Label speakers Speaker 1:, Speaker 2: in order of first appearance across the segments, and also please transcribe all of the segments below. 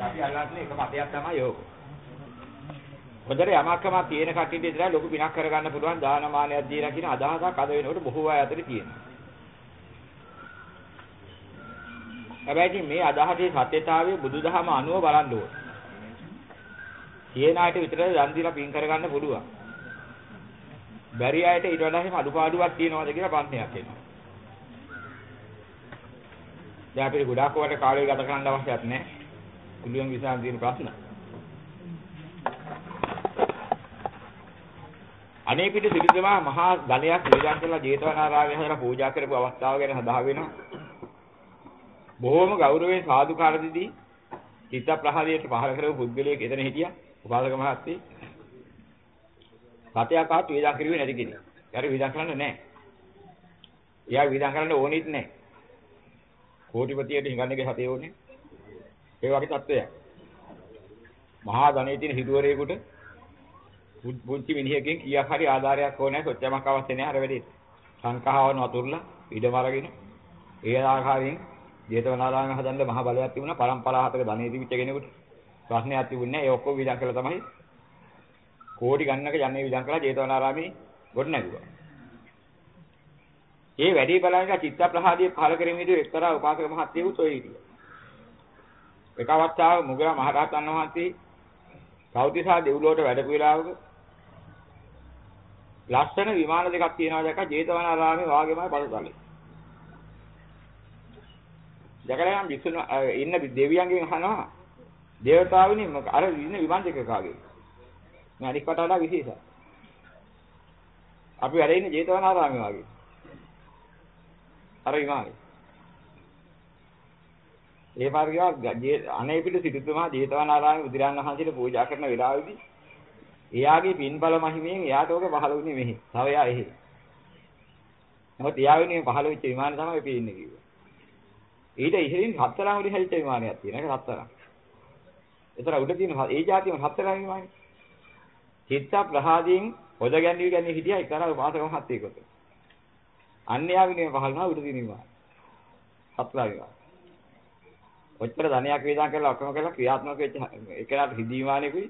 Speaker 1: අපි අල්ලන්නේ එක මතයක් තමයි යෝක. හොඳට යමක්කම තියෙන කට්ටියට විතරයි ලොකු පිනක් කරගන්න පුළුවන් දානමානයක් දීලා කියන අදහසක් අද වෙනකොට බොහෝ අය අතර තියෙනවා. හැබැයි මේ අදහසේ සත්‍යතාවය බුදුදහම අනුව බලන්න ඕන. කියන අයට විතරද දන් දීලා පින් කරගන්න පුළුවන්. බැරි අයට ඊට වඩා එහෙම අඩුපාඩුවක් තියෙනවද කියලා ප්‍රශ්නයක් එනවා. දැන් අපිට ගොඩාක් වට කාලය ගත කරන්න අවශ්‍යත් නැහැ. කුලියන් විසඳන තියෙන ප්‍රශ්න. අනේ පිට සිරිතමා මහා ධනයක් නිරන් කරලා ජේතවනාරාමයේ හදලා පූජා කරපු අවස්ථාව ගැන සඳහන් වෙනවා. බොහෝම ගෞරවයෙන් සාදුකාර දෙදී චිත්ත ප්‍රහාදයට පහල කරපු පුද්ගලයෙක් එතන හිටියා. උපාසක මහත්තයෙක්. සතයක් ආත් වේදා කිරුවේ නැති කෙනෙක්. යාර වේදා කරන්න නැහැ. එයා වේදා කරන්න ඕනෙත් නැහැ. කෝටිපතියට හිඟන්නේගේ සතේ ඕනේ. ඒ වගේ තත්ත්වයක්. මහා ධනෙ තියෙන හිදුවරේකට පුංචි මිනිහකින් කීයක් හරි ආධාරයක් ඕනේ සොච්චමක් අවශ්‍ය නැහැ අර වෙලේ. සංකහාවන වතුරලා ඉඩම අරගෙන ඒ ආකාරයෙන් ජේතවනාරාමයේ හදන්න මහ බලයක් තිබුණා පරම්පරා හතක ධනෙ තිබිච්ච කෙනෙකුට ප්‍රශ්නයක් තිබුණේ නැහැ ඒ ඔක්කොම විඳන් කළා තමයි කෝටි ගණනක යන්නේ විඳන් කළා ජේතවනාරාමේ ගොඩ නැගුවා ඒ වැඩි බලංග චිත්ත ප්‍රහාදයේ පහල කරමිදී එක්තරා උපාසක මහත්තයෙකු සොයි හිටියා එක අවස්ථාවක මුගලා මහරහතන් වහන්සේ කෞතිසා දෙව්ලොවට වැඩපු වෙලාවක ලස්සන විමාන දෙකක් තියෙනවා දැක්ක ජේතවනාරාමේ වාගේමයි බලතලේ. දැකලා නම් විසුණු ඉන්න දෙවියන්ගෙන් අහනවා දේවතාවුනි අර ඉන්න විමාන දෙක කාගේ? මේ අනික් කට වඩා විශේෂයි. අපි වැඩ ඉන්නේ ජේතවනාරාමේ වාගේ. අර විමානේ. ඒ මාර්ගය අනේ පිට සිටුතුමා ජේතවනාරාමේ බුදුරන් වහන්සේට පූජා කරන වෙලාවේදී එයාගේ පින්බල මහිමෙන් එයාට ඕක පහළ වුණේ මෙහි. තව එයා එහෙ. මොකද එයා වෙනුවෙන් පහළ වෙච්ච විමාන තමයි පේන්නේ කිව්වා. ඊට ඉහළින් හතරම් උඩ හැදිච්ච විමානයක් තියෙනවා. ඒක හතරම්. ඒතර උඩ තියෙන ඒ જાතියම හතරම් විමානේ. චිත්ත ප්‍රහාදීන් හොද ගැන්වි ගැන්වි හිටියා එක්තරා උපාසක මහත්තයෙකුට. අන්‍යයා වෙනුවෙන් පහළ වුණා උඩ තියෙන විමාන. හතරම් විමාන. ඔච්චර ධනයක් වේදන් කරලා ඔක්කොම කරලා ක්‍රියාත්මක වෙච්ච එකලාට හිදීමානෙකුයි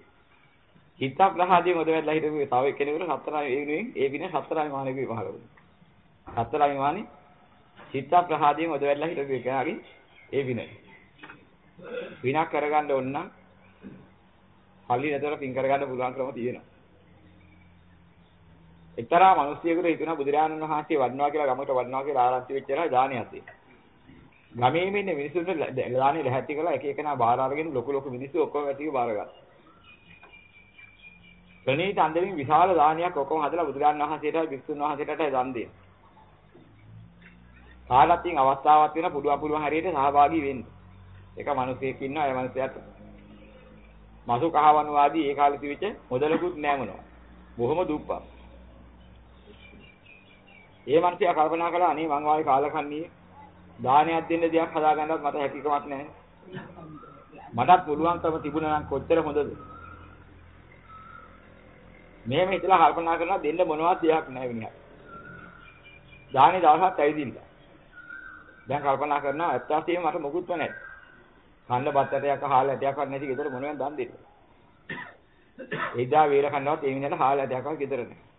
Speaker 1: චිත්ත ප්‍රහාදී මොද වෙලා හිටපු තව එක්කෙනෙකුට සතරයි ඒ වෙනුවෙන් ඒ විනේ සතරයි මානෙකුයි පහළ වුණා. සතරයි මානෙ චිත්ත ප්‍රහාදී මොද වෙලා හිටපු එකනාගේ ඒ විනේ. විනා කරගන්න ඕන නම් පල්ලි නැතර පින් කරගන්න පුළුවන් ක්‍රම තියෙනවා. එක්තරා මිනිසියෙකුට හිතුණා බුදුරජාණන් වහන්සේ වඩනවා කියලා ගමකට වඩනවා කියලා ආරංචි වෙච්ච වෙලාවේ දානියක් තියෙනවා. ගමේම ඉන්න මිනිස්සුන්ට දානේ ලැහැත්ති කළා එක එකනා බාර අරගෙන ලොකු ලොකු මිනිස්සු ඔක්කොම ඇතිව බාරගත්තා. ප්‍රණීත අන්දමින් විශාල දානයක් ඔක්කොම හදලා බුදුරජාණන් වහන්සේටයි වික්ෂුන් වහන්සේටයි දන් දෙන්න. කාලත්ින් අවස්ථාවක් වෙන පුළුවන් පුළුවන් හරියට සහභාගී වෙන්න. එක මිනිසෙක් ඉන්නවා ඒ මිනිසයාට මසු කහවණු ආදී ඒ කාලේ තිබිච්ච මොදලකුත් නෑ මොනවා. බොහොම දුප්පත්. ඒ මිනිසයා කල්පනා කළා අනේ මං වාගේ කාලකන්ණියේ දානයක් දෙන්න දෙයක් හදාගන්නවත් මට හැකියාවක් නැහැ. මටත් පුළුවන්කම තිබුණා නම් කොච්චර හොඳද? මෙහෙම හිතලා කල්පනා කරනවා දෙන්න මොනවත් දෙයක් නැහැ විනිහා. දානේ දවසක් ඇවිදින්න. දැන් කල්පනා කරනවා ඇත්තටම මට මොකුත්ම නැහැ. කන්න බත්තටයක් අහලා ඇටයක් වත් නැති ගෙදර මොනවෙන් දන් දෙන්න. එදා වේල කන්නවත් ඒ මිනිහට හාලා ඇටයක්වත් ගෙදර නැහැ.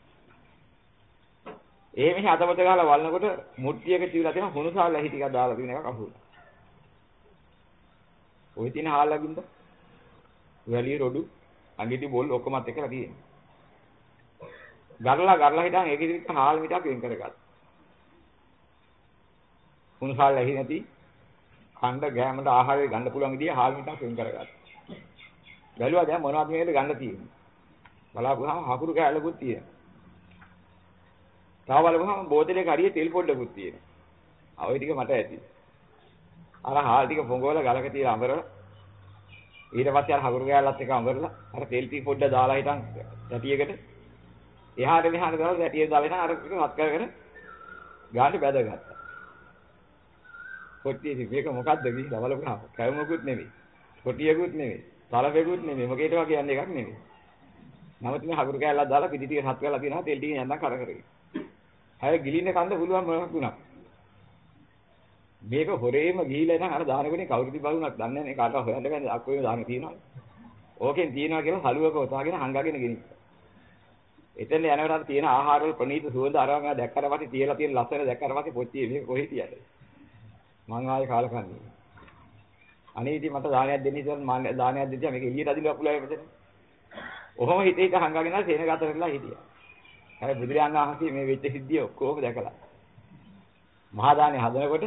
Speaker 1: ඒ මෙහි අතපත ගහලා වල්නකොට මුට්ටියක තියලා තියෙන හුණුසාල් ඇහි ටිකක් දාලා තියෙන එකක් අහුවලා. ওই තියෙන හාලගින්ද වැලිය රොඩු අඟිටි බොල් ඔක්කොමත් එකලා තියෙනවා. ගරලා ගරලා හිටන් ඒකෙ තිබිච්ච හාල් මිටක් වෙන් කරගත්තා. හුණුසාල් ඇහි නැති කණ්ඩ ගෑමට ආහාරය ගන්න පුළුවන් විදිහ හාල් මිටක් වෙන් කරගත්තා. බැලුවා දැන් මොනවද මේකද ගන්න තියෙන්නේ. බලාපුවාම හකුරු කෑල්ලකුත් තියෙනවා. තව බලපුවම බෝතලයක හරිය තෙල් පොඩ්ඩකුත් තියෙනවා. ආ ওই ටික මට ඇති. අර හාල් ටික පොඟවල ගලක තියලා අඹරලා ඊට පස්සේ අර හකුරු ගෑල්ලත් එක අඹරලා අර තෙල් ටික පොඩ්ඩ දාලා හිටන් පැටියකට එහාට මෙහාට දාලා පැටිය දාලා හිටන් අර ටික වත් කරගෙන ගාන්න බැදගත්තා. කොට්ටියේ මේක මොකද්ද කියලා බලපුවම කැවුමකුත් නෙමෙයි. කොටියකුත් නෙමෙයි. තලපෙකුත් නෙමෙයි. මොකේටවා කියන්නේ එකක් නෙමෙයි. නමුත් මේ හකුරු කෑල්ලක් දාලා පිටි ටික හත් කරලා තියෙනවා තෙල් ටික යන්නම් කර කරගෙන. හැබැයි ගිලින්න කන්න පුළුවන් මොනවක් වුණා. මේක හොරේම ගිහිලා ඉතින් අර දානගුණේ කවුරුද බලුණක් දන්නේ නැහැ නේ කාටවත් හොයන්න බෑ අක්කෝ දාන තියෙනවා. ඕකෙන් තියනවා කියලා හලුවක ඔතාගෙන හංගගෙන ගෙනිච්ච. එතෙන් යනකොට තියෙන ආහාර වල ප්‍රණීත සුවඳ අරම දැක්කට පස්සේ තියලා තියෙන ලස්සන දැක්කට පස්සේ පොච්චියේ මේක කොහෙ තියද? මං ආයේ කාලකන්ණි. අනේ ඉතින් මට දානයක් දෙන්න ඉතින් මම දානයක් දෙන්න මේක එළියට අදිනවා පුළුවන් මෙතන. ඔහොම හිතේ හිත හංගගෙන සේනගත කරලා හිටියා. හැබැයි බුදුරජාණන් වහන්සේ මේ වෙච්ච සිද්ධිය ඔක්කොම දැකලා. මහා දානේ හදනකොට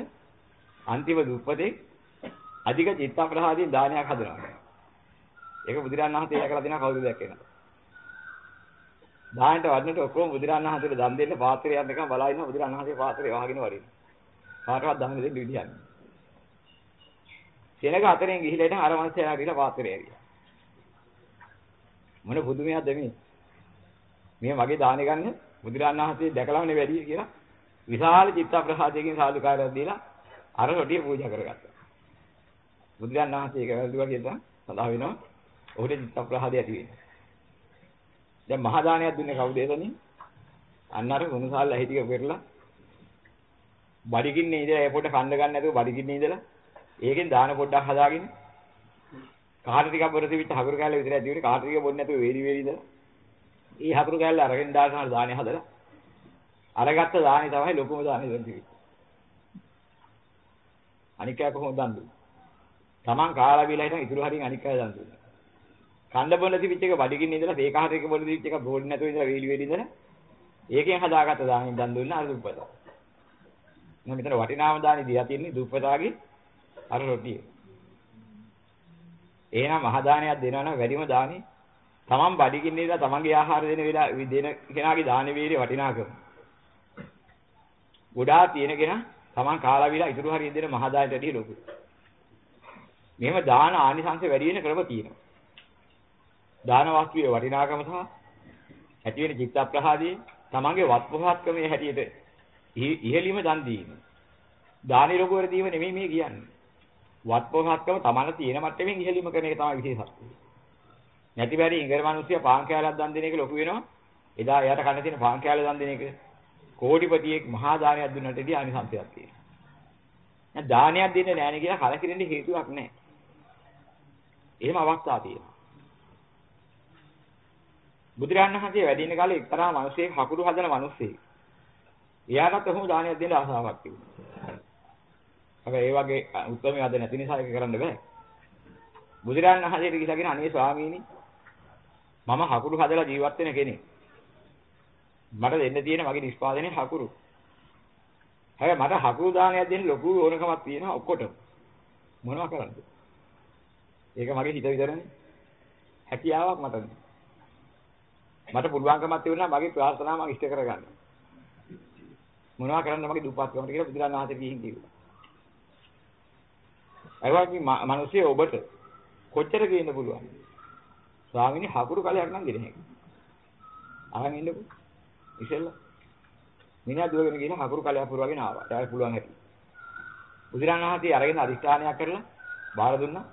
Speaker 1: අන්තිම දුප්පතේ අධික චිත්ත අප්‍රහාදයෙන් දානයක් හදනවා. ඒක බුදුරජාණන් වහන්සේ දැකලා දෙනවා කවුද දැක්කේ දාහනට වඩනට ඔක්කොම බුදුරජාණන් වහන්සේට දන් දෙන්න පාත්‍රය යන එකම බලා ඉන්න බුදුරජාණන් වහන්සේ පාත්‍රය වහගෙන වරින්. කාටවත් දන් දෙන්න විදියක් නෑ. සෙනග අතරින් ගිහිලා ඉතින් අර මනුස්සයා ගිහලා පාත්‍රය ඇරියා. මොන පුදුමයක්ද මේ? මේ මගේ දානේ ගන්න බුදුරජාණන් වහන්සේ දැකලාමනේ වැඩි කියලා විශාල චිත්ත ප්‍රසාදයකින් සාදුකාරයක් දීලා අර රොටිය පූජා කරගත්තා. බුදුරජාණන් වහන්සේ ඒක වැළඳුවා කියලා සඳහන් වෙනවා. ඔහුට චිත්ත ප්‍රසාදය ඇති වෙනවා. දැන් මහා දානයක් දුන්නේ කවුද එතනින්? අන්න අර ගුණසාල ඇහි ටික පෙරලා බඩගින්නේ ඉඳලා එපොට කන්න ගන්න නැතුව බඩගින්නේ ඉඳලා ඒකෙන් දාන පොඩ්ඩක් හදාගෙන කාට ටිකක් බොර තිබිච්ච හකුරු කෑල්ල විතරයි දිවෙන්නේ කාට ටික බොන්නේ නැතුව වේලි වේලි ඉඳලා ඒ හකුරු කෑල්ල අරගෙන දාන දානේ හදලා අරගත්ත දානේ තමයි ලොකුම දානේ දැන් තිබෙන්නේ අනික් අය කොහොමද දන් දුන්නේ? Taman කාලා බීලා හිටන් ඉතුරු හරින් අනික් අය දන් දුන්නා. කණ්ඩ බොන්න තිබිච්ච එක බඩගින්න ඉඳලා ඒක හරියක බොන්න තිබිච්ච එක බොන්නේ නැතුව ඉඳලා වේලි වේලි ඉඳලා ඒකෙන් හදාගත්ත දානෙන් දන් දුන්නා අර දුප්පතා මම මෙතන වටිනාම දානේ දීලා තියෙන්නේ දුප්පතාගේ අර රොටිය. එහෙනම් මහ දානයක් දෙනවා නම් වැඩිම දානේ තමන් බඩගින්න ඉඳලා තමන්ගේ ආහාර දෙන වෙලා දෙන කෙනාගේ දාන වීර්ය වටිනාකම. ගොඩාක් තියෙන කෙනා තමන් කාලා විලා ඉතුරු හරිය දෙන මහ දානට වැඩිය ලොකුයි. මෙහෙම දාන ආනිසංශ වැඩි වෙන ක්‍රම තියෙනවා. දාන වස්තුවේ වටිනාකම සහ ඇති වෙන චිත්ත ප්‍රහාදී තමන්ගේ වත්පොහත්කමේ හැටියට ඉහෙලිම දන් දීම. දානි ලොකුවර දීම නෙමෙයි මේ කියන්නේ. වත්පොහත්කම තමන තියෙන මට්ටමින් ඉහෙලිම කරන එක තමයි විශේෂත්වය. නැති බැරි ඉංගර මිනිස්සුයා පාන් කෑල්ලක් දන් දෙන එක ලොකු වෙනවා. එදා එයාට කන්න තියෙන පාන් කෑල්ල දන් දෙන එක කෝටිපතියෙක් මහා දානයක් දුන්නට එදී ආනිසංසයක් තියෙනවා. දැන් දානයක් දෙන්නේ නැහැ නේ කියලා කලකිරෙන්න හේතුවක් නැහැ. එහෙම අවස්ථා තියෙනවා. බුදුරජාණන් වහන්සේ වැඩි ඉන්න කාලේ එක්තරා මිනිසෙක් හකුරු හදන මිනිසෙක්. එයාටත් කොහොම දානයක් දෙන්න ආසාවක් තිබුණා. හැබැයි ඒ වගේ උත්තරම අද නැති නිසා ඒක කරන්න බෑ. බුදුරජාණන් වහන්සේට කිව්ලාගෙන අනේ ස්වාමීනි මම හකුරු හදලා ජීවත් වෙන කෙනෙක්. මට දෙන්න තියෙන මගේ නිෂ්පාදනයේ හකුරු. හැබැයි මට හකුරු දානයක් දෙන්න ලොකු ඕනකමක් තියෙනවා ඔක්කොටම. මොනවද කරන්නේ? ඒක මගේ හිත විතරනේ. හැකියාවක් මට නෑ. මට පුළුවන්කමක් තිබුණා මගේ ප්‍රාර්ථනාව මම ඉෂ්ට කරගන්න. මොනවා කරන්න මගේ දුප්පත්කමට කියලා බුදුරජාණන් වහන්සේ ගිහින් කිව්වා. අයවාගේ මිනිස්සේ ඔබට කොච්චර ගේන්න පුළුවන්? ස්වාමීනි හකුරු කලයක් නම් දෙන්න හැකියි. අහන් ඉන්නකෝ. ඉතින් මිනිහා දුවගෙන ගිහින් හකුරු කලයක් පුරවගෙන ආවා. ඒයි පුළුවන් හැටි. බුදුරජාණන් වහන්සේ අරගෙන අදිස්ථානයක් කරලා බාර දුන්නා.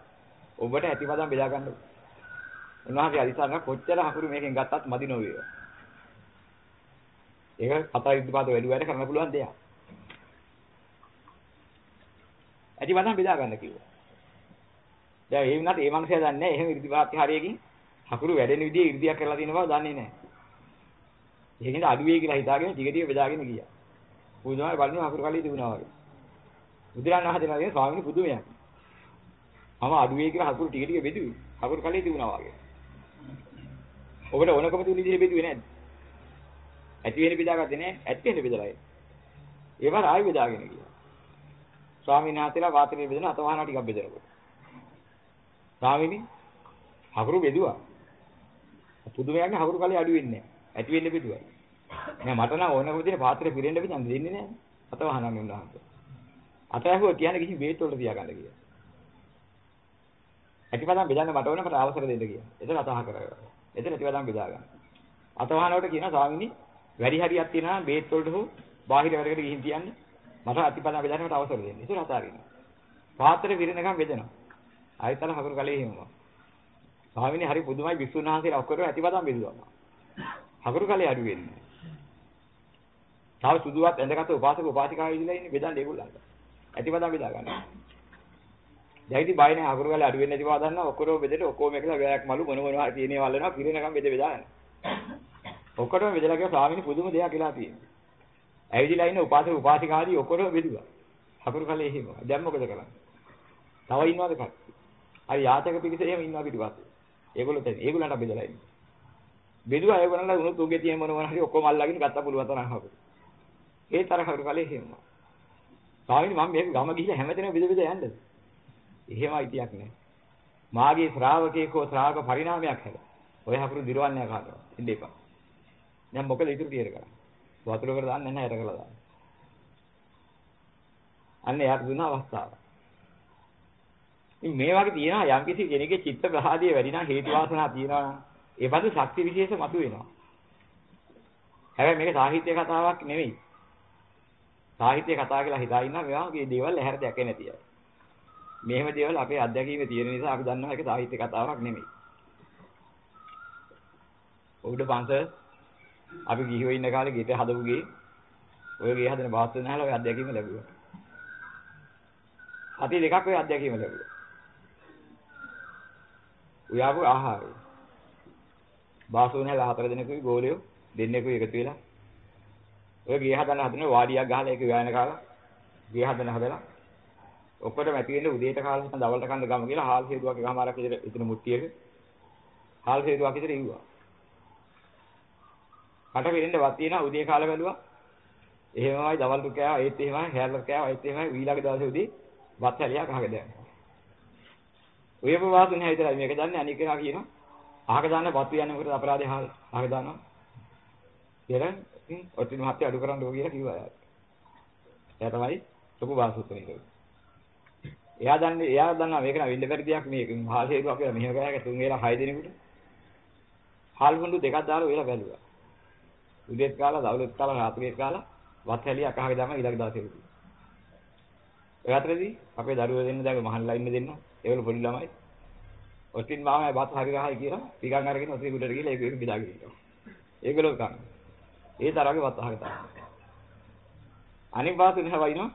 Speaker 1: ඔබට ඇතිපදම් බෙදා ගන්න. උන්වහන්සේ අදිස්ථාන කොච්චර හකුරු මේකෙන් ගත්තත් මදි නොවේවා. ඒක කතා ඉදිරිපත වැඩිවට කරන්න පුළුවන් දෙයක්. ඇටි වදන් බෙදා ගන්න කිව්වා. දැන් ඒ වුණාට ඒ මනුස්සයා දන්නේ නැහැ එහෙම ඉදිරිපත් හරියකින් හකුරු වැඩෙන විදිහේ ඉර්ධියක් කරලා තියෙන බව දන්නේ නැහැ. ඒකෙන්ද අඩුවේ කියලා හිතාගෙන ටික ටික බෙදාගෙන ගියා. පුදුමයි බලනවා හකුරු කලිය තිබුණා වගේ. බුදුරන් වහන්සේ නේද ස්වාමීනි පුදුමයක්. මම අඩුවේ කියලා හකුරු ටික ටික බෙදුවේ. හකුරු කලිය තිබුණා වගේ. ඔබට ඕනකම තුන විදිහට බෙදුවේ නැද්ද? ඇති වෙන බෙදාගත්තේ නෑ ඇත්ත වෙන බෙදලා ඒවා ආයෙ බෙදාගෙන ගියා ස්වාමීන් වහන්සේලා වාතනේ බෙදන අතවහනා ටිකක් බෙදනකොට ස්වාමීනි හකුරු බෙදුවා පුදුමයන්නේ හකුරු කලේ අඩු වෙන්නේ නෑ ඇති වෙන්න බෙදුවා නෑ මට නම් ඕනකම විදිහට පාත්‍රේ පිරෙන්න බින්ද දෙන්නේ නෑ. අතවහනා නුනහන්සේ අත ඇහුවා කියන්නේ කිසි බේත් වලට තියාගන්න කියලා. ඇතිපදම් බෙදන්න මට ඕන මට අවසර දෙන්න කියලා. එතන අතහ කරගන්න. එතන ඇතිපදම් බෙදා ගන්න. අතවහනවට කියනවා ස්වාමීනි වැඩි හරියක් තියෙනවා නම් බේත් වලට හෝ බාහිර වැඩකට ගිහින් තියන්න. මට අතිපදා බෙදන්නට අවසර දෙන්න. ඒක අතාරිනවා. පාත්‍රේ විරිනකම් බෙදෙනවා. ආයතන හකුරු කලේ හිමුවා. ස්වාමීනි හරි පුදුමයි විසුණු වහන්සේලා ඔක්කොම අතිපදම් බෙදුවා. හකුරු කලේ අඩු වෙන්නේ. තව සුදුවත් ඇඳගත් උපාසක උපාසිකාව ඉදලා ඉන්නේ බෙදන්න ඒගොල්ලන්ට. ඇතිපදම් බෙදා ගන්න. දැන් ඉතින් බය නැහැ අකුරු වල අඩු වෙන්නේ නැති බව දන්නා ඔක්කොම බෙදෙට ඔක්කොම එකලා ගෑයක් මලු මොන මොනවා තියෙනවා වල්ලනවා පිරෙනකම් බෙද බෙදා යනවා. ඔක්කොටම බෙදලා කියලා ස්වාමීනි පුදුම දෙයක් කියලා තියෙනවා. ඇවිදිලා ඉන්න උපාසක උපාසිකාදී ඔක්කොම බෙදුවා. අකුරු කලේ එහෙම. දැන් මොකද කරන්නේ? තව ඉන්නවද කට්ටිය? අර යාචක පිටිස එහෙම ඉන්නවා පිටිපස්සේ. ඒගොල්ලෝ තේ ඒගොල්ලන්ට බෙදලා ඉන්නේ. බෙදුවා ඒගොල්ලන්ලා උණු තුගේ තියෙන මොන මොන හරි ඔක්කොම අල්ලගෙන ගත්තා පුළුවන් තරම් හකුරු. ඒ තරහ අකුරු කලේ එහෙම. ස්වාමීනි මම මේක ගම ගිහිල්ලා හැමතැනම බෙද බෙද යන්නද? එහෙම අයිතියක් නැහැ. මාගේ ශ්‍රාවකයෙක් හෝ ශ්‍රාවක පරිණාමයක් හැද. ඔය හකුරු දිරවන්නේ කාටවත්. ඉන්න එපා. දැන් මොකද ඉතුරු තියෙර කරන්නේ? වතුර කර දාන්න නැහැ යට කළා දාන්න. අන්න එයාට දුන්න අවස්ථාව. ඉතින් මේ වගේ තියෙනවා යම් කිසි කෙනෙකුගේ චිත්ත ප්‍රහාදිය වැඩි නම් හේතු වාසනා තියෙනවා නම් ඒ බඳු ශක්ති විශේෂ මතුවෙනවා. හැබැයි මේක සාහිත්‍ය කතාවක් නෙවෙයි. සාහිත්‍ය කතා කියලා හිතා ඉන්නා මේවා වගේ දේවල් ඇහැර දැකේ නැති අය. මෙහෙම දේවල් අපේ අත්දැකීමේ තියෙන නිසා අපි දන්නවා ඒක සාහිත්‍ය කතාවක් නෙමෙයි. උඩ පන්සල් අපි ගිහිව ඉන්න කාලේ ගෙට හදපු ගේ ඔය ගේ හදන වාස්තු නැහලා ඔය අත්දැකීම ලැබුවා. අති දෙකක් ඔය අත්දැකීම ලැබුවා. උයාපු ආහාරය. වාස්තු නැහලා හතර දෙනෙකුයි ගෝලියෝ දෙන්නෙකුයි එකතු වෙලා ඔය ගේ හදන හදන වාඩියක් ගහලා ඒක වෑයන කාලා ගේ හදන හදලා ඔක්කොටම ඇති වෙන්නේ උදේට කාලා හිටන් දවල්ට කන්න ගම කියලා හාල් හේතුවක් එකමාරක් විතර ඉතින් මුට්ටියක හාල් හේතුවක් විතර ඉව්වා. කට වෙරෙන්න වත් තියෙනවා උදේ කාලා බැලුවා. එහෙමමයි දවල්ට කෑවා ඒත් එහෙමයි හැරලා කෑවා ඒත් එහෙමයි ඊළඟ දවසේ උදේ වත් හැලියක් අහක දැම්මා. ඔය ප්‍රවාසුනේ හිතලා මේක දන්නේ අනික කෙනා කියනවා අහක දාන්න වත් යන්නේ මොකද අපරාධය හාල් අහක දානවා. කියලා ඉතින් ඔටින් මහත්තයා අඩු කරන්න ඕක කියලා කිව්වා එයාට. එයා තමයි ලොකු වාසුතුනේ ඒක. එයා දන්නේ එයා දන්නවා මේක නා වෙන්න බැරි දෙයක් මේක. හාල් හේතුවක් කියලා මෙහෙම කරාක තුන් වේලා 6 දිනෙකට. හාල් හුඬු දෙකක් දාලා ඔයලා බැලුවා. උදේත් කාලා දවල්ත් කාලා රාත්‍රියේත් කාලා වත් හැලියක් අහගෙන දැම්ම ඊළඟ දවසේ උදේ. ඒ අතරේදී අපේ දරුවෝ දෙන්න දැන් මහල්ලා ඉන්න දෙන්න ඒවල පොඩි ළමයි. ඔටින් මාමයි බත් හරි රහයි කියලා පිකන් අරගෙන ඔතේ උඩට ගිහලා ඒක බෙදාගෙන ඉන්නවා. ඒගොල්ලෝ කන. ඒ තරගේ වත් අහගෙන තමයි. අනිත් වාසුනේ හැවයිනෝ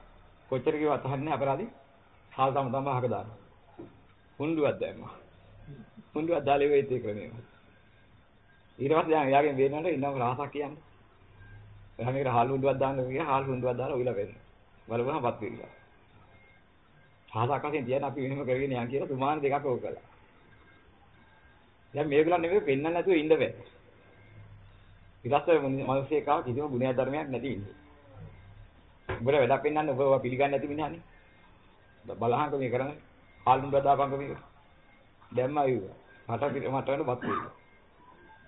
Speaker 1: කොච්චර කිව්වත් අහන්නේ අපරාධි. හාල් තම තම අහක දානවා. හුඬුවක් දැම්මා. හුඬුවක් දාලා ඉවෙත් ඒ ක්‍රමය. ඊට පස්සේ දැන් එයාගෙන් වෙනනට ඉන්නම රහසක් කියන්නේ. එයා මේකට හාල් හුඬුවක් දාන්න කියලා හාල් හුඬුවක් දාලා උවිලා වෙන්න. බලපුවම පත් වෙනවා. රහසක් වශයෙන් තියන අපි වෙනම කරගෙන යන් කියලා තුමාන දෙකක් ඕක කළා. දැන් මේගොල්ලන් නෙමෙයි පෙන්නන්න නැතුව ඉන්න බෑ. ඊටස්සේ මිනිස්සෙක්ව කිසිම ගුණය ධර්මයක් නැති ඉන්නේ. උඹට වැඩක් පෙන්නන්න ඔබ ඔබ පිළිගන්නේ නැති මිනිහනේ. බලහංක මේ කරන්නේ. හාල් හුඬුවක් දාපංක මේක. දැම්මා අයුවා. මට පිට මට වෙන බත් වෙයි.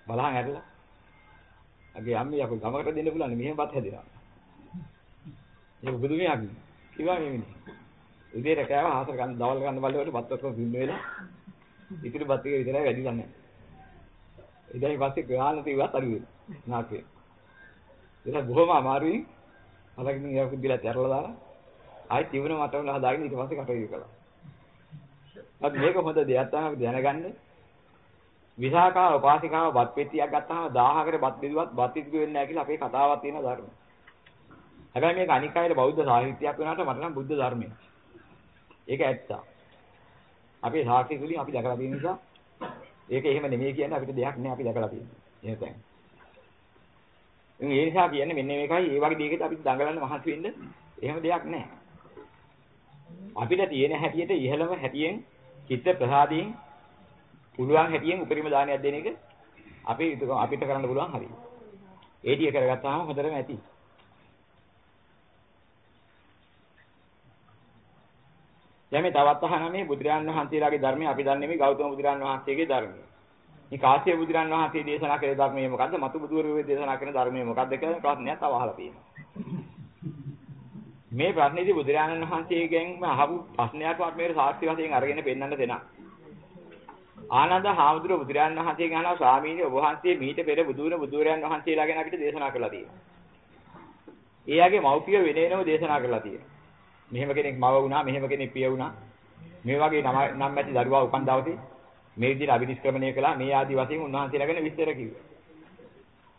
Speaker 1: බලහන් ඇරලා. අගේ අම්මේ යකෝ ගමකට දෙන්න පුළුවන් මෙහෙම බත් හැදෙනවා. ඒක බුදුමියක් කිව්වා මේ මිනිහ. උදේට කෑවා හතර ගන්න දවල් ගන්න බලවට බත් ඔක්කොම පින්න වෙලා. ඉතිරි බත් ටික විතරයි වැඩිලා නැහැ. ඊට පස්සේ ගාන තියවත් අඩු වෙනවා. නාකේ. ඒක බොහොම අමාරුයි. අලකින් ඒක දිලා තරලා දාලා ආයි තිවුණ මටවල හදාගෙන ඊට පස්සේ කටයුතු කළා. අද මේක හොඳ දෙයක් තමයි දැනගන්නේ. විසාකාව උපාසිකාව බත් පෙට්ටියක් ගත්තාම 1000කට බත් බෙදුවත් බත් ඉදිරි වෙන්නේ නැහැ කියලා අපේ කතාවක් තියෙන ධර්ම. හැබැයි මේක අනික් අයද බෞද්ධ සාහිත්‍යයක් වෙනාට මට නම් බුද්ධ ධර්මය. ඒක ඇත්ත. අපේ සාක්ෂි තුලින් අපි දැකලා තියෙන නිසා ඒක එහෙම නෙමෙයි කියන්නේ අපිට දෙයක් නෑ අපි දැකලා තියෙන්නේ. එහෙම තමයි. ඉතින් ඒ නිසා කියන්නේ මෙන්න මේකයි ඒ වගේ දෙයකට අපි දඟලන්න මහන්සි වෙන්න එහෙම දෙයක් නෑ. අපිට තියෙන හැටියට ඉහළම හැටියෙන් චිත්ත ප්‍රසාදයෙන් පුළුවන් හැටියෙන් උපරිම දානයක් දෙන එක අපි අපිට කරන්න පුළුවන් හරියි. ඒ ටික කරගත්තාම හොඳටම ඇති. දැන් මේ තවත් අහන මේ බුදුරජාන් වහන්සේලාගේ ධර්මය අපි දන්නේ මේ ගෞතම බුදුරජාන් වහන්සේගේ ධර්මය. මේ කාශ්‍යප බුදුරජාන් වහන්සේ දේශනා කළ ධර්මය මොකද්ද? මතු බුදුවරු දේශනා කරන ධර්මය මොකද්ද කියලා ප්‍රශ්නයක් තව අහලා තියෙනවා. මේ ප්‍රශ්නේදී බුදුරජාණන් වහන්සේගෙන් අහපු ප්‍රශ්නයක්වත් මේ සාක්ෂි වශයෙන් අරගෙන පෙන්වන්න දෙනවා. ආනන්ද හාමුදුරුවෝ බුදුරජාණන් වහන්සේගෙන් අහනවා ස්වාමීනි ඔබ වහන්සේ මීට පෙර බුදුන බුදුරයන් වහන්සේලා ගැන අපිට දේශනා කළා තියෙනවා. එයාගේ මෞපිය වෙනේනම දේශනා කළා තියෙනවා. මෙහෙම කෙනෙක් මව වුණා, මෙහෙම කෙනෙක් පිය වුණා. මේ වගේ නම් ඇති දරුවා උපන් දවසේ මේ විදිහට අභිනිෂ්ක්‍රමණය කළා. මේ ආදි වශයෙන් උන්වහන්සේලා ගැන විස්තර කිව්වා.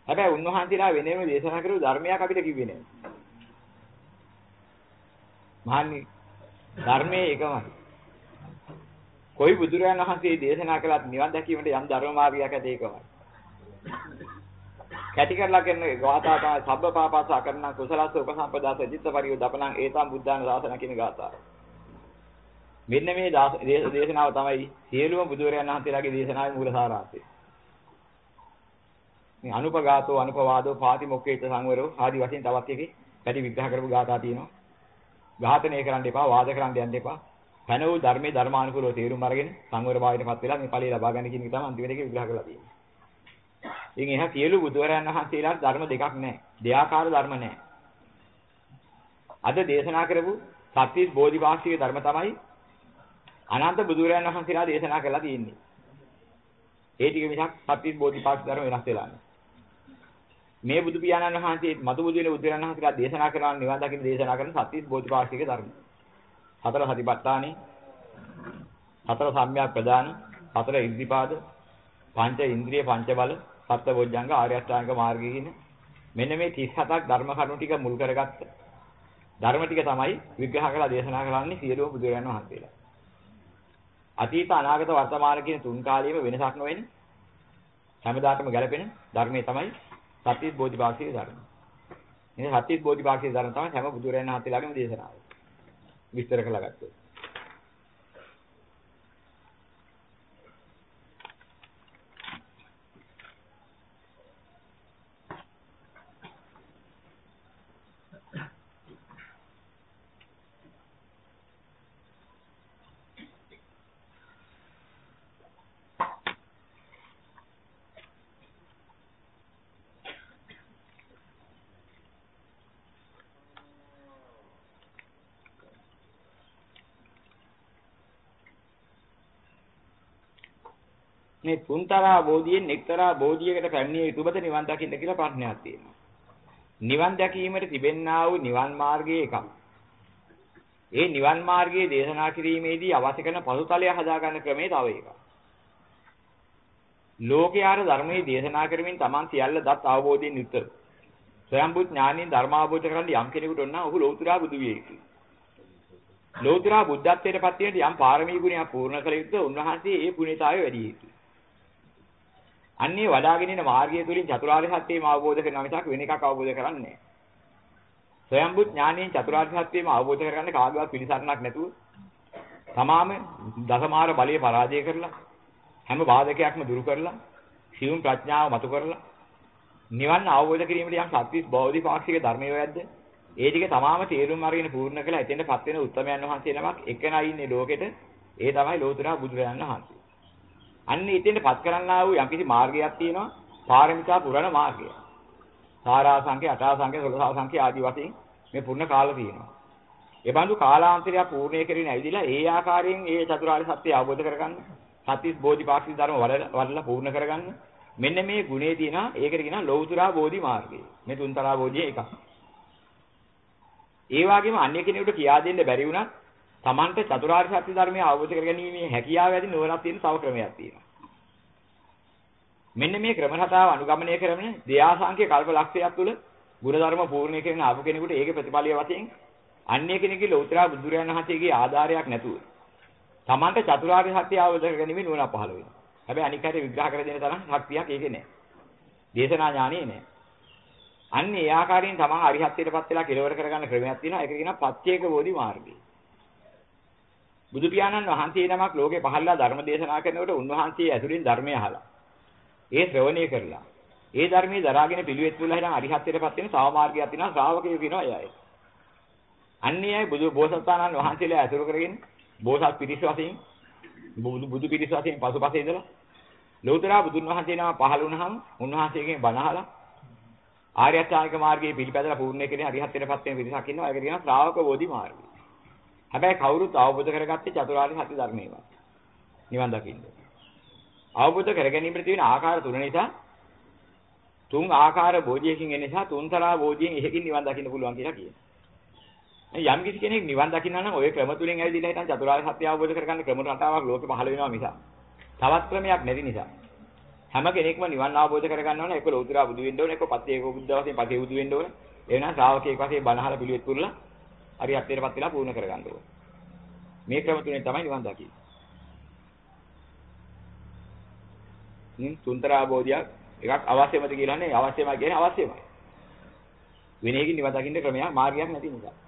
Speaker 1: හැබැයි උන්වහන්සේලා වෙනේම දේශනා කරපු ධර්මයක් අපිට කිව්වේ නෑ. මහන්නේ ධර්මයේ එකමයි. කොයි බුදුරජාණන් වහන්සේ දේශනා කළත් නිවන් දැකීමට යම් ධර්ම මාර්ගයක් ඇත ඒකමයි. කැටි කරලා කියන ගාථා තමයි සබ්බ පාපස්සා කරන කුසලස්ස උපසම්පදාස චිත්ත පරියෝ දපනං ඒතම් බුද්ධාන දාසන කියන ගාථා. මෙන්න මේ දේශනාව තමයි සියලුම බුදුරජාණන් වහන්සේලාගේ දේශනාවේ මූල සාරාංශය. මේ අනුපගාතෝ අනුපවාදෝ පාතිමොක්කේත සංවරෝ ආදි වශයෙන් තවත් එකේ පැටි විග්‍රහ කරපු ගාථා තියෙනවා. ඝාතනය කරන්න එපා, වාද කරන්න යන්න එපා. පැන වූ ධර්මයේ ධර්මානුකූලව තේරුම් අරගෙන සංවර භාවයටපත් වෙලා මේ ඵලය ලබා ගන්න කියන එක තමයි අන්තිම එකේ විග්‍රහ කරලා තියෙන්නේ. ඉතින් එහා සියලු බුදුරයන් වහන්සේලාට ධර්ම දෙකක් නැහැ. දෙආකාර ධර්ම නැහැ. අද දේශනා කරපු සත්‍විස් බෝධිපාක්ෂික ධර්ම තමයි අනන්ත බුදුරයන් වහන්සේලා දේශනා කරලා තියෙන්නේ. ඒ ටික මිසක් සත්‍විස් බෝධිපාක්ෂික ධර්ම වෙනස් වෙලා නැහැ. මේ බුදු පියාණන් වහන්සේ මතු බුදු වෙන බුදුරජාණන් වහන්සේලා දේශනා කරන නිවන් දකින්න දේශනා කරන සත්‍විස් බෝධිපාක්ෂික ධර්ම. හතර සතිපට්ඨානෙ හතර සම්‍යක් ප්‍රදාන හතර ඉද්ධිපාද පංච ඉන්ද්‍රිය පංච බල සත්‍ය බොජ්ජංග ආර්ය අෂ්ටාංග මාර්ගය කියන මෙන්න මේ 37ක් ධර්ම කරුණු ටික මුල් කරගත්ත ධර්ම ටික තමයි විග්‍රහ කරලා දේශනා කරන්නේ සියලුම බුදුරජාණන් වහන්සේලා. අතීත අනාගත වර්තමාන කියන තුන් කාලයේම වෙනසක් නොවෙන්නේ හැමදාටම ගැලපෙන ධර්මයේ තමයි සත්‍ය බෝධිපාක්ෂික ධර්ම. මේ සත්‍ය බෝධිපාක්ෂික ධර්ම තමයි හැම බුදුරජාණන් වහන්සේලාගේම දේශනාව. විස්තර කළා ගත්තොත්. මේ තුන්තරා බෝධියෙන් එක්තරා බෝධියකට පැමිණිය යුතුබද නිවන් දකින්න කියලා ප්‍රශ්නයක් තියෙනවා. නිවන් දැකීමට තිබෙන්නා වූ නිවන් මාර්ගයේ එකක්. ඒ නිවන් මාර්ගයේ දේශනා කිරීමේදී අවශ්‍ය කරන පසුතලය හදාගන්න ක්‍රමේ තව එකක්. ලෝකයාට ධර්මයේ දේශනා කරමින් Taman සියල්ල දත් අවබෝධයෙන් යුක්ත. ස්වයම්බුත් ඥානයෙන් ධර්ම අවබෝධ කරගන්න යම් කෙනෙකුට ඔන්න ඔහු ලෞතුරා බුදු විය යුතුයි. ලෞතුරා බුද්ධත්වයට පත් වෙන්න යම් පාරමී ගුණයක් පූර්ණ කළ යුතුද උන්වහන්සේ ඒ පුණ්‍යතාවය වැඩි යුතුයි. අන්නේ වඩාගෙන ඉන මාර්ගය තුලින් චතුරාර්ය සත්‍යයම අවබෝධ කරනවා මිසක් වෙන එකක් අවබෝධ කරන්නේ නැහැ. ස්වයම්බුත් ඥානයෙන් චතුරාර්ය සත්‍යයම අවබෝධ කරගන්න කාගේවත් පිළිසරණක් නැතුව තමාම දසමාර බලය පරාජය කරලා හැම බාධකයක්ම දුරු කරලා සියුම් ප්‍රඥාව මතු කරලා නිවන් අවබෝධ කිරීමට යම් සත්‍විස් බෝධිපාක්ෂික ධර්මය වේද්ද ඒ ටික තමාම තේරුම් අරගෙන පූර්ණ කළා. එතෙන්ටපත් වෙන උත්තමයන් වහන්සේ නමක් එකනයි ඉන්නේ ලෝකෙට. ඒ තමයි ලෝතුරා බුදුරජාණන් වහන්සේ. අන්න ඉතින්පත් කරන්නා වූ යම්කිසි මාර්ගයක් තියෙනවා පාරමිතා පුරණ මාර්ගය. සාරාසංඛ්‍ය, අටාසංඛ්‍ය, සොළසාසංඛ්‍ය ආදී වශයෙන් මේ පුරණ කාල තියෙනවා. ඒ බඳු කාලාන්තරය පූර්ණේ කරගෙන ඇවිදලා ඒ ආකාරයෙන් ඒ චතුරාර්ය සත්‍ය අවබෝධ කරගන්න. සත්‍විස් බෝධිපාක්ෂික ධර්ම වඩලා පූර්ණ කරගන්න. මෙන්න මේ ගුණේ තියෙනවා. ඒකට කියනවා ලෞතුරා බෝධි මාර්ගය. මේ තුන්තරා බෝධිය එකක්. ඒ වගේම අන්‍ය කෙනෙකුට කියා දෙන්න බැරි වුණත් Tamante චතුරාර්ය සත්‍ය ධර්මය අවබෝධ කරගැනීමේ හැකියාව ඇති නුවණක් තියෙන තව ක්‍රමයක් තියෙනවා. මෙන්න මේ ක්‍රම රටාව අනුගමනය කරන දෙයාසංඛ්‍ය කල්ප ලක්ෂයක් තුළ ගුණධර්ම පූර්ණ කරන ආපු කෙනෙකුට ඒකේ ප්‍රතිඵලය වශයෙන් අන්‍ය කෙනෙකුගේ ලෞතර බුදුරයන් වහන්සේගේ ආධාරයක් නැතුව Tamante චතුරාර්ය සත්‍ය අවබෝධ කරගැනීමේ නුවණ පහළ වෙනවා. හැබැයි අනික් අයට විග්‍රහ කර දෙන්න තරම් ශක්තියක් ඒකේ නැහැ. දේශනා ඥානෙ නැහැ. අන්න ඒ ආකාරයෙන් තමන් අරිහත්ත්වයටපත් වෙලා කෙලවර කරගන්න ක්‍රමයක් තියෙනවා. ඒක කියනවා පච්චේක බෝධි මාර්ගය. බුදු පියාණන් වහන්සේ නමක් ලෝකේ පහළලා ධර්ම දේශනා කරනකොට උන්වහන්සේ ඇතුලින් ධර්මය අහලා ඒ ශ්‍රවණය කරලා ඒ ධර්මයේ දරාගෙන පිළිවෙත් වුණා හිටන් අරිහත්ත්වයටපත් වෙන සාමාර්ගයක් තියෙනවා ශ්‍රාවකයෝ කියනවා එයයි. අන්නේ අය බුදු බෝසතාණන් වහන්සේලා ඇසුරු කරගෙන බෝසත් පිරිස වශයෙන් බුදු බුදු පිරිස වශයෙන් පසුපස ඉඳලා ලෞතර බුදුන් වහන්සේ නම පහළ වුණාම උන්වහන්සේගෙන් බණ අහලා ආර්ය අෂ්ටාංගික මාර්ගයේ පිළිපැදලා පූර්ණ කෙරේ හරිහත්ත්වයටපත් වෙන පිරිසක් ඉන්නවා ඒකට කියනවා ශ්‍රාවක බෝධි මාර්ගය. හැබැයි කවුරුත් අවබෝධ කරගත්තේ චතුරාර්ය සත්‍ය ධර්මයම. නිවන් දකින්න. අවබෝධ කර ගැනීමට තියෙන ආකාර තුන නිසා තුන් ආකාර බෝධියකින් එන නිසා තුන්තරා බෝධියෙන් එහෙකින් නිවන් දකින්න පුළුවන් කියලා කියනවා. යම් කිසි කෙනෙක් නිවන් දකින්න නම් ওই ක්‍රම තුලින් ඇවිදලා හිටන් චතුරාර්ය සත්‍ය අවබෝධ කරගන්න ක්‍රම රටාවක් ලෝකෙ පහළ වෙනවා මිසක් තවත් ක්‍රමයක් නැති නිසා හැම කෙනෙක්ම නිවන් අවබෝධ කරගන්න ඕන එක ලෝතුරා බුදු වෙන්න ඕන එක පතේක බුද්ධ වශයෙන් පතේ බුදු වෙන්න ඕන එවනම් ශ්‍රාවකයෙක් වශයෙන් බණහල පිළිවෙත් පුරලා හරි අත්‍යරපත් වෙලා පූර්ණ කරගන්න ඕන. මේ ක්‍රම තුනේ තමයි නිවන් දකින්නේ. නින් තුන්තර ආબોධියක් එකක් අවශ්‍යමද කියලා නේ අවශ්‍යමයි කියන්නේ අවශ්‍යමයි. වෙන එකකින් නිවන් දකින්න ක්‍රමයක් මාර්ගයක් නැති නිසා.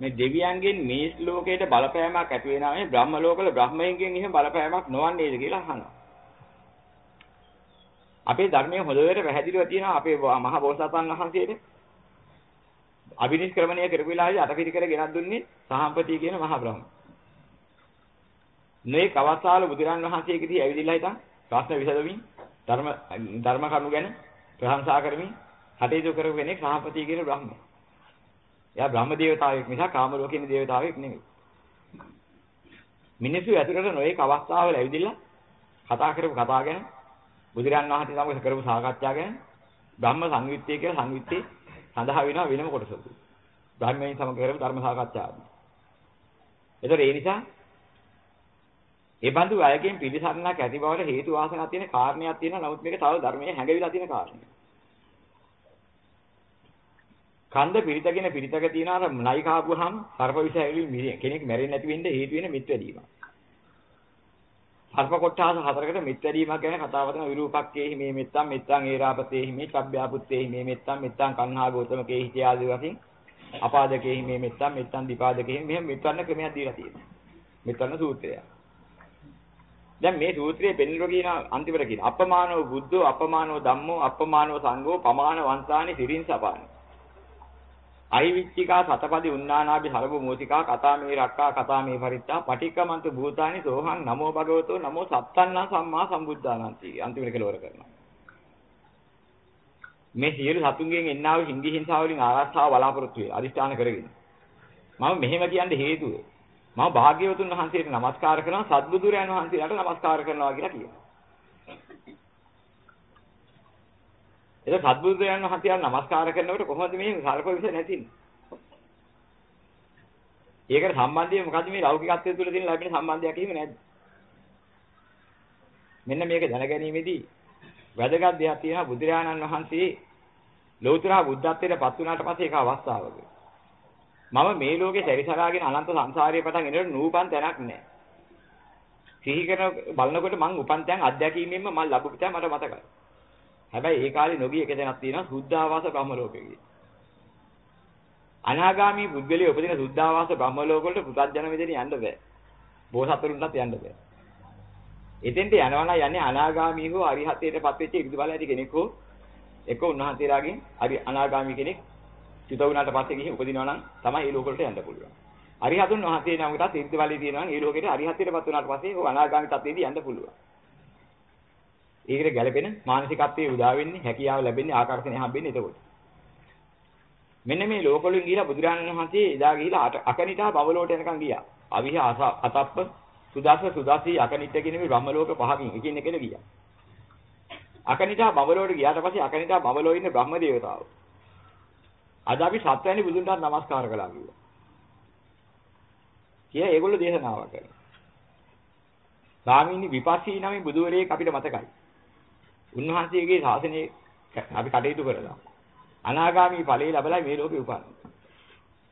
Speaker 1: මේ දෙවියන්ගෙන් මිනිස් ලෝකයට බලපෑමක් ඇති වෙනවා නේ බ්‍රහ්ම ලෝකවල බ්‍රහ්මයන්ගෙන් එහෙම බලපෑමක් නොවන්නේද කියලා අහනවා. අපේ ධර්මයේ හොඳට පැහැදිලිව තියෙනවා අපේ මහා බෝසතාණන් වහන්සේට අභිනිෂ්ක්‍රමණය කරපු වෙලාවේ අටපිරිකර ගෙනත් දුන්නේ සහම්පති කියන මහා බ්‍රහ්ම. මේ කවස්සාල බුදුරන් වහන්සේකදී ඇවිදilla හිටන් ප්‍රශ්න විසඳමින් ධර්ම ධර්ම කරුණු ගැන ප්‍රශංසා කරමින් කටයුතු කරපු කෙනෙක් සහම්පති කියන බ්‍රහ්මයා. එයා බ්‍රහ්ම දේවතාවෙක් මිසක් කාම ලෝකේ ඉන්න දේවතාවෙක් නෙමෙයි. මිනිස්සු ඇතුළට නොඑක අවස්ථාවල ඇවිදilla කතා කරපු කතා ගැන බුදුරන් වහන්සේ සමග කරපු සාකච්ඡා ගැන බ්‍රහ්ම සංයුත්තේ කියලා සංයුත්තේ සඳහා වෙනවා වෙනම කොටසක්. බ්‍රහ්මයෙන් සමග කරපු ධර්ම සාකච්ඡාව. ඒතර ඒ නිසා ඒ බඳු අයගෙන් පිළිසරණක් ඇති බවට හේතු වාසනාවක් තියෙන කාරණයක් තියෙනවා. නමුත් මේක තව ධර්මයේ හැඟවිලා තියෙන කාරණයක්. කන්ද පිරිතගෙන පිරිතක තියෙන අර නයි කාපුවාම සර්ප විෂ ඇවිලින් කෙනෙක් මැරෙන්නේ නැති වෙන්න හේතු වෙන මිත් වැඩිම. සර්ප කොට්ටාස හතරකට මිත් වැඩිමක් ගැන කතාව කරන විරූපක්කේහි මේ මෙත්තම් මෙත්තම් ඒරාපතේහි මේ චබ්බ්‍යාපුත්තේහි මේ මෙත්තම් මෙත්තම් කන්හා ගෞතමකේහි ඉතිආදී වශයෙන් අපාදකේහි මේ මෙත්තම් මෙත්තම් දීපාදකේහි මෙහෙම මෙත්තන්න ක්‍රමයක් දීලා තියෙනවා. මෙත්තන්න සූත්‍රය. දැන් මේ සූත්‍රයේ පෙන්වලා කියන අන්තිමට කියන අපමානෝ බුද්ධෝ අපමානෝ ධම්මෝ අපමානෝ සංඝෝ පමාන වංශානි සිරින් සපානි අයිවිච්චිකා සතපදි උන්නානාභි හරබ මූතිකා කතාමේ රක්කා කතාමේ පරිත්තා පටික්කමන්ත භූතානි සෝහං නමෝ භගවතෝ නමෝ සත්තන්නා සම්මා සම්බුද්ධානන්ති. අන්තිමට කෙලවර කරනවා. මේ සියලු සතුන්ගෙන් එන්නා වූ හිඳි හිංසා වලින් ආරක්ෂාව බලාපොරොත්තු වේ අදිස්ථාන කරගෙන. මම මෙහෙම කියන්න හේතුව. මම භාග්‍යවතුන් වහන්සේට නමස්කාර කරනවා සත්බුදුරයන් වහන්සේලාට නමස්කාර කරනවා කියලා කියනවා. ඒක සත්බුදුරයන් වහන්සේලා නමස්කාර කරනකොට කොහොමද මේ සල්ප විස නැතින්නේ? ඒකට සම්බන්ධය මොකද්ද මේ ලෞකිකත්වය තුළ තියෙන ලැබෙන සම්බන්ධයක් එහෙම නැද්ද? මෙන්න මේක දැනගැනීමේදී වැදගත් දෙයක් තියෙනවා බුදුරජාණන් වහන්සේ ලෞතර බුද්ධත්වයට පත් වුණාට පස්සේ ඒක අවස්ථාවක. මම මේ ලෝකේ සැරිසරාගෙන අනන්ත සංසාරයේ පටන් එනකොට නූපන් තැනක් නැහැ. සිහි කරන බලනකොට මං උපන් තැන් අත්දැකීමෙන්ම මම ලැබුපු තැන් මට මතකයි. හැබැයි ඒ කාලේ නොගිය එක තැනක් තියෙනවා සුද්ධාවාස බ්‍රහ්ම ලෝකයේ. අනාගාමී පුද්ගලයා උපදින සුද්ධාවාස බ්‍රහ්ම ලෝක වලට පුතත්ජන මෙතන යන්න බෑ. බෝසතුරුන්ටත් යන්න බෑ. එතෙන්ට යනවා නම් යන්නේ අනාගාමී හෝ අරිහතේටපත් වෙච්ච ඉරිදි බල ඇති කෙනෙක් හෝ එක්ක උන්වහන්සේලාගෙන් අරි අනාගාමී කෙනෙක් චුත වුණාට පස්සේ ගිහින් උපදිනවා නම් තමයි මේ ලෝක වලට යන්න පුළුවන්. අරිහතුන් වහන්සේ නමකටත් ඉරිදි බලය තියෙනවා නම් ඒ ලෝකෙට අරිහතේටපත් වුණාට පස්සේ ਉਹ අනාගාමී තත්ත්වෙදී යන්න පුළුවන්. ඒකට ගැළපෙන මානසිකත්වයේ උදා වෙන්නේ හැකියාව ලැබෙන්නේ ආකර්ෂණය හම්බෙන්නේ එතකොට. මෙන්න මේ ලෝකවලින් ගිහිලා බුදුරජාණන් වහන්සේ එදා ගිහිලා අකනිටා බවලෝට යනකම් ගියා. අවිහ අතප්ප සුදාස සුදාසී අකනිට කියන මේ බ්‍රහ්ම ලෝක පහකින් එකින් එකට ගියා. අකනිටා බවලෝට ගියාට පස්සේ අකනිටා බවලෝ ඉන්නේ බ්‍රහ්ම දේවතාවෝ. අද අපි සත්වැනි බුදුන්ට නමස්කාර කළා කිව්වා. කියලා ඒගොල්ලෝ දේශනාවක් කරනවා. ස්වාමීනි විපස්සී නමින් බුදුවරයෙක් අපිට මතකයි. උන්වහන්සේගේ ශාසනයේ අපි කටයුතු කරලා අනාගාමී ඵලයේ ලැබලා මේ ලෝකේ උපන්නේ.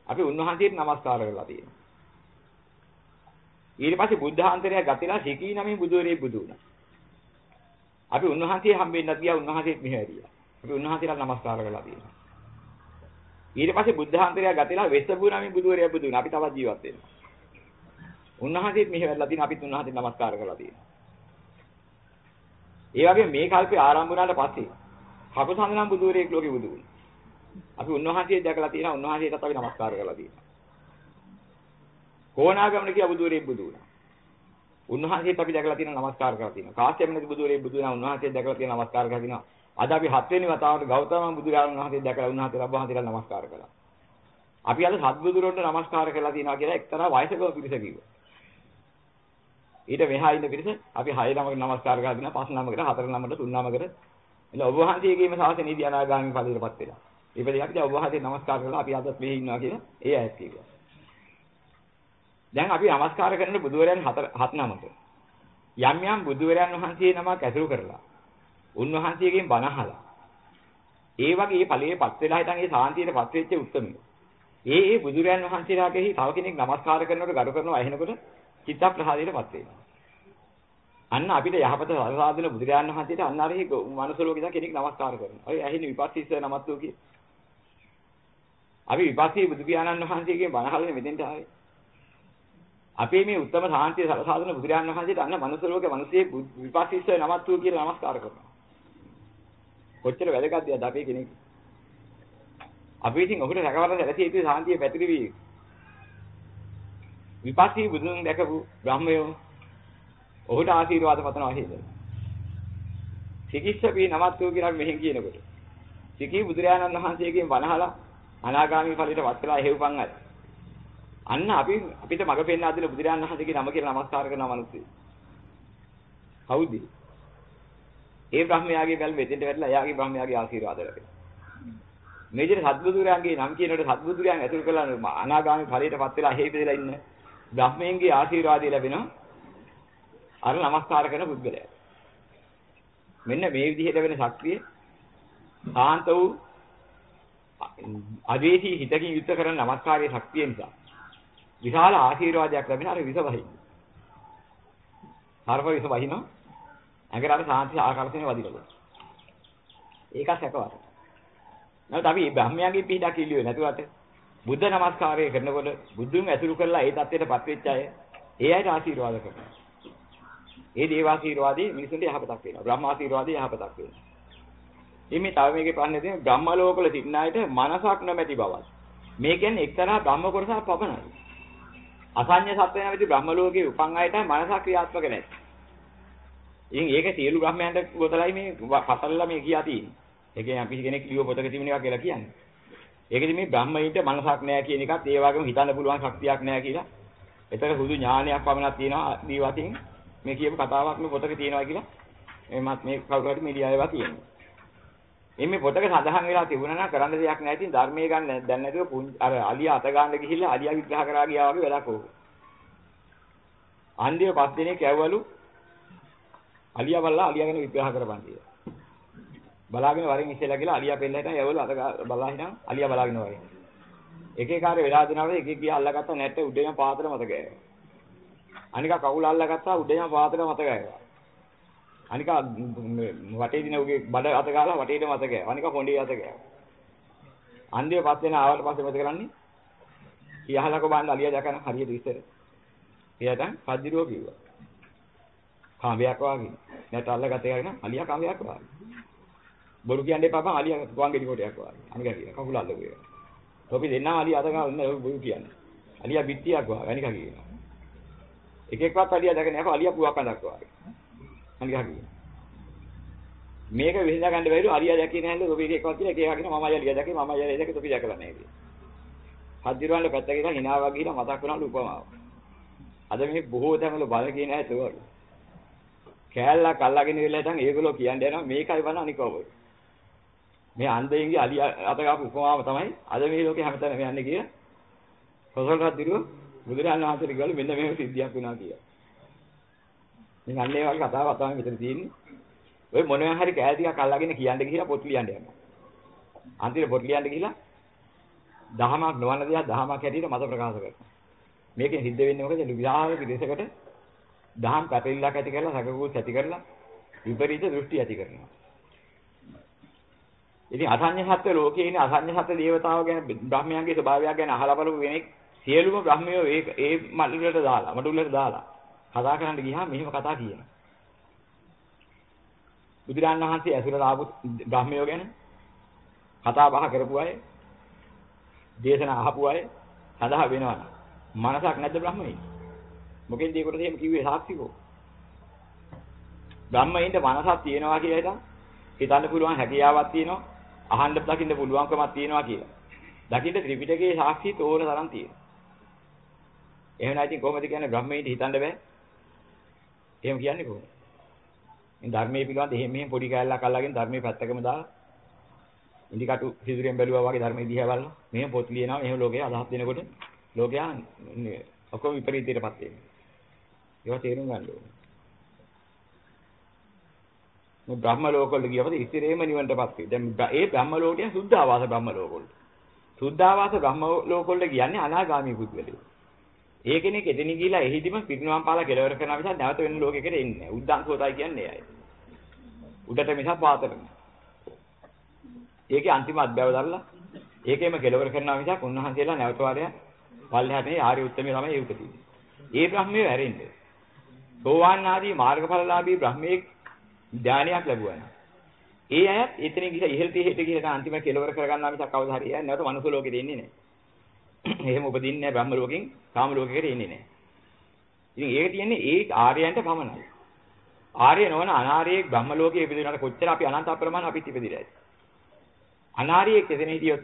Speaker 1: අපි උන්වහන්සේට නමස්කාර කරලා තියෙනවා. ඊට පස්සේ බුද්ධාන්තරය ගතිලා සිකී නමින් බුදුරේ බුදු වුණා. අපි උන්වහන්සේ හම්බෙන්නත් ගියා උන්වහන්සේත් මෙහෙ ඇරියා. අපි උන්වහන්සේට නමස්කාර කරලා තියෙනවා. ඊට පස්සේ බුද්ධාන්තරය ගතිලා වෙස්සපු නමින් බුදුරේ බුදු වුණා. අපි තවත් ජීවත් වෙනවා. උන්වහන්සේත් මෙහෙ වැදලා තියෙනවා අපිත් උන්වහන්සේට නමස්කාර කරලා තියෙනවා. ඒ වගේ මේ කල්පේ ආරම්භ වුණාට පස්සේ හකුසඳනම් බුදුරෙක් ලෝකෙ බුදු වුණා. අපි උන්වහන්සේ දැකලා තියෙනවා උන්වහන්සේටත් අපි නමස්කාර කරලා තියෙනවා. කොණාගමන කිය බුදුරෙක් බුදු වුණා. උන්වහන්සේට අපි දැකලා තියෙනවා නමස්කාර කරලා තියෙනවා. කාශ්‍යපමණ බුදුරෙක් බුදු වුණා උන්වහන්සේ දැකලා තියෙනවා නමස්කාර කරලා තියෙනවා. අද අපි හත් වෙනි වතාවට ගෞතම බුදුරජාණන් වහන්සේ දැකලා උන්වහන්සේ ලබහන්සේලා නමස්කාර කළා. අපි අද සත්බුදුරොන්ට නමස්කාර කරලා තියෙනවා කියලා එක්තරා වයසක පිරිස කිව්වා. ඊට මෙහා ඉන්න පිරිස අපි 6 නමකට නමස්කාර කරලා දෙනවා 5 නමකට 4 නමකට 3 නමකට එල ඔබ වහන්සේගේම ශාසනයේදී අනාගාමී ඵලයටපත් වෙලා. ඉතින් අපි ඔබ වහන්සේ නමස්කාර කරලා අපි අදත් මෙහි ඉන්නවා කියන ඒ අයත් කියනවා. දැන් අපි නමස්කාර කරන බුදුවරයන් 4 7 නමකට යම් යම් බුදුවරයන් වහන්සේ නමක් ඇසුරු කරලා උන්වහන්සේගෙන් බණ අහලා ඒ වගේ මේ ඵලයටපත් වෙලා හිටන් ඒ සාන්තියටපත් වෙච්ච උත්තරමිය. ඒ ඒ බුදුරයන් වහන්සේලාගේ තව කෙනෙක් නමස්කාර කරනකොට ගරු කරනවා එහෙනකොට චිත්ත ප්‍රහාදයටපත් වෙනවා. අන්න අපිට යහපත සාධන බුදුරයන් වහන්සේට අන්න අර ඒ මනුස්ස ලෝකේ කෙනෙක් නමස්කාර කරනවා. ඔය ඇහිනි විපස්සීස නමත් වූ කිය. අපි විපස්සී බුදු පියාණන් වහන්සේගෙන් බණ අහලා මෙතෙන්ට ආවේ. අපේ මේ උත්තම සාන්තිය සාධන බුදුරයන් වහන්සේට අන්න මනුස්ස ලෝකේ මිනිස්සේ විපස්සීස නමත් වූ කියලා නමස්කාර කරනවා. කොච්චර වැදගත්ද අපේ කෙනෙක්. අපි ඉතින් ඔහුට රැකවරන සැලසිය යුතු සාන්තිය පැතිරිවි. විපස්සී බුදුන් දැකපු බ්‍රහ්මයෝ ඔහුට ආශිර්වාද පතනවා හේද. සිකිස්සපී නමත් වූ කියලා මෙහෙන් කියනකොට. සිකී බුදුරජාණන් වහන්සේගෙන් වනහලා අනාගාමී ඵලයට වත් වෙලා හේවපන් අය. අන්න අපි අපිට මඟ පෙන්වා දෙන බුදුරජාණන් වහන්සේගේ නම කියලා නමස්කාර කරන මිනිස්සු. කවුද? ඒ බ්‍රහ්මයාගේ බැල් මෙතෙන්ට වැටලා එයාගේ බ්‍රහ්මයාගේ ආශිර්වාද ලැබෙනවා. මේ විදිහට සත්බුදුරයන්ගේ නම් කියනකොට සත්බුදුරයන් ඇතුල් කරලා අනාගාමී ඵලයටපත් වෙලා හේපෙදලා ඉන්න බ්‍රහ්මයන්ගේ ආශිර්වාදය ලැබෙනවා. අර නමස්කාර කරන පුද්ගලයා. මෙන්න මේ විදිහට වෙන ශක්තිය සාන්ත වූ අදේශී හිතකින් යුක්ත කරන නමස්කාරයේ ශක්තිය නිසා විශාල ආශිර්වාදයක් ලැබෙන අර විස වහින්න. හරප විස වහිනවා. ඇඟට අර සාන්ති ආකර්ෂණය වදිනවා. ඒක සැකවත්. නැත්නම් අපි බ්‍රහ්මයාගේ පිටක් ඉල්ලුවේ නැතුවට බුද්ධ නමස්කාරය කරනකොට බුදුන් ඇසුරු කරලා ඒ தත්ත්වයටපත් වෙච්ච අය ඒ අයට ආශිර්වාද කරනවා. ඒ දේවාශීර්වාදී මිනිසුන්ට යහපතක් වෙනවා. බ්‍රහ්මාශීර්වාදී යහපතක් වෙනවා. ඉතින් තව මේකේ ප්‍රශ්නේ තියෙන්නේ බ්‍රහ්ම ලෝකවල සිටින අයට මනසක් නැමැති බවත්. මේ කියන්නේ එක්තරා බ්‍රහ්ම කොටසක් පමණයි. අසඤ්ඤ සත්‍ය නැමැති බ්‍රහ්ම ලෝකයේ උපන් අයට මනසක් ක්‍රියාත්මක නැහැ. ඉතින් ඒක සියලු බ්‍රහ්මයන්ට ගොතලයි මේ පසල්ලා මේ කියා තියෙන්නේ. ඒ කියන්නේ අපි කෙනෙක් ලියව පොතක තිබෙන එකක් කියලා කියන්නේ. ඒකෙදි මේ බ්‍රහ්මයින්ට මනසක් නැහැ කියන එකත් ඒ වගේම හිතන්න පුළුවන් ශක්තියක් නැහැ කියලා. ඒතර හුදු ඥානයක් පමණක් තියෙනවා දීවතින් මේ කියපු කතාවක් මේ පොතක තියෙනවා කියලා එමත් මේ කවුරු හරි මීඩියා ඒවා තියෙනවා. මේ මේ පොතක සඳහන් වෙලා තිබුණා නම් කරන්න දෙයක් නැහැ. ඉතින් ධර්මයේ ගන්න දැන් නැතුව අර අලියා අත ගන්න ගිහිල්ලා අලියා විග්‍රහ කරා ගියා වගේ වැඩක් ඕක. අන්දිය පස් දිනේ කැවවලු අලියා බල්ලා අලියා ගැන විග්‍රහ කරපන් කියලා. බලාගෙන වරින් ඉස්සෙල්ලා කියලා අලියා පෙල්ල හිටන් යවලු අත බලා හිටන් අලියා බලාගෙන වරින්. එක එක කාර්ය වෙලා දෙනවද එක එක ගියා අල්ලගත්ත නැට්ට උඩේම පාතර මත ගෑවා. අනික කකුල අල්ලගත්තා උඩේම පාතර මත ගෑවා. අනික වටේ දින උගේ බඩ අත ගාලා වටේට මත ගෑවා. අනික කොණ්ඩේ අත ගෑවා. අන්දිය පස් වෙන ආවට පස්සේ මොකද කරන්නේ? කියහලක බාන්න අලියා දැකන හරියට ඉස්සර. එයාට පද්දිරෝ කිව්වා. කාඹයක් වාගේ. නැට අල්ලගත එකගෙන අලියා කාඹයක් වාගේ. බොරු කියන්නේ පාපා අලියා ගුවන්ගෙඩි කොටයක් වාගේ. අනික කියන කකුල අල්ලගුවේ. තොපි දෙන්නා අලියා අත ගාලා ඉන්න බොරු කියන්නේ. අලියා බිත්තියක් වාගේ අනික කියනවා. එක එකවත් අලියා දැක නැහැ අලියා පුවක් අඳක් වාගේ. අනික හරි. මේක විහිදා ගන්න බැරිව අලියා දැකේ නැහැ නේද? ඔබ එක එකවත් කියලා එක එකගෙන මම අලියා දැකේ මම අලියා දැකේ තොපි දැකලා නැහැ කියලා. හදිරවල පැත්ත ගිහලා hinaවා ගිහලා මතක් වුණාලු උපමාව. අද මේ බොහෝ තැන්වල බල කියන ඇත වගේ. කෑල්ලක් අල්ලගෙන ඉවිල්ලා හිටන් ඒගොල්ලෝ කියන්නේ යනවා මේකයි බලන්න අනිකව. මේ අන්දයින්ගේ අලියා අත ගාපු උපමාව තමයි අද මේ ලෝකේ හැමතැනම යන්නේ කියලා. කොසල් රජුගේ බුදුරජාණන් වහන්සේට කිව්වලු මෙන්න මෙහෙම සිද්ධියක් වුණා කියලා. ඉතින් අන්න ඒ වගේ කතාවක් තමයි මෙතන තියෙන්නේ. ඔය මොනවා හරි කෑල් ටිකක් අල්ලගෙන කියන්න ගිහිලා පොත් ලියන්න යනවා. අන්තිමට පොත් ලියන්න ගිහිලා දහමක් නොවන දෙයක් දහමක් හැටියට මත ප්‍රකාශ කරනවා. මේකෙන් සිද්ධ වෙන්නේ මොකද? විශාල පිළිසකට දහම් පැටලිල්ලක් ඇති කරලා සකකුත් ඇති කරලා විපරීත දෘෂ්ටි ඇති කරනවා. ඉතින් අසඤ්ඤ සත්ත්ව ලෝකයේ ඉන්න අසඤ්ඤ සත්ත්ව දේවතාව ගැන බ්‍රහ්මයන්ගේ ස්වභාවය ගැන අහලා බලපු කෙනෙක් සියලුම බ්‍රහ්මයෝ ඒ ඒ මඩුලට දාලා මඩුලට දාලා කතා කරන්න ගියාම මෙහෙම කතා කියනවා. බුදුරන් වහන්සේ ඇසුරට ආපු බ්‍රහ්මයෝ ගැන කතා බහ කරපු අය දේශනා අහපු අය සඳහා වෙනවා. මනසක් නැද්ද බ්‍රහ්මයේ? මොකෙන්ද ඒකට එහෙම කිව්වේ සාක්ෂිකෝ? බ්‍රහ්මයින්ට මනසක් තියෙනවා කියලා හිතන් හිතන්න පුළුවන් හැකියාවක් තියෙනවා අහන්න දකින්න පුළුවන්කමක් තියෙනවා කියලා. දකින්න ත්‍රිපිටකයේ සාක්ෂි තෝර තරම් තියෙනවා. එහෙම නැත්නම් කොහොමද කියන්නේ බ්‍රහ්මීට හිතන්න බෑ? එහෙම කියන්නේ කොහොමද? මේ ධර්මයේ පිළිබඳ එහෙම මෙහෙම පොඩි කැලලක් අල්ලගෙන ධර්මයේ පැත්තකම දාලා ඉන්දිකටු සිදුරෙන් බැලුවා වගේ ධර්මයේ දිහා බලලා මෙහෙම පොත් ලියනවා එහෙම ලෝකේ අදහස් දෙනකොට ලෝකයා ඔක්කොම විපරීතයටපත් වෙනවා. ඒවා තේරුම් ගන්න ඕනේ. මේ බ්‍රහ්ම ලෝකවල ගියපද ඉතිරේම නිවනටපත් වෙයි. දැන් ඒ බ්‍රහ්ම ලෝකයෙන් සුද්ධාවාස බ්‍රහ්ම ලෝකවල. සුද්ධාවාස බ්‍රහ්ම ලෝකවල කියන්නේ අනාගාමී පුද්ගලයෝ. ඒ කෙනෙක් එතන ගිහිලා එහිදිම පිරිනවම් පාලා කෙලවර කරන නිසා නැවත වෙන ලෝකයකට එන්නේ නැහැ. උද්දාංසෝතයි කියන්නේ එයයි. උඩට මිසක් පාතට නෙමෙයි. ඒකේ අන්තිම අධ්‍යයව දරලා ඒකෙම කෙලවර කරනවා මිසක් උන්වහන්සේලා නැවත වාරයක් පල්ලෙහාට මේ ආර්ය උත්තමී තමයි ඒ උපතින්නේ. ඒ බ්‍රහ්මයේ වැරෙන්නේ. සෝවාන් ආදී මාර්ගඵලලාභී බ්‍රහ්මයේ ඥානයක් ලැබුවා. ඒ අයත් එතනින් ගිහ ඉහළට ඉහළට ගිහලා අන්තිම කෙලවර කරගන්නවා මිසක් කවදා හරි යන්නේ නැවත මනුස්ස ලෝකෙට එන්නේ නැහැ. එහෙම උපදින්නේ නැහැ බ්‍රහ්ම ලෝකෙන් කාම ලෝකෙකට එන්නේ නැහැ. ඉතින් ඒක තියන්නේ ඒ ආර්යයන්ට පමණයි. ආර්ය නොවන අනාර්යයෙක් බ්‍රහ්ම ලෝකයේ ඉපදිනාට කොච්චර අපි අනන්ත අප්‍රමාණ අපිත් ඉපදිලාද? අනාර්යයෙක් එතන හිටියොත්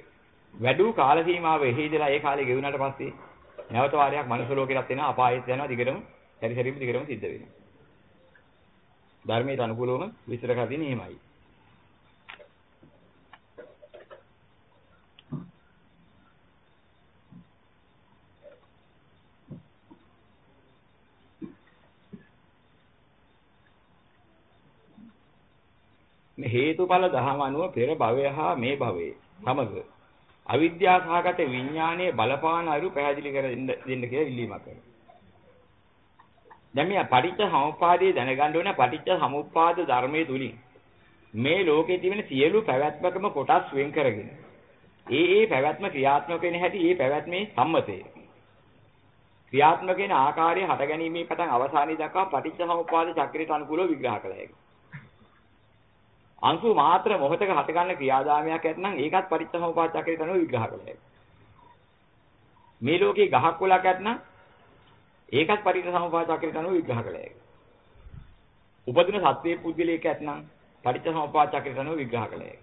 Speaker 1: වැඩි කාල සීමාව එහිදලා ඒ කාලේ ගෙවුනට පස්සේ නැවත වාරයක් මනුස්ස ලෝකෙට එනවා අපායෙත් යනවා දිගටම සැරිසැරීම දිගටම සිද්ධ වෙනවා. ධර්මයට අනුකූලවම විස්තර කරලා තියෙන්නේ එහෙමයි. මේ හේතුඵල දහම අනුව පෙර භවය හා මේ භවයේ සමග අවිද්‍යා සහගත විඥානයේ බලපාන අරු පැහැදිලි කර දෙන්න කියලා ඉල්ලීමක් කරනවා. දැන් මේ පටිච්ච සමුප්පාදයේ දැනගන්න ඕන පටිච්ච සමුප්පාද ධර්මයේ තුලින් මේ ලෝකේ තිබෙන සියලු පැවැත්මකම කොටස් වෙන් කරගෙන ඒ ඒ පැවැත්ම ක්‍රියාත්මක වෙන හැටි ඒ පැවැත්මේ සම්මතය ක්‍රියාත්මක වෙන ආකාරය හටගැනීමේ පටන් අවසානයේ දක්වා පටිච්ච සමුප්පාද චක්‍රයට අනුකූලව විග්‍රහ කළ හැකියි. අංශු මාත්‍ර මොහතක හටගන්න ක්‍රියාදාමයක් ඇත්නම් ඒකත් පටිච්ච සමුප්පාද චක්‍රයට අනුව විග්‍රහ කළ හැකියි. මේ ලෝකේ ගහක් කොලක් ඇත්නම් ඒකත් පටිච්චසමුප්පාද චක්‍රයට අනුව විග්‍රහ කළ හැකියි. උපදින සත්වයේ පුද්ගලයෙක් ඇතනම් පටිච්චසමුප්පාද චක්‍රයට අනුව විග්‍රහ කළ හැකියි.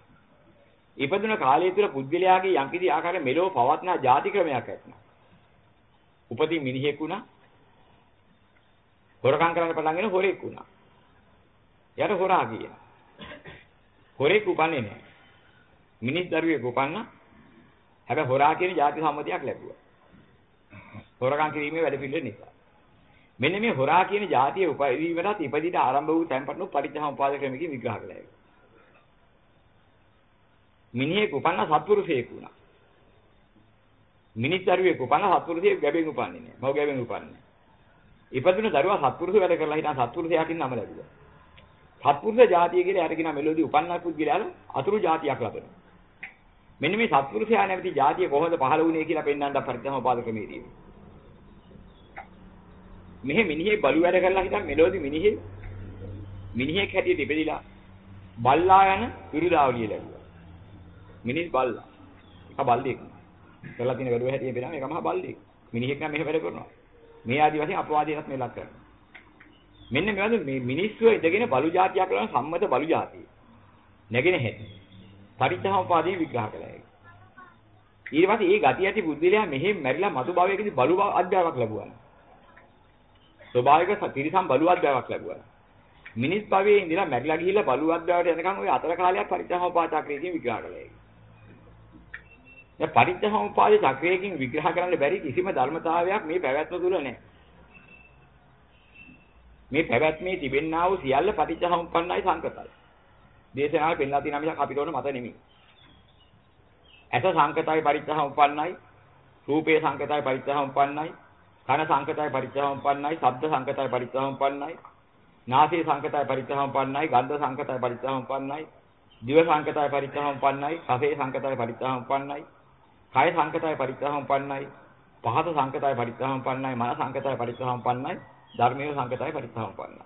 Speaker 1: ඉපදුන කාලය තුළ පුද්ගලයාගේ යම්කිසි ආකාරයක මෙලෝ පවත්නා ಜಾති ක්‍රමයක් ඇතනම් උපදී මිනිහෙක් වුණා හොරකම් කරන්න පටන්ගෙන හොරෙක් වුණා. යට හොරා කියන. හොරෙක් උපන්නේ නැහැ. මිනිස් දරුවෙක් උපන්නා. හැබැයි හොරා කියන ಜಾති සම්මතියක් ලැබුවා. හොරකම් කිරීමේ වැඩ පිළිවෙල නිසා. මෙන්න මේ හොරා කියන જાතිය උපදීවටත් ඉපදිට ආරම්භ වූ තැන්පත්නු පරිත්‍යාම උපාද ක්‍රමකින් විග්‍රහ කළා. මිනිහෙක් උපන්න සත්පුරුෂයෙක් වුණා. මිනිස් දරුවෙක් උපන්න සත්පුරුෂයෙක් ගැබෙන් උපන්නේ නෑ. මව ගැබෙන් උපන්නේ. ඉපදුන දරුවා සත්පුරුෂ වැඩ කරලා හිටන් සත්පුරුෂයා කියන නම ලැබුවා. සත්පුරුෂ જાතිය කියලා අරගෙන මෙලොදී උපන්න පුද්ගලයාල අතුරු જાතියක් ලබනවා. මෙන්න මේ සත්පුරුෂයා නැමැති જાතිය කොහොමද පහළ වුණේ කියලා පෙන්වන්න පරිත්‍යාම උපාද ක්‍රමයේදී. මෙහෙ මිනිහේ බලු වැඩ කරලා හිටන් මෙලෝදි මිනිහේ මිනිහෙක් හැටියට ඉපදිලා බල්ලා යන විරුදාවලිය ලැබුවා. මිනිස් බල්ලා. එක බල්ලෙක්. කරලා තියෙන වැඩුව හැටියෙන් බලනවා ඒකම බල්ලෙක්. මිනිහෙක් නම් මෙහෙ වැඩ කරනවා. මේ ආදි වශයෙන් අපවාදයන්ත් මේ ලක් කරනවා. මෙන්න මේ වගේ මේ මිනිස්සු ඉඳගෙන බලු జాතියක් කරන සම්මත බලු జాතිය. නැගෙන හැටි. පරිච්ඡාමපාදී විග්‍රහ කළා ඒක. ඊට පස්සේ ඒ ගති ඇති බුද්ධිලයා මෙහෙම මැරිලා මතු භවයකදී බලු අධ්‍යාපනයක් ලැබුවා. ස්වභාවික තිරිසන් බලුවත් බවක් ලැබුවා. මිනිස් භවයේ ඉඳලා මැරිලා ගිහිල්ලා බලුවත් බවට යනකම් ওই අතර කාලයක් පරිච්ඡහෝපාද චක්‍රයකින් විග්‍රහ කළා ඒක. දැන් පරිච්ඡහෝපාද චක්‍රයකින් විග්‍රහ කරන්න බැරි කිසිම ධර්මතාවයක් මේ පැවැත්ම තුල නැහැ. මේ පැවැත්මේ තිබෙන්නා වූ සියල්ල පටිච්චසමුප්පන්නයි සංකතයි. දේශනාවේ පෙන්ලා තියෙන මිසක් අපිට ඕන මත නෙමෙයි. ඇස සංකතයි පරිච්ඡසමුප්පන්නයි, රූපේ සංකතයි පරිච්ඡසමුප්පන්නයි, කන සංකතය පරිච්ඡාමපන්නයි, ශබ්ද සංකතය පරිච්ඡාමපන්නයි, නාසය සංකතය පරිච්ඡාමපන්නයි, ගන්ධ සංකතය පරිච්ඡාමපන්නයි, දිව සංකතය පරිච්ඡාමපන්නයි, රසය සංකතය පරිච්ඡාමපන්නයි, කය සංකතය පරිච්ඡාමපන්නයි, පහත සංකතය පරිච්ඡාමපන්නයි, මන සංකතය පරිච්ඡාමපන්නයි, ධර්මයේ සංකතය පරිච්ඡාමපන්නයි.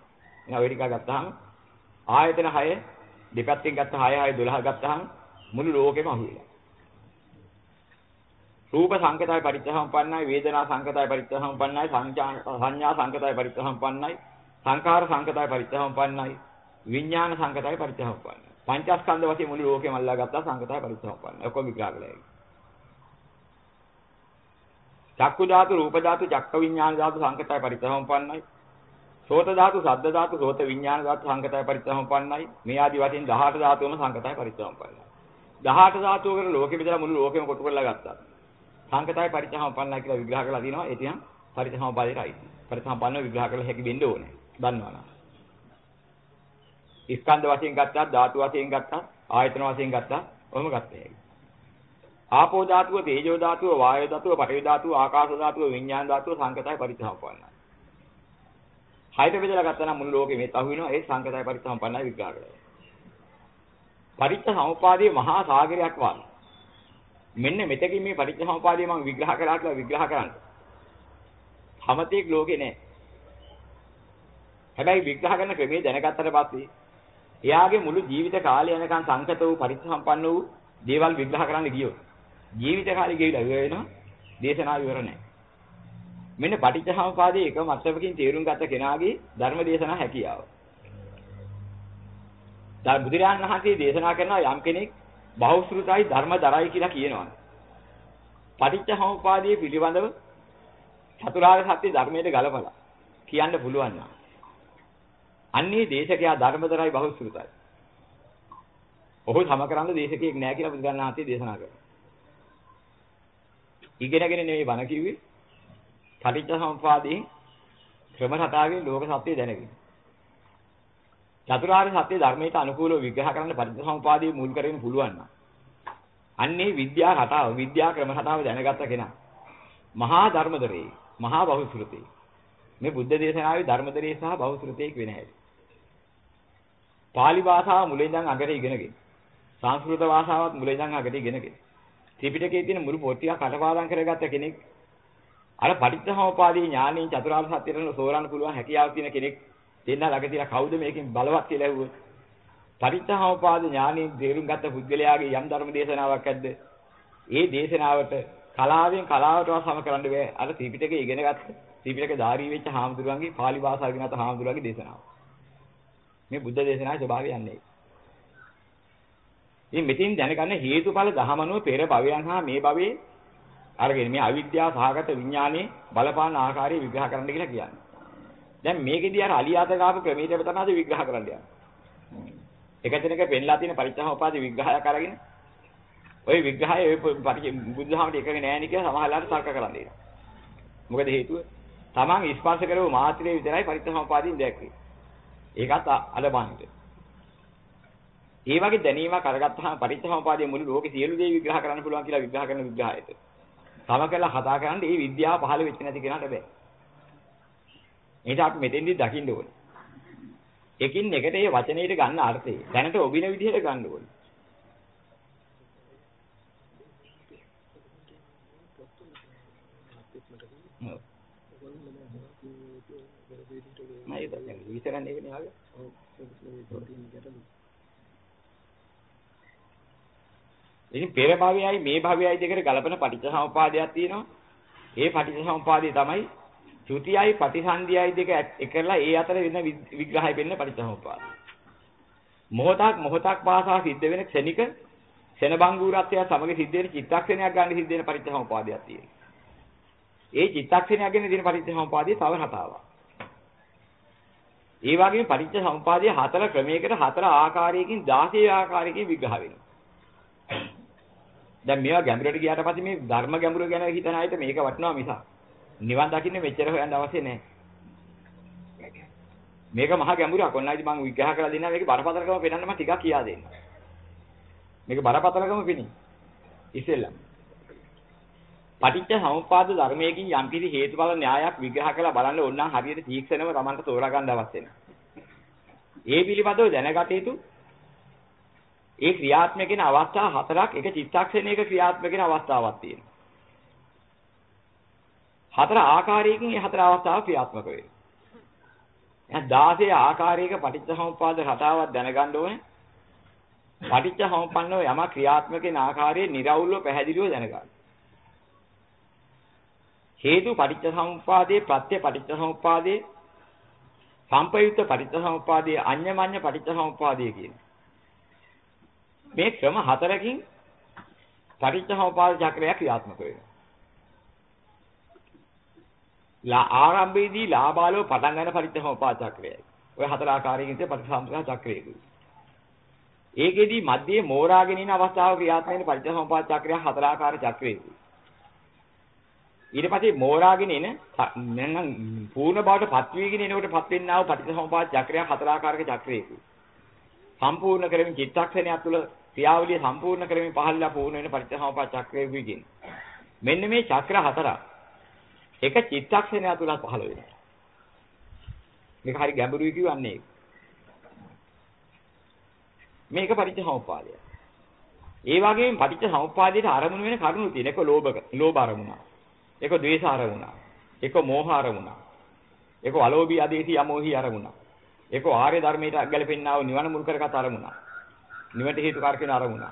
Speaker 1: එහෙනම් ඔය ටික ගත්තාම ආයතන 6 දෙපැත්තෙන් ගත්ත 6 6 12 ගත්තාම මුළු ලෝකෙම අහුවෙලා. රූප සංකතය පරිච්ඡසම්පන්නයි වේදනා සංකතය පරිච්ඡසම්පන්නයි සංඥා සංකතය පරිච්ඡසම්පන්නයි සංකාර සංකතය පරිච්ඡසම්පන්නයි විඥාන සංකතය පරිච්ඡසම්පන්නයි පංචස්කන්ධ වශයෙන් මුළු ලෝකෙම අල්ලා ගත්තා සංකතය පරිච්ඡසම්පන්නයි ඔක්කොම විග්‍රහ කළා චක්කු ධාතු රූප ධාතු චක්ක විඥාන ධාතු සංකතය පරිච්ඡසම්පන්නයි සෝත ධාතු සද්ද ධාතු සෝත විඥාන ධාතු සංකතය පරිච්ඡසම්පන්නයි මේ ආදි වශයෙන් 18 ධාතුවම සංකතය පරිච්ඡසම්පන්නයි 18 ධාතුවකට ලෝකෙ බෙදලා මුළු ලෝකෙම කොටු කරලා ගත්තා. සංකතයි පරිච්ඡහමපන්නයි කියලා විග්‍රහ කරලා තියෙනවා. ඒ තියන් පරිච්ඡහමපාදයට අයිති. පරිච්ඡහමපන්න විග්‍රහ කරලා හැකි වෙන්න ඕනේ. දන්නවනම්. ස්කන්ධ වශයෙන් ගත්තා, ධාතු වශයෙන් ගත්තා, ආයතන වශයෙන් ගත්තා, ඔහොම ගත්තේ. ආපෝ ධාතුව, තේජෝ ධාතුව, වායෝ ධාතුව, පඨවි ධාතුව, ආකාශ ධාතුව, විඥාන ධාතුව සංකතයි පරිත්‍යාපන්නයි. හයට බෙදලා ගත්තා නම් මුළු ලෝකෙ මේත් අහු වෙනවා ඒ සංකතයි පරිත්‍යාපන්නයි විග්‍රහ කරලා. පරිත්‍යාසමුපාදයේ මහා සාගරයක් වගේ. මෙන්න මෙතකින් මේ පරිත්‍යාසමුපාදයේ මම විග්‍රහ කරලා කියලා විග්‍රහ කරන්නේ. හැමතෙක් ලෝකේ නෑ. හැබැයි විග්‍රහ කරන ක්‍රමයේ දැනගත්තට පස්සේ එයාගේ මුළු ජීවිත කාලය යනකම් සංකත වූ පරිත්‍යාසම්පන්න වූ දේවල් විග්‍රහ කරන්න ගියොත් ජීවිත කාලය ගෙවිලා ඉවර වෙනවා දේශනාව ඉවර නැහැ. මෙන්න පටිච්චසමුපාදයේ එක මතකකින් තේරුම් ගත්ත කෙනාගේ ධර්ම දේශනා හැකියාව. දැන් බුදුරජාණන් වහන්සේ දේශනා කරනවා යම් කෙනෙක් බහුශෘතයි ධර්ම දරයි කියලා කියනවා. පටිච්චසමුපාදයේ පිළිබඳව චතුරාර්ය සත්‍ය ධර්මයට ගලපලා කියන්න පුළුවන් නම් අන්නේ දේශකයා ධර්මදරයි බහුශෘතයි. ඔහු සමකරන්න දේශකයෙක් නෑ කියලා බුදුරජාණන් වහන්සේ දේශනා කරනවා. ඉගෙනගෙන නෙවෙයි බණ කිව්වේ. පටිච්චසමුපාදයේ ක්‍රම රටාවේ ලෝක සත්‍ය දැනගෙන. චතුරාර්ය සත්‍ය ධර්මයට අනුකූලව විග්‍රහ කරන්න පටිච්චසමුපාදයේ මුල් කරගෙන පුළුවන් නම් අන්නේ විද්‍යා රටාව විද්‍යා ක්‍රම රටාව දැනගත්ත කෙනා මහා ධර්මදරේ මහා බහුසෘතේ මේ බුද්ධ දේශනාවේ ධර්මදරේ සහ බහුසෘතේක් වෙන හැටි. පාලි භාෂාව මුලින් ඉඳන් අගට ඉගෙනගෙන සංස්කෘත භාෂාවත් මුලින් ඉඳන් අගට ඉගෙනගෙන ත්‍රිපිටකයේ තියෙන මුළු පොත් ටික කටපාඩම් කරගත්ත කෙනෙක් අර පටිච්චසමුපාදී ඥානයෙන් චතුරාර්ය සත්‍යයට සෝරන්න පුළුවන් හැකියාව තියෙන කෙනෙක් දෙන්න ළඟ තියලා කවුද මේකෙන් බලවත් කියලා ඇහුවොත්? පටිච්චසමුපාද ඥානයෙන් තේරුම් ගත්ත පුද්ගලයාගේ යම් ධර්ම දේශනාවක් ඇද්ද? ඒ දේශනාවට කලාවෙන් කලාවටවත් සම කරන්න බෑ. අර ත්‍රිපිටකය ඉගෙන ගත්ත ත්‍රිපිටක ධාරී වෙච්ච හාමුදුරුවන්ගේ pāli භාෂාව ඉගෙනත් හාමුදුරුවන්ගේ දේශනාව. මේ බුද්ධ දේශනාවේ ස්වභාවය යන්නේ ඉතින් මෙතින් දැනගන්න හේතුඵල දහමනුව පෙර භවයන් හා මේ භවයේ අරගෙන මේ අවිද්‍යාව සහගත විඥානයේ බලපාන ආකාරය විග්‍රහ කරන්න කියලා කියන්නේ. දැන් මේකෙදී අර අලියාත ගාපු ක්‍රමයට තමයි විග්‍රහ කරන්න යන්නේ. එක දිනක පෙන්ලා තියෙන පරිච්ඡාෝපාදී විග්‍රහයක් අරගෙන ওই විග්‍රහය ඔය බුදුහාමට එකගෙන නෑ නේ කියලා සමහරලාට තර්ක කරන්න දෙනවා. මොකද හේතුව? Taman ස්පර්ශ කරව මාත්‍රේ විතරයි පරිච්ඡාෝපාදීන් දැක්කේ. ඒකත් අලබන්ට. ඒ වගේ දැනීමක් අරගත්තාම පරිච්ඡාෝපාදයේ මුළු ලෝකේ සියලු දේ විග්‍රහ කරන්න පුළුවන් කියලා විග්‍රහ කරන විග්‍රහයට. තම කළා කතා කරන්නේ මේ විද්‍යාව පහළ වෙච්ච නැති කෙනාට බෑ. ඒක අපි මෙතෙන්දි දකින්න ඕනේ. එකින් එකට මේ වචනේට ගන්න අර්ථය දැනට ඔබින විදිහට ගන්න ඕනේ. නෑ ඒක විතරනේ ඒකනේ ආවේ. ඉතින් පෙර භවයයි මේ භවයයි දෙකට ගලපන පටිච්චසමුපාදයක් තියෙනවා. ඒ පටිච්චසමුපාදය තමයි චුතියයි පටිසන්ධියයි දෙක එකලා ඒ අතර වෙන විග්‍රහය වෙන්න පටිච්චසමුපාදය. මොහොතක් මොහොතක් පාසා සිද්ධ වෙන ක්ෂණික ක්ෂණබංගුරත්වය සමග සිද්ධ වෙන චිත්තක්ෂණයක් ගන්න සිද්ධ වෙන පටිච්චසමුපාදයක් තියෙනවා. ඒ චිත්තක්ෂණයක් ගැන දින පටිච්චසමුපාදයේ තව රටාවක්. ඒ වගේම පටිච්චසමුපාදයේ හතර ක්‍රමයකට හතර ආකාරයකින් 16 ආකාරයකින් විග්‍රහ වෙනවා. දැන් මේවා ගැඹුරට ගියාට පස්සේ මේ ධර්ම ගැඹුර ගැන හිතන අයට මේක වටිනවා මිසක් නිවන් දකින්න මෙච්චර හොයන්න අවශ්‍ය නැහැ. මේක මහා ගැඹුරක්. ඔන්නයිද මම විග්‍රහ කරලා දෙන්නා මේකේ බරපතලකම පෙන්වන්න මම ටිකක් කියා දෙන්න. මේක බරපතලකම පිණි. ඉතින්ලා. පටිච්ච සමුප්පාද ධර්මයකින් යම්කිසි හේතුඵල න්‍යායක් විග්‍රහ කරලා බලන්න ඕන නම් හරියට තීක්ෂණව Tamanට තෝරා ගන්න අවශ්‍ය නැහැ. ඒ පිළිබඳව දැනගත යුතු ඒ ක්‍රියාත්මක වෙන අවස්ථා හතරක් එක චිත්තක්ෂණයක ක්‍රියාත්මක වෙන අවස්ථාවක් තියෙනවා. හතර ආකාරයකින් මේ හතර අවස්ථාව ක්‍රියාත්මක වෙනවා. එහෙනම් 16 ආකාරයක පටිච්චසමුප්පාද රටාවක් දැනගන්න ඕනේ. පටිච්චසමුප්පන්නව යම ක්‍රියාත්මක වෙන ආකාරයේ निराවුල්ව පැහැදිලිව දැනගන්න. හේතු පටිච්චසමුප්පාදයේ ප්‍රත්‍ය පටිච්චසමුප්පාදයේ සම්පයුක්ත පටිච්චසමුප්පාදයේ අඤ්ඤමඤ්ඤ පටිච්චසමුප්පාදයේ කියන මේ ක්‍රම හතරකින් පටිච්චසමුපාද චක්‍රය ක්‍රියාත්මක වෙනවා. ලා ආරම්භයේදී ලාබාලව පටන් ගන්න පටිච්චසමුපාද චක්‍රයයි. ඔය හතර ආකාරයකින් තියෙන පටිච්චසමුපාද චක්‍රයක. ඒකෙදී මැදේ මෝරාගෙන ඉන අවස්ථාව ක්‍රියාත්මක වෙන පටිච්චසමුපාද චක්‍රය හතර ආකාර චක්‍රයක. ඊට පස්සේ මෝරාගෙන එන නැත්නම් පූර්ණ බවට පත් වීගෙන එනකොට පත් වෙන්නා වූ පටිච්චසමුපාද චක්‍රය හතර ආකාරයක චක්‍රයක. සම්පූර්ණ කරමින් චිත්තක්ෂණයක් තුළ ක්‍රියාවලිය සම්පූර්ණ කරමින් පහළලා පූර්ණ වෙන පරිච්ඡේදසමුප්පාද චක්‍රය විකින්. මෙන්න මේ චක්‍ර හතරක් එක චිත්තක්ෂණය තුළ පහළ වෙනවා. මේක හරි ගැඹුරුයි කියවන්නේ. මේක පරිච්ඡේදසමුප්පාදය. ඒ වගේම පටිච්චසමුප්පාදයට අරමුණු වෙන කරුණු තියෙන එක ලෝභක ලෝභ අරමුණ. ඒක ද්වේෂ අරමුණ. ඒක මෝහ අරමුණ. ඒක අලෝභී ආදේශී අමෝහී අරමුණ. ඒක ආර්ය ධර්මයට ගැලපෙන්නා වූ නිවන මුල් කරගත් අරමුණ. නිවට හේතු කාර්කේන අරමුණ.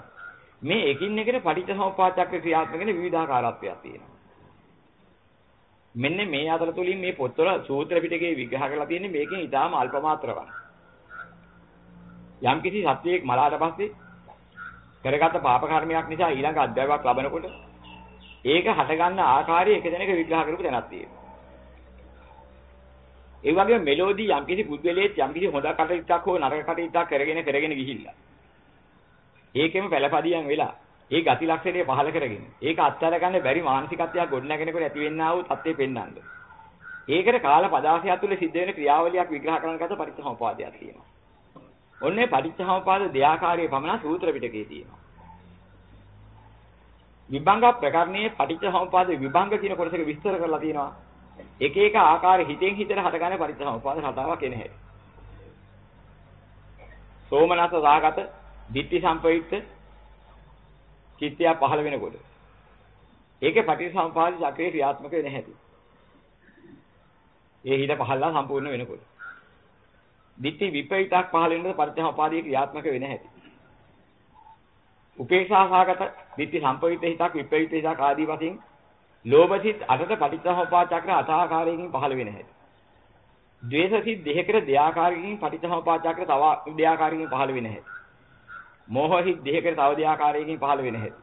Speaker 1: මේ එකින් එකට පටිච්චසමුප්පාද චක්‍ර ක්‍රියාත්මක වෙන විවිධාකාරත්වයක් තියෙනවා. මෙන්න මේ අතර තුලින් මේ පොත්වල සූත්‍ර පිටකේ විග්‍රහ කරලා තියෙන්නේ මේකෙන් ඊටාම අල්ප මාත්‍රවක්. යම්කිසි සත්‍යයක් මලාට පස්සේ කරගත්ත පාප කර්මයක් නිසා ඊළඟ අධ්‍යයනයක් ලබනකොට ඒක හටගන්න ආකාරය එක දෙනක විග්‍රහ කරපු තැනක් තියෙනවා. ඒ වගේම මෙලෝඩි යම්කිසි පුද්ගලයෙක් යම්කිසි හොඳ කටයුත්තක් හෝ නරක කටයුත්තක් කරගෙන කරගෙන ගිහිල්ලා. ඒකෙම පළපදියම් වෙලා ඒ ගති ලක්ෂණය පහල කරගෙන ඒක අත්හැර ගන්න බැරි මානසිකත්වයක් ගොඩනගෙනකොට ඇති වෙන්නා වූ தත්ත්වෙ පෙන්වන්න. ඒකට කාල පදාසය තුළ සිද්ධ වෙන ක්‍රියාවලියක් විග්‍රහ කරන කට පරිච්ඡේදපාදයක් තියෙනවා. ඔන්නේ පටිච්චසමුපාද දෙආකාරයේ පමණ සූත්‍ර පිටකේ තියෙනවා. විභංග ප්‍රකරණයේ පටිච්චසමුපාද විභංග කියන කොටසක විස්තර කරලා තියෙනවා. එක එක ආකාර හිතෙන් හිතට හටගන්න පටිච්චසමුපාද රටාවක් එන හැටි. සෝමනස සාගත, ditthi සම්පයුක්ත චිත්තය පහළ වෙනකොට. ඒකේ පටිච්චසමුපාද චක්‍රේ ක්‍රියාත්මක වෙන හැටි. ඒ හිත පහළලා සම්පූර්ණ වෙනකොට. ditthi විපරිතක් පහළ වෙනකොට පරිත්‍යාපාදී ක්‍රියාත්මක වෙන හැටි. උපේක්ෂාසහගත ditthi සම්පවිත හිතක් විපරිත හිතක් ආදී වශයෙන් ලෝභසිත අටට පටිච්චසමුප්පාද චක්‍ර අටාකාරයකින් පහළ වෙන හැටි. ද්වේෂසිත දෙකකට දෙආකාරයකින් පටිච්චසමුප්පාද චක්‍ර තව දෙආකාරයකින් පහළ වෙන හැටි. මෝහසිත දෙකකට තව දෙආකාරයකින් පහළ වෙන හැටි.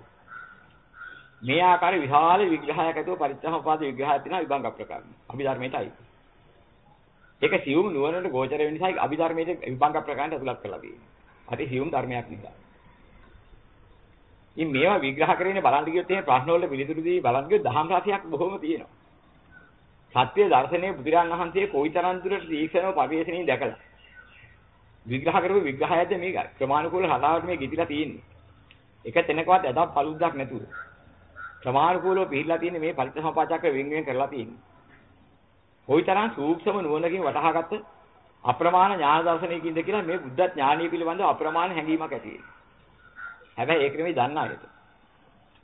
Speaker 1: මේ ආකාර විශාල විග්‍රහයක් ඇතුව පරිච්ඡේදපාද විග්‍රහයක් තියෙනවා විභංග ප්‍රකාරණ. අභිධර්මයටයි. ඒක සියුම් නුවණට ගෝචර වෙන නිසා අභිධර්මයේ විභංග ප්‍රකාරණයට ඇතුළත් කරලා තියෙනවා. අති සියුම් ධර්මයක් නිසා. ඉතින් මේවා විග්‍රහ කරගෙන බලන්න ගියොත් එහෙනම් ප්‍රශ්න වලට පිළිතුරු දී බලන්න ගියොත් දහම් රාශියක් බොහොම තියෙනවා. සත්‍ය දර්ශනයේ බුදුරන් වහන්සේ කොයිතරම් දුරට තීක්ෂණව පරිශ්‍රණයෙන් දැකලා විග්‍රහ කරපු විග්‍රහයද මේක ක්‍රමානුකූල හදාවට මේ ගිතිලා තියෙන්නේ. එක තැනකවත් අදක් පළුද්දක් නැතුව. ක්‍රමානුකූලව පිළිලා තියෙන්නේ මේ පරිත්‍යාසපාචක වෙන් වෙන් කරලා තියෙන්නේ. කොයිතරම් සූක්ෂම නුවණකින් වටහාගත්ත අප්‍රමාණ ඥාන දර්ශනයකින්ද කියලා මේ බුද්ධ ඥානීය පිළිබඳව අප්‍රමාණ හැඟීමක් ඇති වෙනවා. හැබැයි ඒක නෙමෙයි දන්න අයට.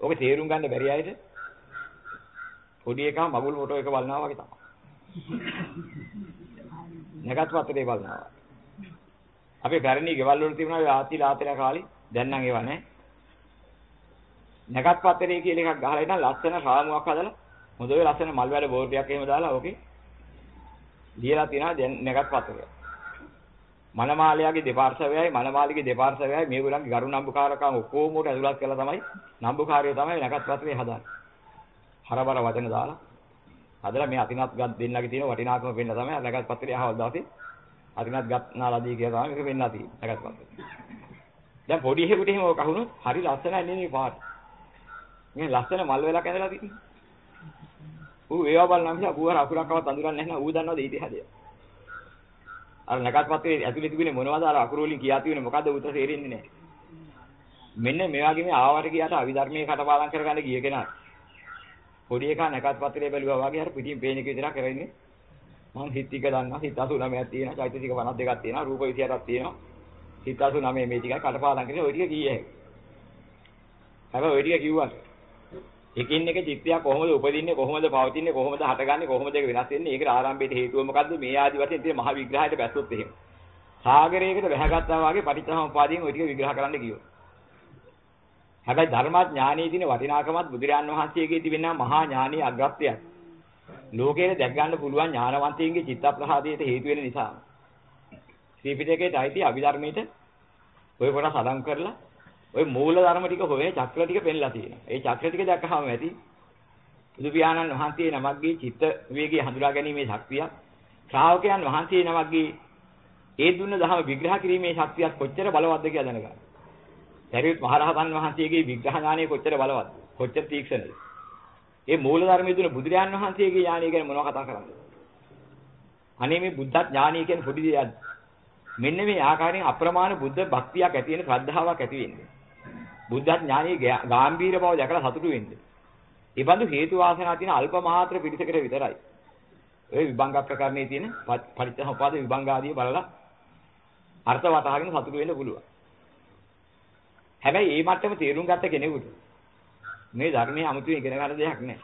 Speaker 1: ඕක තේරුම් ගන්න බැරි අයට පොඩි එකා මගුල් ෆොටෝ එක බලනවා වගේ තමයි. නැගත් පත්‍රේ බලනවා. අපේ පැරණි ගෙවල් වල තිබුණා ආති ලාතන කාලේ දැන් නම් ඒවා නැහැ. නැගත් පත්‍රේ කියලා එකක් ගහලා ඉන්න ලස්සන රාමුවක් හදලා හොඳ වෙ ලස්සන මල් වැඩ බෝර්ඩයක් එහෙම දාලා ඕකේ ලියලා තියෙනවා දැන් නැගත් පත්‍රය. මනමාලයාගේ දෙපාර්ශවයයි මනමාලිගේ දෙපාර්ශවයයි මේගොල්ලන්ගේ ගරු නම්බුකාරකම් ඔක්කොම උට ඇතුළත් කරලා තමයි නම්බුකාරයෝ තමයි නැගත් පත්‍රය හදාන්නේ. හරබර වචන දාලා හදලා මේ අතිනත් ගත් දෙන්නගේ තියෙන වටිනාකම වෙන්න තමයි නැගත් පත්‍රය අහවල් දවසේ අතිනත් ගත්නාලාදී කියලා තමයි මේක වෙන්නලා තියෙන්නේ නැගත් පත්‍රය. දැන් පොඩි හේකුට එහෙම ඔක අහුනොත් හරි ලස්සනයි නේ මේ පාට. මේ ලස්සන මල් වෙලක් ඇඳලා තියෙන්නේ. ඌ ඒවා බලන නිසා ඌ අර අකුරක්වත් අඳුරන්නේ නැහැ ඌ දන්නවද ඉතිහාසය. අර නගත් පත්‍රයේ ඇතුලේ තිබුණේ මොනවද අර අකුරු වලින් කියා තියෙන්නේ මොකද්ද උත්තර තේරෙන්නේ නැහැ. මෙන්න මේ වගේ මේ ආවට කියාට අවිධර්මයේ කටපාඩම් කරගන්න ගිය කෙනා පොඩි එකා නගත් පත්‍රයේ බැලුවා වගේ අර පිටින් පේන එක විතරක් කරන්නේ. මම හිත ටික දන්නවා හිත 89ක් තියෙනවා. චෛත්‍ය ටික 52ක් තියෙනවා. රූප 28ක් තියෙනවා. හිත 89 මේ ටිකයි කටපාඩම් කරේ. ඔය ටික කීයේ හැබැයි ඔය ටික කිව්වා එකින් එක චිත්තයක් කොහොමද උපදින්නේ කොහොමද පවතින්නේ කොහොමද හටගන්නේ කොහොමද ඒක වෙනස් වෙන්නේ? ඒකට ආරම්භයේදී හේතුව මොකද්ද? මේ ආදි වශයෙන් තියෙන මහ විග්‍රහයට බැස්සොත් එහෙම. සාගරයකට බැහැගත්තා වගේ පටිච්චසමුපාදයෙන් ඔය ටික විග්‍රහ කරන්න කිව්වා. හැබැයි ධර්මාඥානයේ තියෙන වටිනාකමත් බුදුරජාන් වහන්සේගේ තිබෙනා මහා ඥානීය අග්‍රත්‍යයක් ලෝකයේ දැක් ගන්න පුළුවන් ඥානවන්තයින්ගේ චිත්ත ප්‍රහාදයට හේතු වෙන නිසා ත්‍රිපිටකයේ ධෛති අභිධර්මයේ ඔය කොට සඳහන් කරලා ওই මූල ධර්ම ටික හොවේ චක්‍ර ටික පෙන්ලා තියෙනවා. ඒ චක්‍ර ටික දැක්කහම ඇති බුදු පියාණන් වහන්සේ නමක්ගේ චිත්ත විවේකී හඳුනා ගැනීමේ ශක්තිය ශ්‍රාවකයන් වහන්සේ නමක්ගේ ඒ දුන්න දහම විග්‍රහ කිරීමේ ශක්තිය කොච්චර බලවත්ද කියලා දැනගන්න. සරියුත් මහරහතන් වහන්සේගේ විග්‍රහ ඥානය කොච්චර බලවත්ද? කොච්චර තීක්ෂණද? ඒ මූල ධර්මයේ දුන්න බුදුරයන් වහන්සේගේ ඥානය ගැන මොනව කතා කරන්නද? අනේ මේ බුද්ධ ඥානය කියන්නේ පොඩි දෙයක්ද? මෙන්න මේ ආකාරයෙන් අප්‍රමාණ බුද්ධ භක්තියක් ඇති වෙන ශ්‍රද්ධාවක් ඇති වෙන්නේ. බුද්ධ ඥානයේ ගාම්භීර බව දැකලා සතුටු වෙන්නේ. ඒ බඳු හේතු වාසනා තියෙන අල්ප මාත්‍ර පිළිසකට විතරයි. ඔය විභංග ප්‍රකරණයේ තියෙන පරිත්‍යාගෝපාද විභංග ආදී බලලා අර්ථ වටහාගෙන සතුටු වෙන්න පුළුවන්. හැබැයි මේ මට්ටම තේරුම් ගත්ත කෙනෙකුට මේ ධර්මයේ 아무තුවේ ඉගෙන ගන්න දෙයක් නැහැ.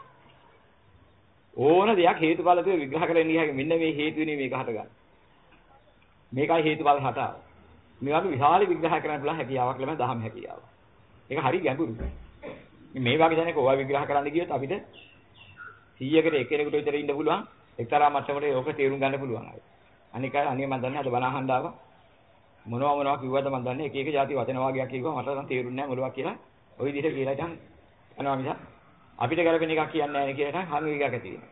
Speaker 1: ඕන දෙයක් හේතුඵල තුල විග්‍රහ කරන්න ගියාම මෙන්න මේ හේතුනේ මේක හටගන්න. මේකයි හේතුඵල හටාව. මේ වගේ විශාල විග්‍රහ කරන්න පුළුවන් හැකියාවක් ළමයි දහම් හැකියාව. ඒක හරි ගැඹුරුයි. මේ වගේ දැනක ඕවා විග්‍රහ කරන්න ගියොත් අපිට 100කට එකෙනෙකුට විතර ඉන්න පුළුවන් එක්තරා මට්ටමකට ඕක තේරුම් ගන්න පුළුවන් අය. අනික අනේ මම දන්නේ අද බණහන් දාවා මොනවා මොනවා කිව්වද මම දන්නේ එක එක જાති වචන වාගයක් කිව්වා මට නම් තේරුන්නේ නැහැ මොලවක් කියලා ওই විදිහට කියලා ඉතින් යනවා මිස අපිට ගැලපෙන එකක් කියන්නේ නැහැ කියලා නම් හංග විගයක් ඇති වෙනවා.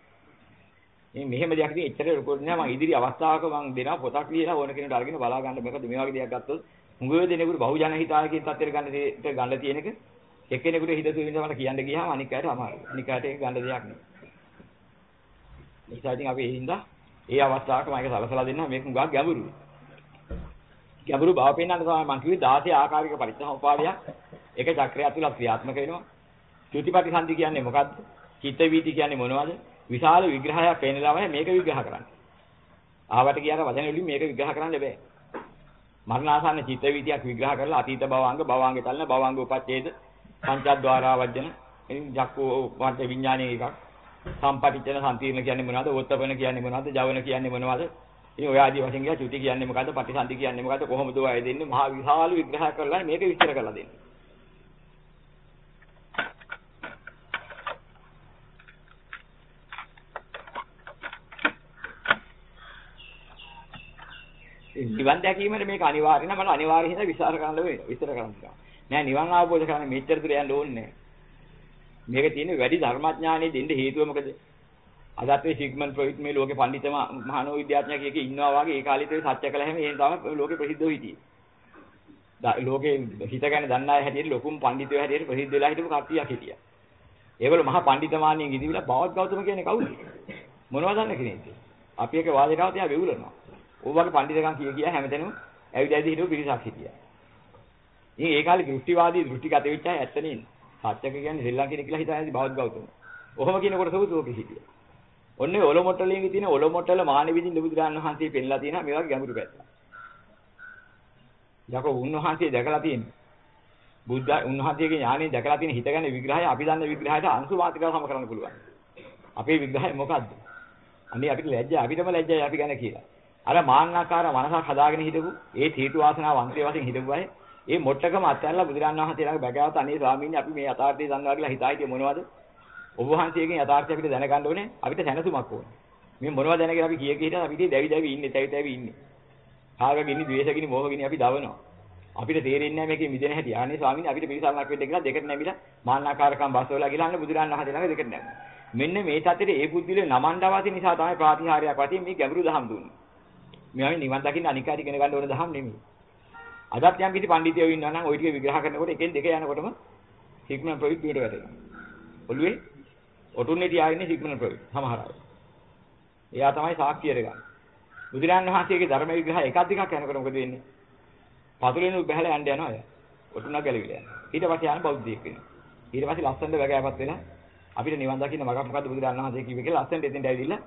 Speaker 1: මේ මෙහෙම දෙයක් ඉතින් එච්චර රෙකෝඩ් නෑ මම ඉදිරි අවස්ථාවක මම දෙනවා පොතක් ලියලා ඕන කෙනෙකුට අරගෙන බලා ගන්න මොකද මේ වගේ දෙයක් ගත්තොත් මුගව දෙනෙකුට බහුජන හිතායකින් තත්ත්වයට ගන්න දෙයට ගන්න තියෙනක එක්කෙනෙකුට හිතසු විඳ මට කියන්න ගියාම අනික් අයට අමාරුයි. අනික් අයට ඒක ගන්න දෙයක් නෙවෙයි. නිසා ඉතින් අපි ඒ හින්දා ඒ අවස්ථාවක මම ඒක සලසලා දෙන්නම් මේක උගා ගැඹුරුයි. ගැඹුරු බව පෙන්වන්න තමයි මම කිව්වේ 16 ආකාරික පරිච්ඡේදෝපාදයක් එක චක්‍රය ඇතුළත් ක්‍රියාත්මක වෙනවා. චුතිපටි සන්ධි කියන්නේ මොකද්ද? චිත්ත වීති කියන්නේ මොනවද? විශාල විග්‍රහයක් පෙන්නලාමයි මේක විග්‍රහ කරන්නේ. ආවට කියන වචන වලින් මේක විග්‍රහ කරන්න බෑ. මරණාසන්න චිත්ත වීතියක් විග්‍රහ කරලා අතීත භවංග භවංග තලන භවංග උපච්ඡේද පංචද්වාරා වජන ඉතින් ජක්කෝ වාට විඥානයේ එකක් සම්පටිච්ඡන සම්තිර්ණ කියන්නේ මොනවද? ඕත්තපන කියන්නේ මොනවද? ජවන කියන්නේ මොනවද? ඉතින් ඔය ආදී වශයෙන් ගියා චුති කියන්නේ මොකද්ද? පටිසන්ධි කියන්නේ මොකද්ද? කොහොමද ඔය දෙන්නේ? මහා විශාල විග්‍රහ කරලා මේක විස්තර කරලා දෙන්නේ. නිවන් දැකීමට මේක අනිවාර්ය නම අනිවාර්ය හින්දා විස්තර කරන්න වෙනවා. විස්තර කරන්න බෑ. නෑ නිවන් අවබෝධ කරගන්න මෙච්චර දුර යන්න ඕනේ නෑ. මේක තියෙන්නේ වැඩි ධර්මඥානෙ දෙන්න හේතුව මොකද? අදත් මේ සිග්මන්ඩ් ෆ්‍රොයිඩ් මේ ලෝකේ පඬිතම මහානෝ විද්‍යාඥයෙක් එකේ ඉන්නවා වගේ ඒ කාලේ තේ සත්‍ය කළ හැම එහෙන් තමයි ලෝකේ ප්‍රසිද්ධව හිටියේ. ලෝකේ හිත ගැන දන්න අය හැටියට ලොකුම පඬිතුයෝ හැටියට ප්‍රසිද්ධ වෙලා හිටපු කට්ටියක් හිටියා. ඒගොල්ලෝ මහා පඬිතමානියෙන් ඉදිවිලා බවත් ගෞතම කියන්නේ කවුද? මොනවද දන්න කෙනෙක්ද? අපි එක වාදයකට තියා වෙවුලනවා. ඕ වගේ පඬිතකම් කිය කිය හැමතැනම ඇවිද ඇවිද හිටපු පිරිසක් හිටියා. ඉතින් ඒ කාලේ දෘෂ්ටිවාදී දෘෂ්ටිගත වෙච්ච අය ඇත්ත නෙන්නේ. සත්‍යක කියන්නේ ශ්‍රී ලංකේට කියලා හිතාගෙන බවත් ගෞතම. ඔහොම කියනකොට සෝතෝකේ හිටියා. ඔන්නේ ඔලොමොට්ටලෙන් තියෙන ඔලොමොට්ටල මානෙ විදිහින් බුදුරජාණන් වහන්සේ පෙන්ලා තියෙනවා මේ වගේ ගැඹුරු පැත්ත. යකෝ උන්වහන්සේ දැකලා තියෙන්නේ. බුද්ධ උන්වහන්සේගේ ඥාණයෙන් දැකලා තියෙන හිතගන්න විග්‍රහය අපි දන්න විග්‍රහයට අංශු මාත්‍රිකාව සම කරන්න පුළුවන්. අපේ විග්‍රහය මොකද්ද? අනේ අපිට ලැජ්ජයි අපිටම ලැජ්ජයි අපි ගැන කියලා. අර මාන්නාකාර මනසක් හදාගෙන හිටපු ඒ හේතු වාසනා වංශය වශයෙන් හිටපු අය ඒ මොට්ටකම අත්හැරලා බුදුරජාණන් වහන්සේ ළඟ බැගෑවත අනේ ස්වාමීනි අපි මේ යථාර්ථය දන්නවා කියලා හිතා හිටියේ මොනවද? ඔබ වහන්සේගෙන් යථාර්ථය අපිට දැනගන්න ඕනේ. අපිට දැනසුමක් ඕනේ. මේ මොනවද දැනගෙන අපි කිය කී හිටියද අපි ඉතින් දැවි දැවි ඉන්නේ, තැවි තැවි ඉන්නේ. කාගගිනි, ද්වේෂගිනි, මෝහගිනි අපි දවනවා. අපිට තේරෙන්නේ නැහැ මේකේ මිදෙන හැටි. අනේ ස්වාමීනි අපිට පිළිසරණක් වෙන්න කියලා දෙකට නැමිලා මාන්නාකාරකම් බස්සවලා ගිහලා අන්න බුදුරජාණන් වහන්සේ ළඟ දෙකට නැමෙනවා. මෙන්න මේ තත්ත්වෙට ඒ බුද්ධිලේ නමණ්ඩවති නිසා තමයි ප්‍රාතිහාර්යයක් වශයෙන් මේ ගැඹුරු දහම් දුන්නේ. මේවා නිවන් දකින්න අනිකාට ඉගෙන ගන්න ඕන දහම් නෙමෙයි. අදත් යම් කිසි පඬිතුයෝ ඉන්නවා නම් ওই ටික විග්‍රහ කරනකොට එකෙන් දෙක යනකොටම සිග්මන්ඩ් ෆ්‍රොයිඩ් පිට වැටෙනවා. ඔළුවේ ඔටුන්නේ තියාගෙන සිග්මන්ඩ් ෆ්‍රොයිඩ් සමහර අය. එයා තමයි සාක්ෂියට ගන්න. බුදුරන් වහන්සේගේ ධර්ම විග්‍රහ එකක් දෙකක් යනකොට මොකද වෙන්නේ? පතුලෙන් බැහැලා යන්න යනවා අය. ඔටුනක් ගැලවිලා යනවා. ඊට පස්සේ යන බෞද්ධයෙක් වෙනවා. ඊට පස්සේ ලස්සනට වැගෑපත් වෙලා අපිට නිවන් දකින්න මගක් මොකද්ද බුදුරන් වහන්සේ කිව්වේ කියලා ලස්සනට එතෙන්ට ඇවිදilla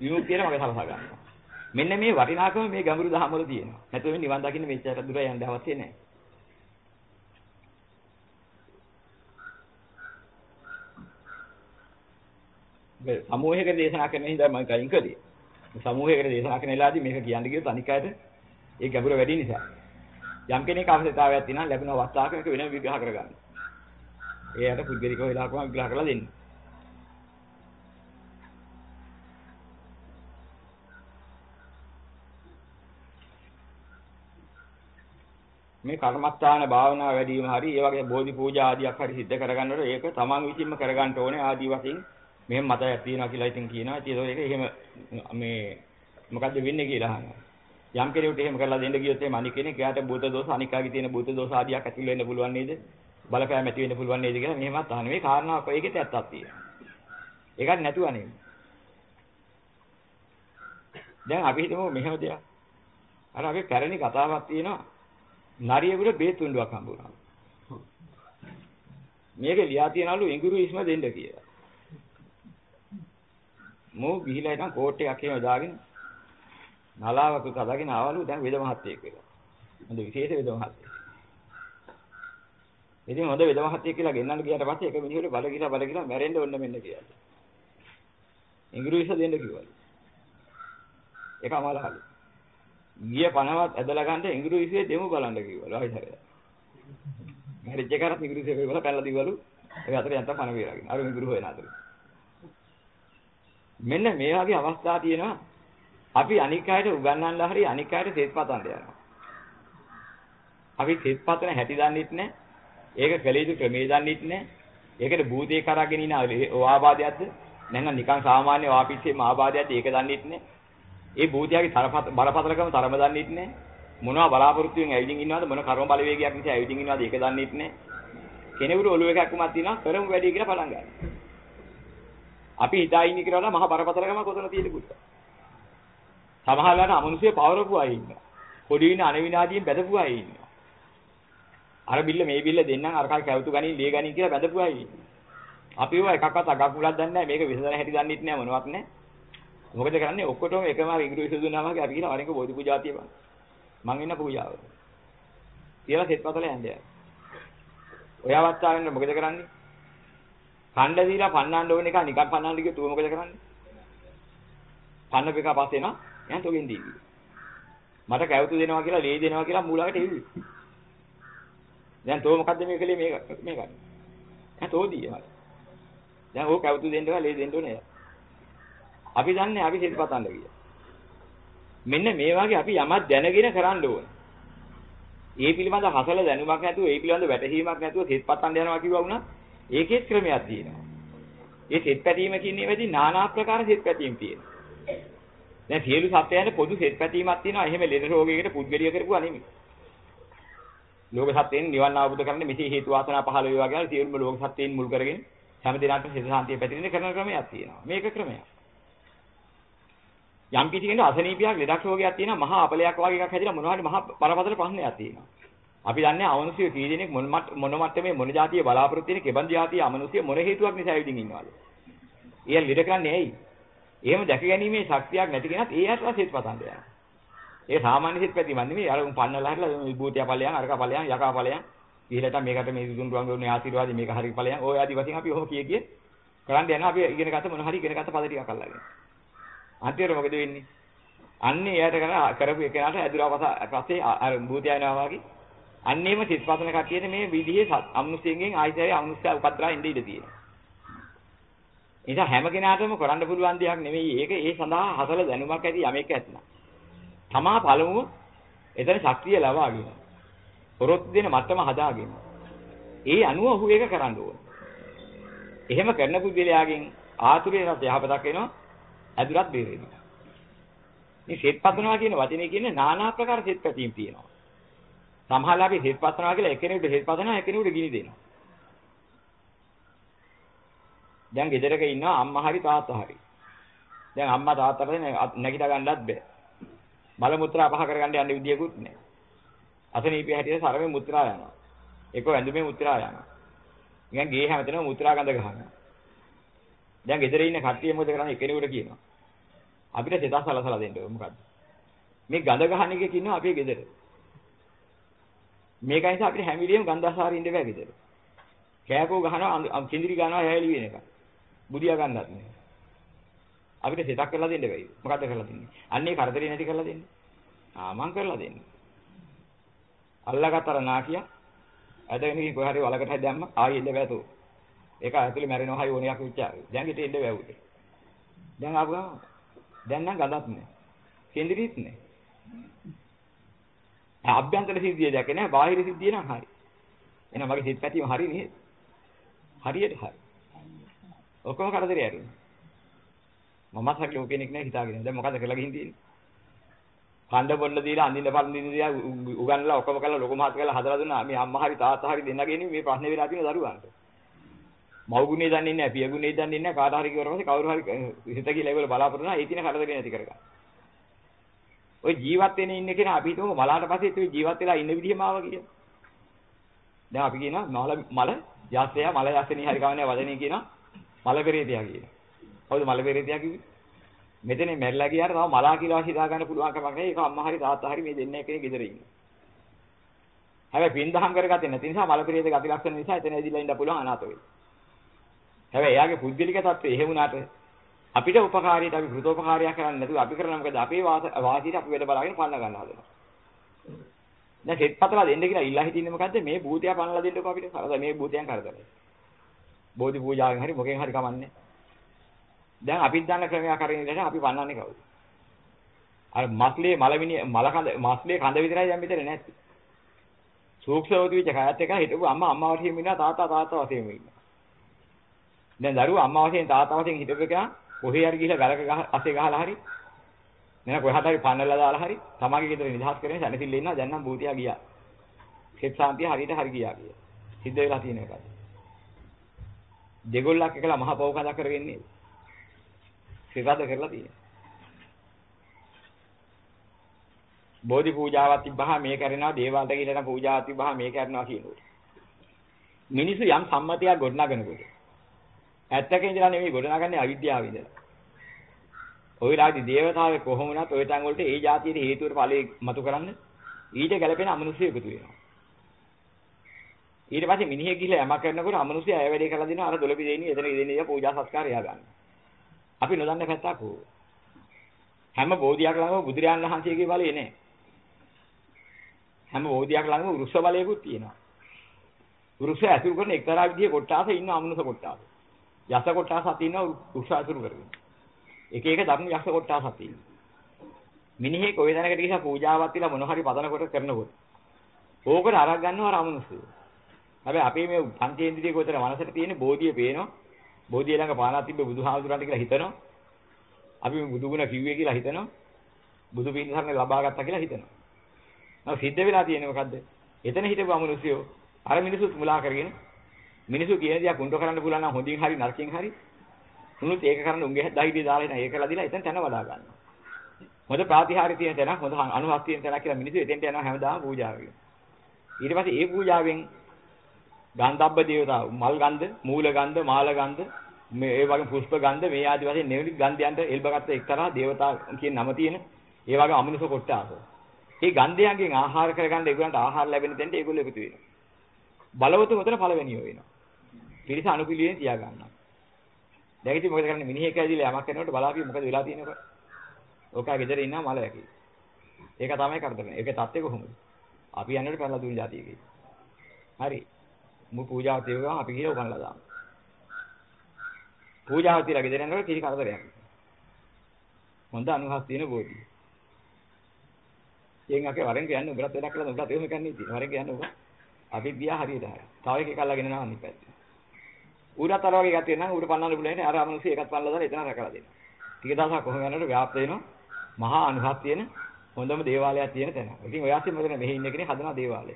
Speaker 1: විමුක්තියට මග සලසා ගන්නවා. මෙන්න මේ වටිනාකම මේ ගැඹුරු දහම වල තියෙනවා. නැත්නම් මේ නිවන් දකින්න මෙච්චර දුර යන්න අවශ්‍ය නැහැ. සමූහයකට දේශනා කරන හින්දා මම කයින් කළේ. සමූහයකට දේශනා කරන වෙලාවදී මේක කියන්න ගියොත් අනික් අයට ඒ ගැඹුර වැඩි නිසා. යම් කෙනෙක් අවශ්‍යතාවයක් තියෙනවා ලැබෙන අවස්ථාවක මේක වෙනම විග්‍රහ කරගන්න. ඒකට පුද්ගලිකව වෙලාවකම විග්‍රහ කරලා දෙන්න. මේ කර්මස්ථාන භාවනාව වැඩි වීම හරි ඒ වගේ බෝධි පූජා ආදියක් හරි සිද්ධ කරගන්නකොට ඒක තමන් විසින්ම කරගන්න ඕනේ ආදි වශයෙන් මෙහෙම මතයක් තියෙනවා කියලා ඉතින් කියනවා. ඉතින් ඒක එහෙම මේ මොකද්ද වෙන්නේ කියලා අහනවා. යම් කෙනෙකුට එහෙම කරලා දෙන්න ගියොත් එහෙම අනික කෙනෙක් එයාට භූත දෝෂ අනිකාගේ තියෙන භූත දෝෂ ආදියක් ඇති වෙන්න පුළුවන් නේද? බලපෑම ඇති වෙන්න පුළුවන් නේද කියලා මෙහෙමත් අහන මේ කාරණාවක් ඒකෙත් ඇත්තක් තියෙනවා. ඒකත් නැතුව නෙමෙයි. දැන් අපි හිතමු මෙහෙම දෙයක්. අර අපි පැරණි කතාවක් තියෙනවා. නරියෙකුට බේත් තුණ්ඩුවක් හම්බ වුණා. මේක ලියා තියනලු ඉඟුරු ඉස්ම දෙන්න කියලා. මෝ ගිහිලා ඉතින් කෝට් එකක් එහෙම දාගෙන නලාවක කඩගෙන ආවලු දැන් වෙද මහත්තයෙක් කියලා. හොඳ විශේෂ වෙද මහත්තයෙක්. ඉතින් හොඳ වෙද මහත්තයෙක් කියලා ගෙන්නන්න ගියාට පස්සේ එක මිනිහෙකුට බල ගිලා බල ගිලා මැරෙන්න ඕන මෙන්න කියලා. ඉංග්‍රීසි දෙන්න කිව්වලු. ඒක අමාලහලු. ගිය පණවත් ඇදලා ගන්න ඉංග්‍රීසියේ දෙමු බලන්න කිව්වලු ආයිතරය. මැරිච්ච එකකට ඉංග්‍රීසිය කියලා පැනලා දීවලු. ඒ අතර යන්තම් පණ වේලාගෙන. අර ඉංග්‍රීසි හොයන අතර. මෙන්න මේ වගේ අවස්ථා තියෙනවා. අපි අනික් අයට උගන්වන්න හරි අනික් අයට තෙත් පතන්න යනවා. අපි තෙත් පතන හැටි දන්නෙත් නැහැ. ඒක කළ යුතු ක්‍රමේ දන්නෙත් නැහැ. ඒකට භූතේ කරගෙන ඉන ආබාධයක්ද? නැත්නම් නිකන් සාමාන්‍ය වාපිච්චේ ආබාධයක්ද ඒක දන්නෙත් නැහැ. ඒ භූතයාගේ බරපතලකම තරම දන්නෙත් නැහැ. මොනවා බලාපොරොත්තු වෙන ඇවිදින් ඉන්නවද මොන කර්ම බලවේගයක් නිසා ඇවිදින් ඉන්නවද ඒක දන්නෙත් නැහැ. කෙනෙකුට ඔළුව එකක් උමක් තියෙනවා කරමු වැඩි කියලා පටන් ගන්නවා. අපි හිතා ඉන්නේ කියලා මහා බරපතලකම කොතන තියෙද පුතා. සමහරවිට අමනුෂ්‍ය පවරපු අය ඉන්නවා. පොඩි වින අනවිනාදීන් බැදපු අය ඉන්නවා. අර බිල්ල මේ බිල්ල දෙන්නම් අර කල් කැවුතු ගනින් ලිය ගනින් කියලා බැදපු අය ඉන්නවා. අපි ඒවා එකක්වත් අගක් මුලක් දන්නේ නැහැ මේක විසඳන හැටි දන්නෙත් නැහැ මොනවත් නැහැ. මොකද කරන්නේ ඔක්කොටම එකම ඉංග්‍රීසි විසඳුනාම වගේ අපි කියන වරින්ක බෝධි පූජා තියපන්. මං ඉන්න පූජාව. කියලා සෙත්පතල යන්නේ. ඔය අවස්ථාවෙන් මොකද කරන්නේ? කණ්ඩ දීලා පන්නන්න ඕන එක නිකන් පන්නන්න කිව්ව තුව මොකද කරන්නේ? පන්න පිටක පස්සේ එනවා. එහෙනම් තෝගෙන් දීවි. මට කැවුතු දෙනවා කියලා ලේ දෙනවා කියලා මූලකට එව්වි. දැන් තෝ මොකද්ද මේ කලේ මේක මේක. දැන් තෝ දී මට. දැන් ඕක කැවුතු දෙන්නවා ලේ දෙන්න ඕනේ. අපි දන්නේ අපි සිත පතන්න කියලා. මෙන්න මේ වගේ අපි යමක් දැනගෙන කරන්න ඕනේ. ඒ පිළිබඳ හසල දැනුමක් නැතුව ඒ පිළිබඳ වැටහීමක් නැතුව සිත පතන්න යනවා කිව්වා වුණා ඒකෙත් ක්‍රමයක් තියෙනවා. ඒ සිත පැතීම කියන්නේ වැඩි নানা ආකාර සිත පැතීම් තියෙනවා. දැන් සියලු සත්‍යයන්ට පොදු සෙත් පැතීමක් තියෙනවා. එහෙම ලෙඩ රෝගයකට පුද්ගලිය කරපුවා නෙමෙයි. ලෝක සත්‍යයෙන් නිවන් අවබෝධ කරගන්න මෙසේ හේතු වාසනා පහළ වේවා කියලා සියලුම ලෝක සත්‍යයෙන් මුල් කරගෙන හැම දිනකටම සිත සාන්තිය පැතිරෙන කරන ක්‍රමයක් තියෙනවා. මේක ක්‍රමයක්. යම් කිසි කෙනෙක් අසනීපියක් ලෙඩක් රෝගයක් තියෙනවා මහා අපලයක් වගේ එකක් හැදිලා මොනවා හරි මහා බරපතල ප්‍රශ්නයක් තියෙනවා. අපි දන්නේ අවනුසිය කී දෙනෙක් මොන මොන මට්ටමේ මොන જાතිය බලාපොරොත්තු වෙන කෙබඳු જાතිය අවනුසිය මොන හේතුවක් නිසා ඉදින් ඉන්නවද? ඊයල් ලෙඩ කරන්නේ ඇයි? එහෙම දැක ගැනීමේ ශක්තියක් නැති කෙනත් ඒ අතර සිත් පතන්න යනවා. ඒ සාමාන්‍ය සිත් පැතිමන් නෙමෙයි අර පන්නලා හරිලා විභූතිය ඵලයන් අරක ඵලයන් යකා ඵලයන් ඉහලට මේකට මේ දුදුන් රුවන්ගේ ආශිර්වාදේ මේක හරි ඵලයන් ඔය ආදි වශයෙන් අපි ඔහොම කිය කිය කරන් යනවා අපි ඉගෙන ගත්ත මොන හරි ඉගෙන ගත්ත පද ටිකක් අල්ලගෙන. අන්තිමට මොකද වෙන්නේ? අන්නේ එයාට කරන කරපු එකනට ඇදුරවස පස්සේ අර භූතිය යනවා වගේ අන්නේම සිත් පතන කටියේ මේ විදිහේ අමනුෂ්‍යයෙන් ආයිසය අමනුෂ්‍ය උපද්දලා ඉඳ ඉඳ තියෙනවා. නිසා හැම කෙනාටම කරන්න පුළුවන් දෙයක් නෙවෙයි. ඒක ඒ සඳහා හසල දැනුමක් ඇති යමෙක් ඇත්නම්. තමා පළමුව එතන ශක්තිය ලබාගෙන. පොරොත්තු දෙන මට්ටම හදාගෙන. ඒ අනුව ඔහු ඒක කරන්න ඕන. එහෙම කරන පුද්ගලයාගෙන් ආතුරේට යහපතක් වෙනවා. ඇදුරත් බේරෙනවා. මේ සෙත් පතනවා කියන වචනේ කියන්නේ নানা ආකාර සෙත් පැතීම් තියෙනවා. සමහරවිට අපි සෙත් පතනවා කියලා එකිනෙකට සෙත් පතනවා එකිනෙකට ගිනි දෙනවා. දැන් ගෙදරක ඉන්නවා අම්මා හරි තාත්තා හරි. දැන් අම්මා තාත්තට නැගිට ගන්නවත් බෑ. මල මුත්‍රා පහ කරගන්න යන්න විදියකුත් නැහැ. අසනීපය හැටියට සරමේ මුත්‍රා යනවා. ඒක වැඳුමේ මුත්‍රා යනවා. නිකන් ගේ හැමතැනම මුත්‍රා ගඳ ගහනවා. දැන් ගෙදර ඉන්න කට්ටිය මොකද කරන්නේ කෙනෙකුට කියනවා. අපිට සිතක් සලසලා දෙන්න ඕනේ මොකද්ද? මේ ගඳ ගහන එකක ඉන්නවා අපේ ගෙදර. මේක නිසා අපිට හැම වෙලෙම ගන්ධාසාරේ ඉන්න බෑ ගෙදර. කෑකෝ ගහනවා කිඳිරි ගන්නවා හැලී වෙන එක. බුදියා ගන්නත් නෑ. අපිට සිතක් කරලා දෙන්න බැයි. මොකද්ද කරලා දෙන්නේ? අන්නේ කරදරේ නැති කරලා දෙන්නේ. ආ මං කරලා දෙන්නේ. අල්ලගත්තර නාකිය ඇදගෙන ගිහින් කොහේ හරි වලකට හරි දැම්ම ආයෙ එන්න බෑතෝ. ඒක ඇතුලේ මැරෙනවා හයි ඕනියක් විචාර. දැන් ඊට එන්න බෑවුද. දැන් ආපු ගම දැන් නම් ගඳක් නෑ. කෙන්දිරිත් නෑ. අභ්‍යන්තර සිද්ධිය දැක නෑ බාහිර සිද්ධිය නම් හරි. එහෙනම් මගේ සිත් පැතීම හරි නේද? හරියට හරි. ඔක්කොම කරදරේ ඇරුණා. මමත් හරි ලෝක කෙනෙක් නෑ හිතාගෙන. දැන් මොකද කරලා ගිහින් තියෙන්නේ? කණ්ඩ බොන්න දීලා අඳින්න පරිඳින්න දීලා උගන්ලා ඔක්කොම කරලා ලොකු මහත් කරලා හදලා දුන්නා. මේ අම්මා හරි තාත්තා හරි දෙන්නගෙන මේ ප්‍රශ්නේ වෙලා තියෙන දරුවන්ට. මව්ගුණේ දන්නේ නැහැ, පියගුණේ දන්නේ නැහැ. කාට හරි කිව්වට පස්සේ කවුරු හරි හිත කියලා ඒවල බලාපොරොත්තු වෙනවා. ඒ තියෙන කරදරේ නැති කරගන්න. ඔය ජීවත් වෙන ඉන්න කෙනා අපි හිතමු මලාට පස්සේ ඒ ජීවත් වෙලා ඉන්න විදිහම ආවා කියලා. දැන් අපි කියනවා මල මල යස්සය මල යස්සනේ හරි කවන්නේ වදනේ කියනවා මල පෙරේතයා කියනවා. හවුද මල පෙරේතයා කිව්වේ? මෙතන මැරිලා ගියාට තව මලා කියලා හිතා ගන්න පුළුවන් කමක් නැහැ. ඒක අම්මා හරි තාත්තා හරි මේ දෙන්නේ කෙනෙක් ගෙදර ඉන්නේ. හැබැයි පින්දහම් කරගත්තේ නැති නිසා මල පෙරේත ගති ලක්ෂණ නිසා එතන ඇදිලා ඉන්න පුළුවන් අනාථ වෙයි. හැබැයි එයාගේ පුද්ගලික தත්ත්වය එහෙම වුණාට අපිට උපකාරයට අපි කෘතෝපකාරයක් කරන්නේ නැතුව අපි කරන මොකද අපේ වාසියට අපි වැඩ බලාගෙන පන්න ගන්න හදනවා. දැන් සෙත්පතලා දෙන්න කියලා ඉල්ලා හිටින්නේ මොකද්ද මේ භූතයා පන්නලා දෙන්නකෝ අපිට. කරදර මේ භූතයන් කරදරයි. බෝධි පූජාවෙන් හරි මොකෙන් හරි කමන්නේ. දැන් අපිත් දන්න ක්‍රමයක් කරගෙන ඉඳලා අපි පන්නන්නේ කවුද? අර මස්ලේ මලවිනි මල කඳ මස්ලේ කඳ විතරයි දැන් මෙතන නැත්තේ. සූක්ෂමවති විච කයත් එක හිටපු අම්මා අම්මා වශයෙන් ඉන්නවා තාත්තා තාත්තා වශයෙන් ඉන්නවා. දැන් දරුවා අම්මා වශයෙන් තාත්තා වශයෙන් හිටපු එක කොහේ හරි ගිහලා ගලක ගහ අසේ ගහලා හරි නේද කොහට හරි පන්නලා දාලා හරි තමන්ගේ ගෙදර නිදහස් කරගෙන සැනසෙල්ල ඉන්නවා දැන් නම් භූතියා ගියා. කෙත් සාන්තිය හරියට හරි ගියා කිය. සිද්ධ වෙලා තියෙන එකයි. දෙගොල්ලක් එකලා මහ පව් කඳක් කරගෙන නේද? සිරාද කරලා තියෙනවා. බෝධි පූජාවක් තිබ්බහම මේ කරනවා දේවාලට ගිහලා පූජාවක් තිබ්බහම මේ කරනවා කියනකොට. මිනිස්සු යම් සම්මතයක් ගොඩනගනකොට ඇත්තක ඉඳලා නෙමෙයි ගොඩනගන්නේ අවිද්‍යාව ඉඳලා. ওই රාජි දේවතාවේ කොහොම වුණත් ওই තැන් වලට ඒ જાතියේ හේතුවට ඵලයේ මතු කරන්න ඊට ගැළපෙන අමනුෂ්‍ය එකතු වෙනවා. ඊට පස්සේ මිනිහෙක් ගිහිල්ලා යමක් කරනකොට අමනුෂ්‍ය අය වැඩේ කරලා දෙනවා අර දොළපි දෙන්නේ එතන ඉදෙන්නේ පූජා සත්කාරය ගන්න. අපි නොදන්න පැත්තක් ඕක. හැම බෝධියක් ළඟම බුදුරජාන් වහන්සේගේ බලය නැහැ. හැම බෝධියක් ළඟම වෘක්ෂ බලයකුත් තියෙනවා. වෘක්ෂ ඇතුළු කරන එක්තරා විදිහේ කොටාස ඉන්න අමනුෂ කොටාස. යස කොටාසක් ඉන්නවා වෘක්ෂ ඇසුරු කරගෙන. එක එක ධර්ම යක්ෂ කොටසක් තියෙනවා. මිනිහෙක් ওই දැනකට ගිහින් පූජාවක් තියලා මොන හරි පදනකොට කරනකොට ඕකට අරක් ගන්නවා අර අමනුෂ්‍යය. හැබැයි අපේ මේ පංචේන්ද්‍රිය කොතර මනසට තියෙන බෝධිය පේනවා. බෝධිය ළඟ පානා තිබ්බ බුදුහාමුදුරන්ට කියලා හිතනවා. අපි මේ බුදු ගුණ කිව්වේ කියලා හිතනවා. බුදු පිළිසරණ ලබා ගත්තා කියලා හිතනවා. නම සිද්ධ වෙලා තියෙන්නේ මොකද්ද? එතන හිටපු අමනුෂ්‍යයෝ අර මිනිසුත් මුලා කරගෙන මිනිසු කියන දේ කුණ්ඩ කරන්න පුළුවන් නම් හොඳින් හරි නරකින් හරි උනුත් ඒක කරන්න උන්ගේ දහිතේ දාලා එන ඒකලා දීලා එතන තැන වඩා ගන්නවා. හොඳ ප්‍රාතිහාර්ය තියෙන තැනක් හොඳ අනුහස් තියෙන තැනක් කියලා මිනිස්සු එතෙන්ට යනවා හැමදාම පූජා කරගෙන. ඊට පස්සේ ඒ පූජාවෙන් ගන්ධබ්බ දේවතාව මල් ගන්ධ, මූල ගන්ධ, මාල ගන්ධ, මේ ඒ වගේ පුෂ්ප ගන්ධ මේ ආදි වශයෙන් නෙවෙයි ගන්ධයන්ට එල්බගත්ත එක්තරා දේවතා කියන නම තියෙන ඒ වගේ අමනුෂ කොට්ටාස. මේ ගන්ධයන්ගෙන් ආහාර කරගන්න ඒගොල්ලන්ට ආහාර ලැබෙන තැනට ඒගොල්ලෝ එකතු වෙනවා. බලවතු උතන පළවෙනියෝ වෙනවා. පිරිස අනුපිළිවෙලින් තියා ගන්නවා. දැන් ඉතින් මොකද කරන්නේ මිනිහෙක් ඇවිදලා යමක් කරනකොට බලාපිය මොකද වෙලා තියෙනවද? ඕකා ගෙදර ඉන්නා මල යකි. ඒක තමයි කරදරනේ. ඒකේ தත්ත්වය කොහොමද? අපි යන්නට පැනලා දුන්න જાතියකයි. හරි. මු පූජාව තියුවා අපි කියලා උගන්ලා දාමු. පූජාව තියලා ගෙදර යනකොට කිසි කරදරයක් නෑ. හොඳ අනුහස් තියෙන බෝධිය. එයින් අකේ වරෙන් කියන්නේ උඹලත් වැඩක් කළා උඹලත් එහෙම කියන්නේ ඉතින් වරෙන් කියන්නේ උඹ අපි ගියා හරියට හරිය. තව එකෙක් අල්ලගෙන යනවා අනිත් පැත්තේ. ඌරත් අර වගේ ගැතිය නම් ඌට පන්නන්න පුළුවන් නේ අර අමනුෂ්‍ය එකත් පන්නලා දාලා එතන රැකලා දෙනවා. ටික දවසක් කොහොම යනකොට ව්‍යාප්ත වෙනවා. මහා අනුහස් තියෙන හොඳම දේවාලයක් තියෙන තැන. ඉතින් ඔය ආසින් මෙතන මෙහි ඉන්න කෙනෙක් හදනවා දේවාලය.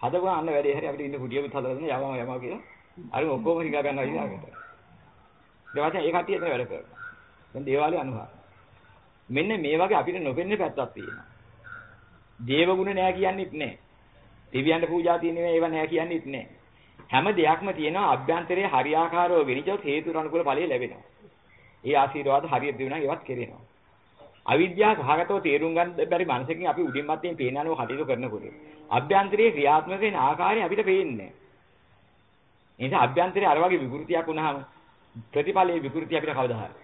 Speaker 1: හදපුවා අන්න වැඩේ හරි අපිට ඉන්න කුටියකුත් හදලා දෙන්න යවම යමව කියලා. අර ඔක්කොම හිඟා ගන්නවා ඊළඟට. ඊට පස්සේ ඒ කට්ටිය එතන වැඩ කරනවා. දැන් දේවාලය අනුහස්. මෙන්න මේ වගේ අපිට නොපෙන්නේ පැත්තක් තියෙනවා. දේවගුණ නෑ කියන්නේත් නෑ. දෙවියන්ට පූජා තියෙන ඒවා නෑ කියන්නේත් නෑ. හැම දෙයක්ම තියෙනවා අභ්‍යන්තරයේ හරියාකාරව විනිජොත් හේතු අනුකූල ඵලය ලැබෙනවා. ඒ ආශිර්වාද හරියට දිනුනා ඒවත් කෙරෙනවා. අවිද්‍යාව සහගතව තේරුම් ගන්න බැරි මනසකින් අපි උඩින් මැත්තේ පේනනව කටයුතු කරනකොට අභ්‍යන්තරයේ ක්‍රියාත්මක වෙන ආකාරය අපිට පේන්නේ නැහැ. ඒ නිසා අභ්‍යන්තරයේ අර වගේ විකෘතියක් වුණාම ප්‍රතිඵලයේ විකෘතිය අපිට කවදා හරි.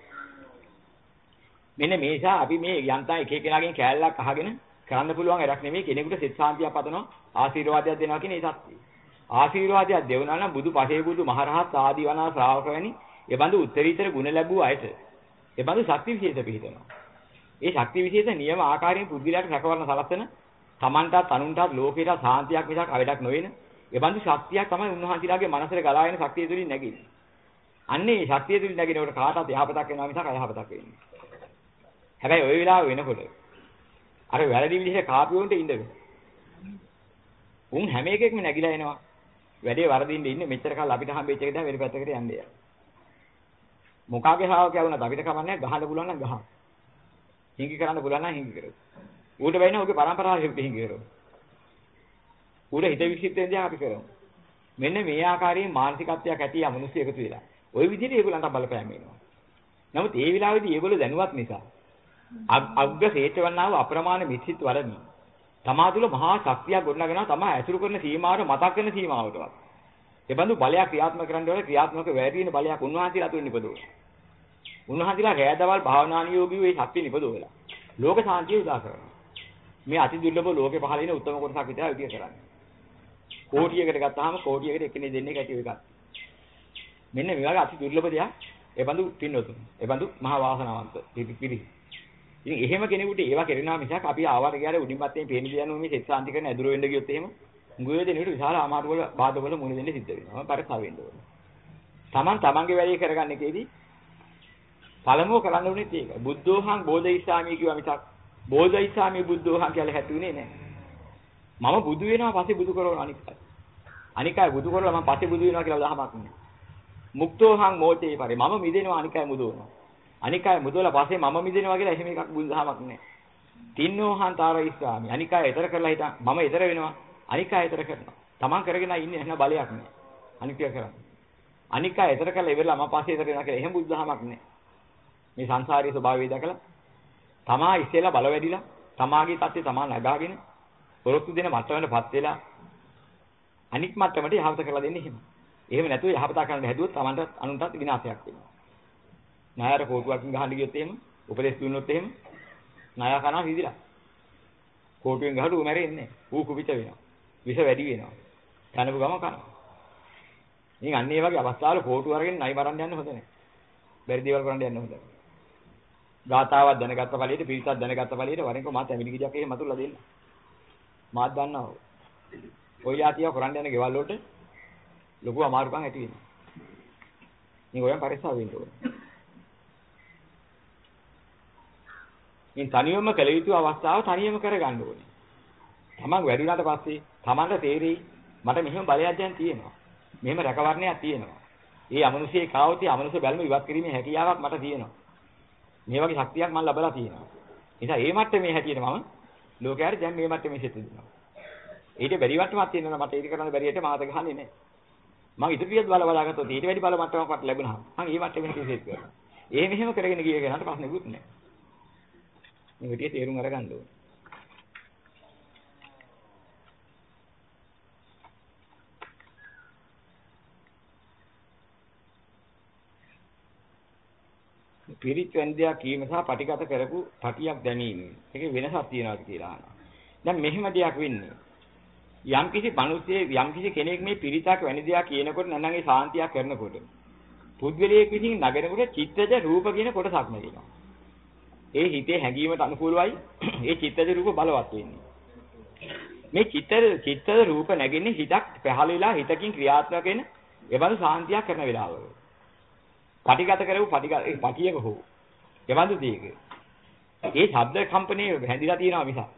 Speaker 1: මෙන්න මේ නිසා අපි මේ යන්තම් එක එකනාගෙන් කෑල්ලක් අහගෙන කරන්න පුළුවන් වැඩක් නෙමෙයි කෙනෙකුට සිත සාන්තියක් පතනවා ආශිර්වාදයක් දෙනවා කියන ඒ සත්‍යය. ආශිර්වාදයක් දෙවනා නම් බුදු පසේ බුදු මහරහත් ආදී වනා ශ්‍රාවක වැනි එබඳු උත්තරීතර ගුණ ලැබූ අයට එබඳු ශක්ති විශේෂ පිහිටනවා. ඒ ශක්ති විශේෂ නියම ආකාරයෙන් පුද්ගලයාට රැකවරණ සලස්වන තමන්ටත් අනුන්ටත් ලෝකයටත් සාන්තියක් මිසක් අවඩක් නොවන එබඳු ශක්තියක් තමයි උන්වහන්සේලාගේ මනසට ගලා එන ශක්තිය තුලින් නැගෙන්නේ. අන්නේ මේ ශක්තිය තුලින් නැගෙනකොට කාටවත් යහපතක් වෙනවා මිසක් අයහපතක් වෙන්නේ නැහැ. හැබැයි ওই වෙලාව වෙනකොට අර වැරදි විදිහට කාපියොන්ට ඉඳගෙන උන් හැම එකෙක්ම නැగిලා එනවා. වැඩේ වරදින්න ඉන්නේ මෙච්චර කාල අපිට හම්බෙච්ච එක දැන් වෙන පැත්තකට යන්නේ. මොකාගේ ශාවකයා වුණත් අපිට කමන්නේ ගහන්න පුළුවන් නම් ගහන්න. හිඟි කරන්න පුළුවන් නම් හිඟි කරමු. ඌට වෙන්නේ ඌගේ પરම්පරාවෙ හිඟි කරමු. ඌට හිත විසිටෙන් දිහා අපි කරමු. මෙන්න මේ ආකාරයෙන් මානසිකත්වයක් ඇති යමනුස්සය එකතු වෙලා. ওই විදිහට ඒගොල්ලන්ට බලපෑම එනවා. නමුත් ඒ වෙලාවේදී ඒගොල්ලෝ දැනුවත් නිසා අග්ග හේතවන්නාව අප්‍රමාණ මිත්‍ත්‍ව වරණී තමා තුළ මහා ශක්තියක් ගොඩනගෙනවා තමා ඇසුරු කරන සීමාවට මතක් වෙන සීමාවටවත්. ඒ බඳු බලයක් ක්‍රියාත්මක කරන්න ඕනේ ක්‍රියාත්මක වැඩි වෙන බලයක් උන්වහන්සේලා තුල නිපදවන. උන්වහන්සේලා රැයදවල් භාවනානියෝගී වේ ශක්තිය නිපදවලා. ලෝක සාන්තිය උදා කරනවා. මේ අති දුර්ලභ ලෝකේ පහළ වෙන උත්තම කොටසක් විතරයි විදිය කරන්නේ. කෝටියකට ගත්තාම කෝටියකට එකනේ දෙන්නේ කැටි එකක්. මෙන්න මේ වගේ අති දුර්ලභ දෙයක් ඒ බඳු පින්වතුන්. ඒ බඳු මහා වාසනාවන්ත පිරිස. ඉතින් එහෙම කෙනෙකුට ඒවා කරනවා මිසක් අපි ආවට ගියාට උඩින් පත්තෙන් පේන දියano මේ සෙත් සාන්ති කරන ඇදුර වෙන්න ගියොත් එහෙම මුගුවේ දෙනෙකුට විශාල අමාරු වල බාධා වල මුණ දෙන්න සිද්ධ වෙනවා. පරිසාව වෙන්න ඕනේ. Taman tamanගේ වැඩේ කරගන්න එකේදී පළමුව කරන්න ඕනේ ඒක. බුද්ධෝහං බෝධිසාමී කිව්වා මිසක් බෝධිසාමී බුද්ධෝහං කියලා හැතුනේ නැහැ. මම බුදු වෙනවා පස්සේ බුදු කරනවා අනික් අය. අනික් අය බුදු කරලා මම පස්සේ බුදු වෙනවා කියලා දහමක් නෑ. මුක්තෝහං මෝචේ පරි මම මිදෙනවා අනික් අය මුදවනවා. අනික් අය මුදවලා පස්සේ මම මිදෙනවා කියලා එහෙම එකක් බුදුදහමක් නෑ. තින්නෝහං තාරයිස්සාමි අනික් අය ඊතර කරලා හිටන් මම ඊතර වෙනවා. අනික් අය ඊතර කරනවා. Taman කරගෙන ඉන්නේ එහෙම බලයක් නෑ. අනික් අය කරන්නේ. අනික් අය ඊතර කරලා ඉවරලා මම පස්සේ ඊතර වෙනවා කියලා එහෙම බුදුදහමක් නෑ. මේ සංසාරයේ ස්වභාවය දැකලා තමා ඉස්සෙල්ලා බල වැඩිලා තමාගේ තත්ත්වය තමා නගාගෙන පොරොත්තු දෙන මට්ටමකටපත් වෙලා අනික් මට්ටමට යහපත කරලා දෙන්නේ එහෙම. එහෙම නැතුව යහපත කරන්න හැදුවොත් තමන්ට අනුන්ටත් විනාශයක් වෙනවා. ණයර කෝටුවකින් ගහන්න ගියොත් එහෙම උපදේශ දුන්නොත් එහෙම ණය කනවා විදිලා. කෝටුවෙන් ගහට ඌ මැරෙන්නේ. ඌ කුපිත වෙනවා. විෂ වැඩි වෙනවා. කනපු ගම කනවා. ඉතින් අන්න ඒ වගේ අවස්ථාවල කෝටු අරගෙන ණය මරන්න යන්න හොඳ නැහැ. බැරි දේවල් කරන්න යන්න හොඳ නැහැ. ගාතාවක් දැනගත්ත ඵලයට පිරිසක් දැනගත්ත ඵලයට වරෙන්ක මාත් ඇමිලි ගිජක් එහෙම මතුල්ලා දෙන්න. මාත් දන්නවා. ඔය යාතිය කරන්න යන ගෙවල් වලට ලොකු අමාරුකම් ඇති වෙනවා. ඉතින් ඔයන් පරිස්සම් වෙන්න ඕනේ. ඉතින් තනියම කළ යුතු අවස්ථාව තනියම කරගන්න ඕනේ. තමන් වැඩුණාට පස්සේ තමන්ට තේරෙයි මට මෙහෙම බලයක් දැන් තියෙනවා. මෙහෙම රැකවරණයක් තියෙනවා. ඒ අමනුෂ්‍යයේ කාවති අමනුෂ්‍ය බැල්ම ඉවත් කිරීමේ හැකියාවක් මට තියෙනවා. මේ වගේ ශක්තියක් මම ලබලා තියෙනවා. නිසා මේ මට්ටමේ හැටියට මම ලෝකයට දැන් මේ මට්ටමේ සිට දෙනවා. ඊට බැරි මට්ටමක් තියෙනවා මට ඒක කරන්න බැරියට මාත ගහන්නේ නැහැ. මම ඉදිරියට බල බලා ගත්තොත් ඊට වැඩි බල මට්ටමක් මට ලැබුණා. මම මේ මට්ටමේ කිසිත් කරනවා. ඒ මෙහෙම කරගෙන ගිය කෙනාට ප්‍රශ්නෙකුත් නැහැ. මේ විදිහට තේරුම් අරගන්න ඕනේ. පිරිත් වැන්දයක් කීම සහ පටිගත කරපු පටියක් දැනීම. ඒකේ වෙනසක් තියනවාද කියලා අහනවා. දැන් මෙහෙම දෙයක් වෙන්නේ. යම්කිසි මිනිස්සේ යම්කිසි කෙනෙක් මේ පිරිතක් වැනි දෙයක් කියනකොට නැත්නම් ඒ සාන්තියක් කරනකොට පුද්ගලයෙක් විසින් නගනකොට චිත්තජ රූප කියන කොටසක් නෙවෙනවා. ඒ හිතේ හැඟීමට අනුකූලවයි ඒ චිත්තජ රූප බලවත් වෙන්නේ. මේ චිත්ත චිත්තජ රූප නැගෙන්නේ හිතක් පහළ වෙලා හිතකින් ක්‍රියාත්මක වෙන එවන සාන්තියක් කරන වෙලාවක. පටිගත කරපු පටිගත පටියක හෝ එවන්දු දෙයක. ඒ ශබ්ද කම්පණයේ හැදිලා තියෙනවා මිසක්.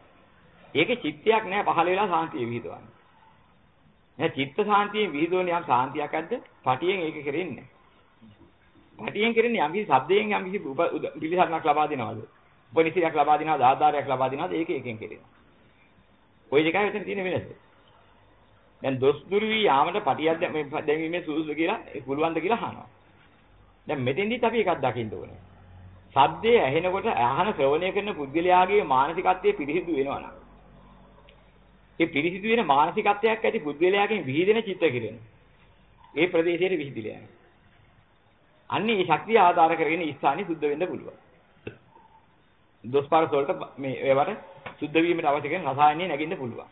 Speaker 1: ඒකේ චිත්තයක් නෑ පහළ වෙලා සාන්තිය විහිදුවන්නේ. නෑ චිත්ත සාන්තියෙන් විහිදුවන යම් සාන්තියක් ඇද්ද? පටියෙන් ඒක කෙරෙන්නේ. පටියෙන් කෙරෙන්නේ යම් කිසි ශබ්දයෙන් යම් කිසි පිළිසරණක් ලබා දෙනවද? උපනිෂයක් ලබා දෙනවද? ආධාරයක් ලබා දෙනවද? ඒක එකෙන් කෙරෙනවා. ওই දෙකයි මෙතන තියෙන වෙනස. දැන් දොස් දුරු වී යාමට පටියක් දැමීමේ සුදුසු කියලා පුළුවන්ද කියලා අහනවා. දැන් මෙතෙන්දිත් අපි එකක් දකින්න ඕනේ. සද්දේ ඇහෙනකොට අහන ශ්‍රවණය කරන පුද්ගලයාගේ මානසිකත්වයේ පිරිසිදු වෙනවා නම් ඒ පිරිසිදු වෙන මානසිකත්වයක් ඇති පුද්ගලයාගෙන් විහිදෙන චිත්ත කිරණ ඒ ප්‍රදේශයේ විහිදිලා යනවා. අන්නේ මේ ශක්තිය ආධාර කරගෙන ඉස්සානි සුද්ධ වෙන්න පුළුවන්. දොස්පාරස වලට මේ ඒවට සුද්ධ වීමට අවශ්‍ය කරන රසායනය නැගින්න පුළුවන්.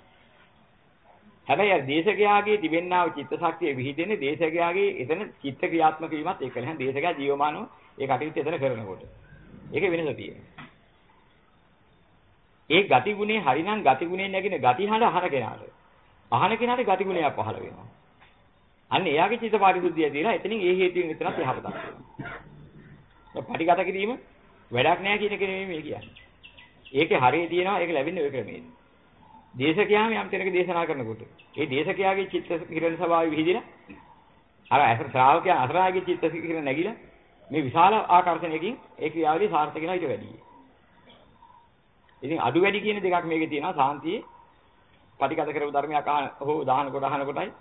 Speaker 1: හැබැයි අර දේශකයාගේ තිබෙන්නා වූ චිත්ත ශක්තිය විහිදෙන්නේ දේශකයාගේ එතන චිත්ත ක්‍රියාත්මක වීමත් එක්ක නෑ. දේශකයා ජීවමානව ඒ කටයුත්ත එතන කරනකොට. ඒකේ වෙනස තියෙනවා. ඒ ගති ගුණේ හරිනම් ගති ගුණේ නැගින ගති හඬ අහන කෙනාට අහන කෙනාට ගති ගුණයක් පහළ වෙනවා. අන්න එයාගේ චිත්ත පාරිශුද්ධිය දීලා එතනින් ඒ හේතුවෙන් විතරක් යහපතක් වෙනවා. පටිගත කිරීම වැඩක් නෑ කියන එක නෙමෙයි මේ කියන්නේ. ඒකේ හරිය තියෙනවා ඒක ලැබෙන්නේ ওই ක්‍රමයෙන්. දේශකයාම යම් කෙනෙක් දේශනා කරනකොට ඒ දේශකයාගේ චිත්ත කිරණ ස්වභාවය විහිදිලා අර අසර ශ්‍රාවකයා අසරාගේ චිත්ත කිරණ නැගිලා මේ විශාල ආකර්ෂණයකින් ඒ ක්‍රියාවලිය සාර්ථක වෙනවා ඊට වැඩියි. ඉතින් අඩු වැඩි කියන දෙකක් මේකේ තියෙනවා සාන්තියේ පටිගත කරපු ධර්මයක් අහන හෝ දාහන කොට අහන කොටයි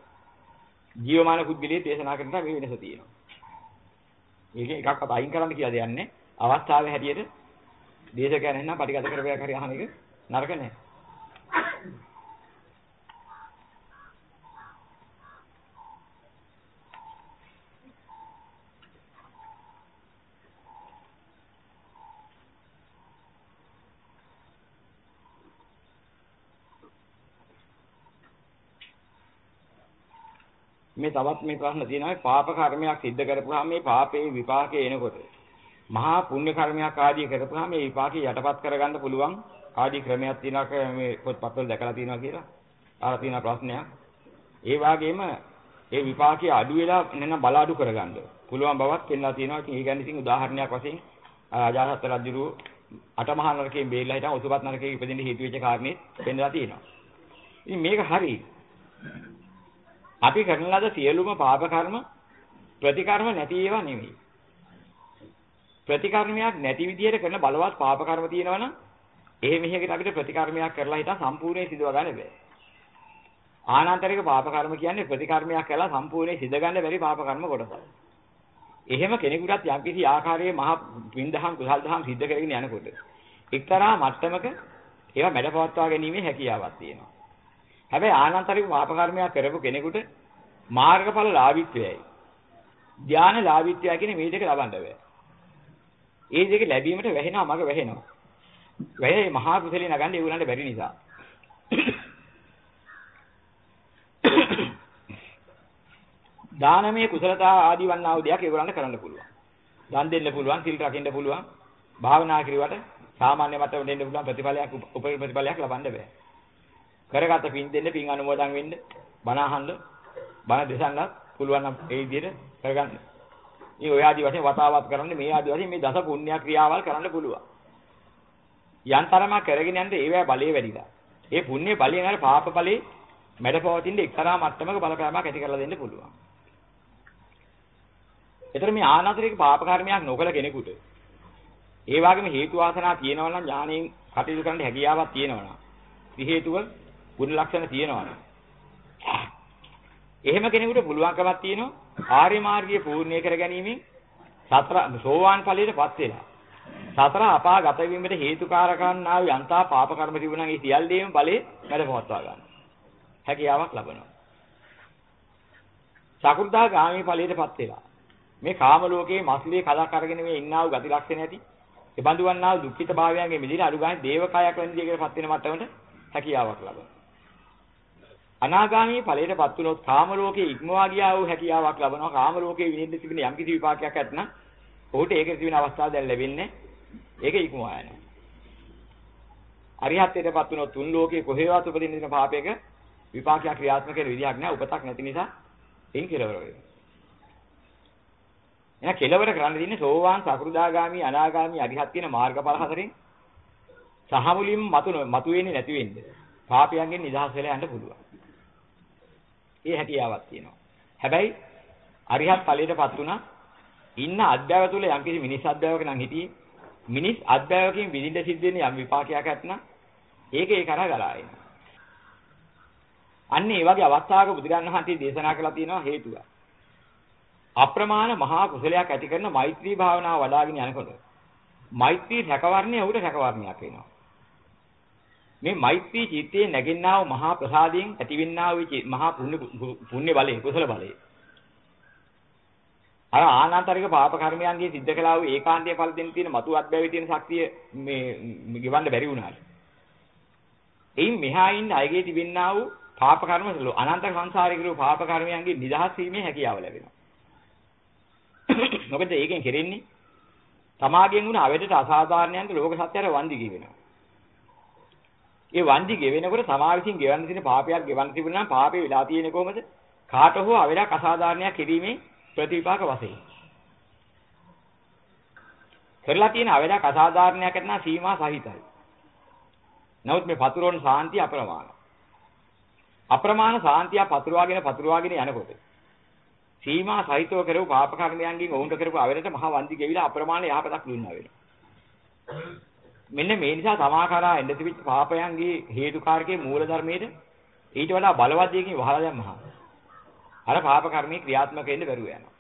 Speaker 1: ජීවමාන පුද්ගලයේ දේශනා කරනට මේ වෙනස තියෙනවා. මේකේ එකක්වත් අයින් කරන්න කියලා දෙයක් නැහැ. අවස්ථාවේ හැටියට දේශකයන් එන්න පටිගත කරපයක් හරි අහන එක නරක නැහැ. මේ තවත් මේ ප්‍රශ්න තියෙනවා. පාප කර්මයක් සිද්ධ කරපුවාම මේ පාපේ විපාකේ එනකොට මහා පුණ්‍ය කර්මයක් ආදී කරපුවාම මේ විපාකේ යටපත් කරගන්න පුළුවන් ආදී ක්‍රමයක් තියෙනවා මේ පොත්පත්වල දැකලා තියෙනවා කියලා. අහලා තියෙන ප්‍රශ්නයක්. ඒ වගේම ඒ විපාකයේ අඩු වෙලා නැත්නම් බල අඩු කරගන්න පුළුවන් බවක් පෙන්ලා තියෙනවා. ඉතින් ඒ කියන්නේ ඉතින් උදාහරණයක් වශයෙන් අජාසත් රජුරු අටමහා නරකයෙන් බේරලා හිටන් උසුපත් නරකයේ ඉපදෙන්න හේතු වෙච්ච කාරණේ පෙන්ලා තියෙනවා. ඉතින් මේක හරි අපි කරන ලද සියලුම පාප කර්ම ප්‍රතිකර්ම නැති ඒවා නෙමෙයි. ප්‍රතිකර්මයක් නැති විදිහට කරන බලවත් පාප කර්ම තියෙනවනම් එහෙ මෙහෙකට අපිට ප්‍රතිකර්මයක් කරලා හිටා සම්පූර්ණයෙන් සිදව ගන්න බෑ. ආනන්තරික පාප කර්ම කියන්නේ ප්‍රතිකර්මයක් කරලා සම්පූර්ණයෙන් සිද ගන්න බැරි පාප කර්ම කොටසක්. එහෙම කෙනෙකුටත් යම්කිසි ආකාරයේ මහ වින්දහම් කුසල් දහම් සිද්ධ කරගෙන යනකොට එක්තරා මට්ටමක ඒවා මැඩපවත්වා ගැනීමේ හැකියාවක් තියෙනවා. හැබැයි ආනන්තරික පාප කර්මයක් කරපු කෙනෙකුට මාර්ගඵල ලාභීත්වයයි. ධාන ලාභීත්වය කියන මේ දෙක ලබන්න බෑ. ඒ දෙක ලැබීමට වැහෙනවා මග වැහෙනවා. වැහේ මහා කුසලේ නගන්න ඒගොල්ලන්ට බැරි නිසා. දානමය කුසලතා ආදී වන්නා වූ දෙයක් ඒගොල්ලන්ට කරන්න පුළුවන්. දන් දෙන්න පුළුවන්, සිල් රකින්න පුළුවන්, භාවනා කරුවට සාමාන්‍ය මට්ටමට දෙන්න පුළුවන් ප්‍රතිඵලයක් උප ප්‍රතිඵලයක් ලබන්න බෑ. කරගත පින් දෙන්න පින් අනුමෝදන් වෙන්න බණ අහන්න බණ දෙසන්නත් පුළුවන් නම් ඒ විදිහට කරගන්න. මේ ඔය ආදි වශයෙන් වතාවත් කරන්න මේ ආදි වශයෙන් මේ දස පුණ්‍ය ක්‍රියාවල් කරන්න පුළුවන්. යන්තරම කරගෙන යන්න ඒවැ බලය වැඩිලා. ඒ පුණ්‍ය බලයෙන් අර පාප බලේ මැඩපවතින්න එක්තරා මට්ටමක බලපෑමක් ඇති කරලා දෙන්න පුළුවන්. ඒතර මේ ආනතරික පාප කර්මයක් නොකළ කෙනෙකුට ඒ වගේම හේතු වාසනා තියෙනවා නම් ඥාණයෙන් කටයුතු කරන්න හැකියාවක් තියෙනවා නම් ත්‍රි හේතුව ගුණ ලක්ෂණ තියෙනවනේ. එහෙම කෙනෙකුට පුළුවන්කමක් තියෙනවා ආර්ය මාර්ගය පූර්ණේ කර ගැනීමෙන් සතර සෝවාන් ඵලයටපත් වෙලා. සතර අපාගත වීමට හේතුකාරකන් ආ යන්තා පාප කර්ම තිබුණා ඒ සියල්ලේම බලේ වැඩපවත්වා ගන්න. හැකියාවක් ලබනවා. සකු르දා ගාමී ඵලයටපත් වෙලා. මේ කාම ලෝකයේ මස්ලියේ කලක් අරගෙන මේ ඉන්නා වූ ගති ලක්ෂණ ඇති. ඒ බඳු වන්නා වූ දුක්ඛිත භාවයන්ගේ මිදිලා අඩු ගානේ දේවකායක් වෙන දිගටපත් වෙන මට්ටමට හැකියාවක් ලබනවා. අනාගාමී ඵලයටපත් වුණොත් කාම ලෝකේ ඉක්මවා ගියා වූ හැකියාවක් ලබනවා. කාම ලෝකේ විඳින්න තිබෙන යම්කිසි විපාකයක් ඇත්නම් ඔහුට ඒක තිබෙන අවස්ථාව දැන් ලැබෙන්නේ ඒක ඉක්මවා යනවා. අරිහත්ත්වයටපත් වුණොත් තුන් ලෝකේ කොහේවත් උපදින්න දෙන පාපයක විපාකයක් ක්‍රියාත්මක වෙන විදිහක් නැහැ. උපතක් නැති නිසා එයින් කෙලවර වෙනවා. එහෙනම් කෙලවර කරන්න දෙන්නේ සෝවාන් සකෘදාගාමි අනාගාමි අරිහත් කියන මාර්ගඵල හතරෙන් සහ මුලින්ම මතු මතු වෙන්නේ නැති වෙන්නේ. පාපයන්ගෙන් නිදහස් වෙලා යන්න පුළුවන්. ඒ හැකියාවක් තියෙනවා. හැබැයි අරිහත් ඵලයටපත් උනා ඉන්න අධ්‍යාව තුළ යම්කිසි මිනිස් අධ්‍යාවක නම් හිටියේ මිනිස් අධ්‍යාවකින් විඳින්න සිද්ධ වෙන යම් විපාකයක් ඇත්නම් ඒක ඒ කරා ගලා එනවා. අන්න ඒ වගේ අවස්ථාවක බුදුරජාණන් වහන්සේ දේශනා කළා තියෙනවා හේතුව. අප්‍රමාණ මහා කුසලයක් ඇති කරන මෛත්‍රී භාවනාව වඩ아가ගෙන යනකොට මෛත්‍රී රැකවරණය උඩ රැකවරණයක් වෙනවා. මේ මෛත්‍රී චිත්තයේ නැගෙන්නා වූ මහා ප්‍රසාදයෙන් ඇතිවෙන්නා වූ මහා පුණ්‍ය පුණ්‍ය බලය කුසල බලය. අර ආනන්තරික පාප කර්මයන්ගේ සිද්ධ කළා වූ ඒකාන්තයේ ඵල දෙන්න තියෙන මතු අත්බැවේ තියෙන ශක්තිය මේ ගෙවන්න බැරි වුණාට. එයින් මෙහා ඉන්න අයගේ තිබෙන්නා වූ පාප කර්ම අනන්ත සංසාරික වූ පාප කර්මයන්ගේ නිදහස් වීමේ හැකියාව ලැබෙනවා. මොකද ඒකෙන් කෙරෙන්නේ තමාගෙන් වුණ අවැඩට අසාධාරණයන්ට ලෝක සත්‍යයට වන්දි කියවෙනවා. ඒ වන්දි ගෙවෙනකොට තමා විසින් ගෙවන්න තියෙන පාපයක් ගෙවන්න තිබුණා නම් පාපේ වෙලා තියෙන්නේ කොහමද? කාට හෝ අවලක් අසාධාරණයක් කිරීමේ ප්‍රතිවිපාක වශයෙන්. කරලා තියෙන අවලක් අසාධාරණයක් නැත්නම් සීමා සහිතයි. නමුත් මේ පතුරවන සාන්තිය අප්‍රමාණ. අප්‍රමාණ සාන්තිය පතුරවාගෙන පතුරවාගෙන යනකොට සීමා සහිතව කරපු පාප කර්මයන්ගෙන් වුණට කරපු අවලට මහා වන්දි ගෙවිලා අප්‍රමාණ යහපතක් දුන්නා වෙනවා. මෙන්න මේ නිසා තමාකරා එන්න තිබිච්ච පාපයන්ගේ හේතුකාරකයේ මූල ධර්මයේද ඊට වඩා බලවත් දෙයකින් වහලා දැම්මහම අර පාප කර්මයේ ක්‍රියාත්මක වෙන්න බැරුව යනවා.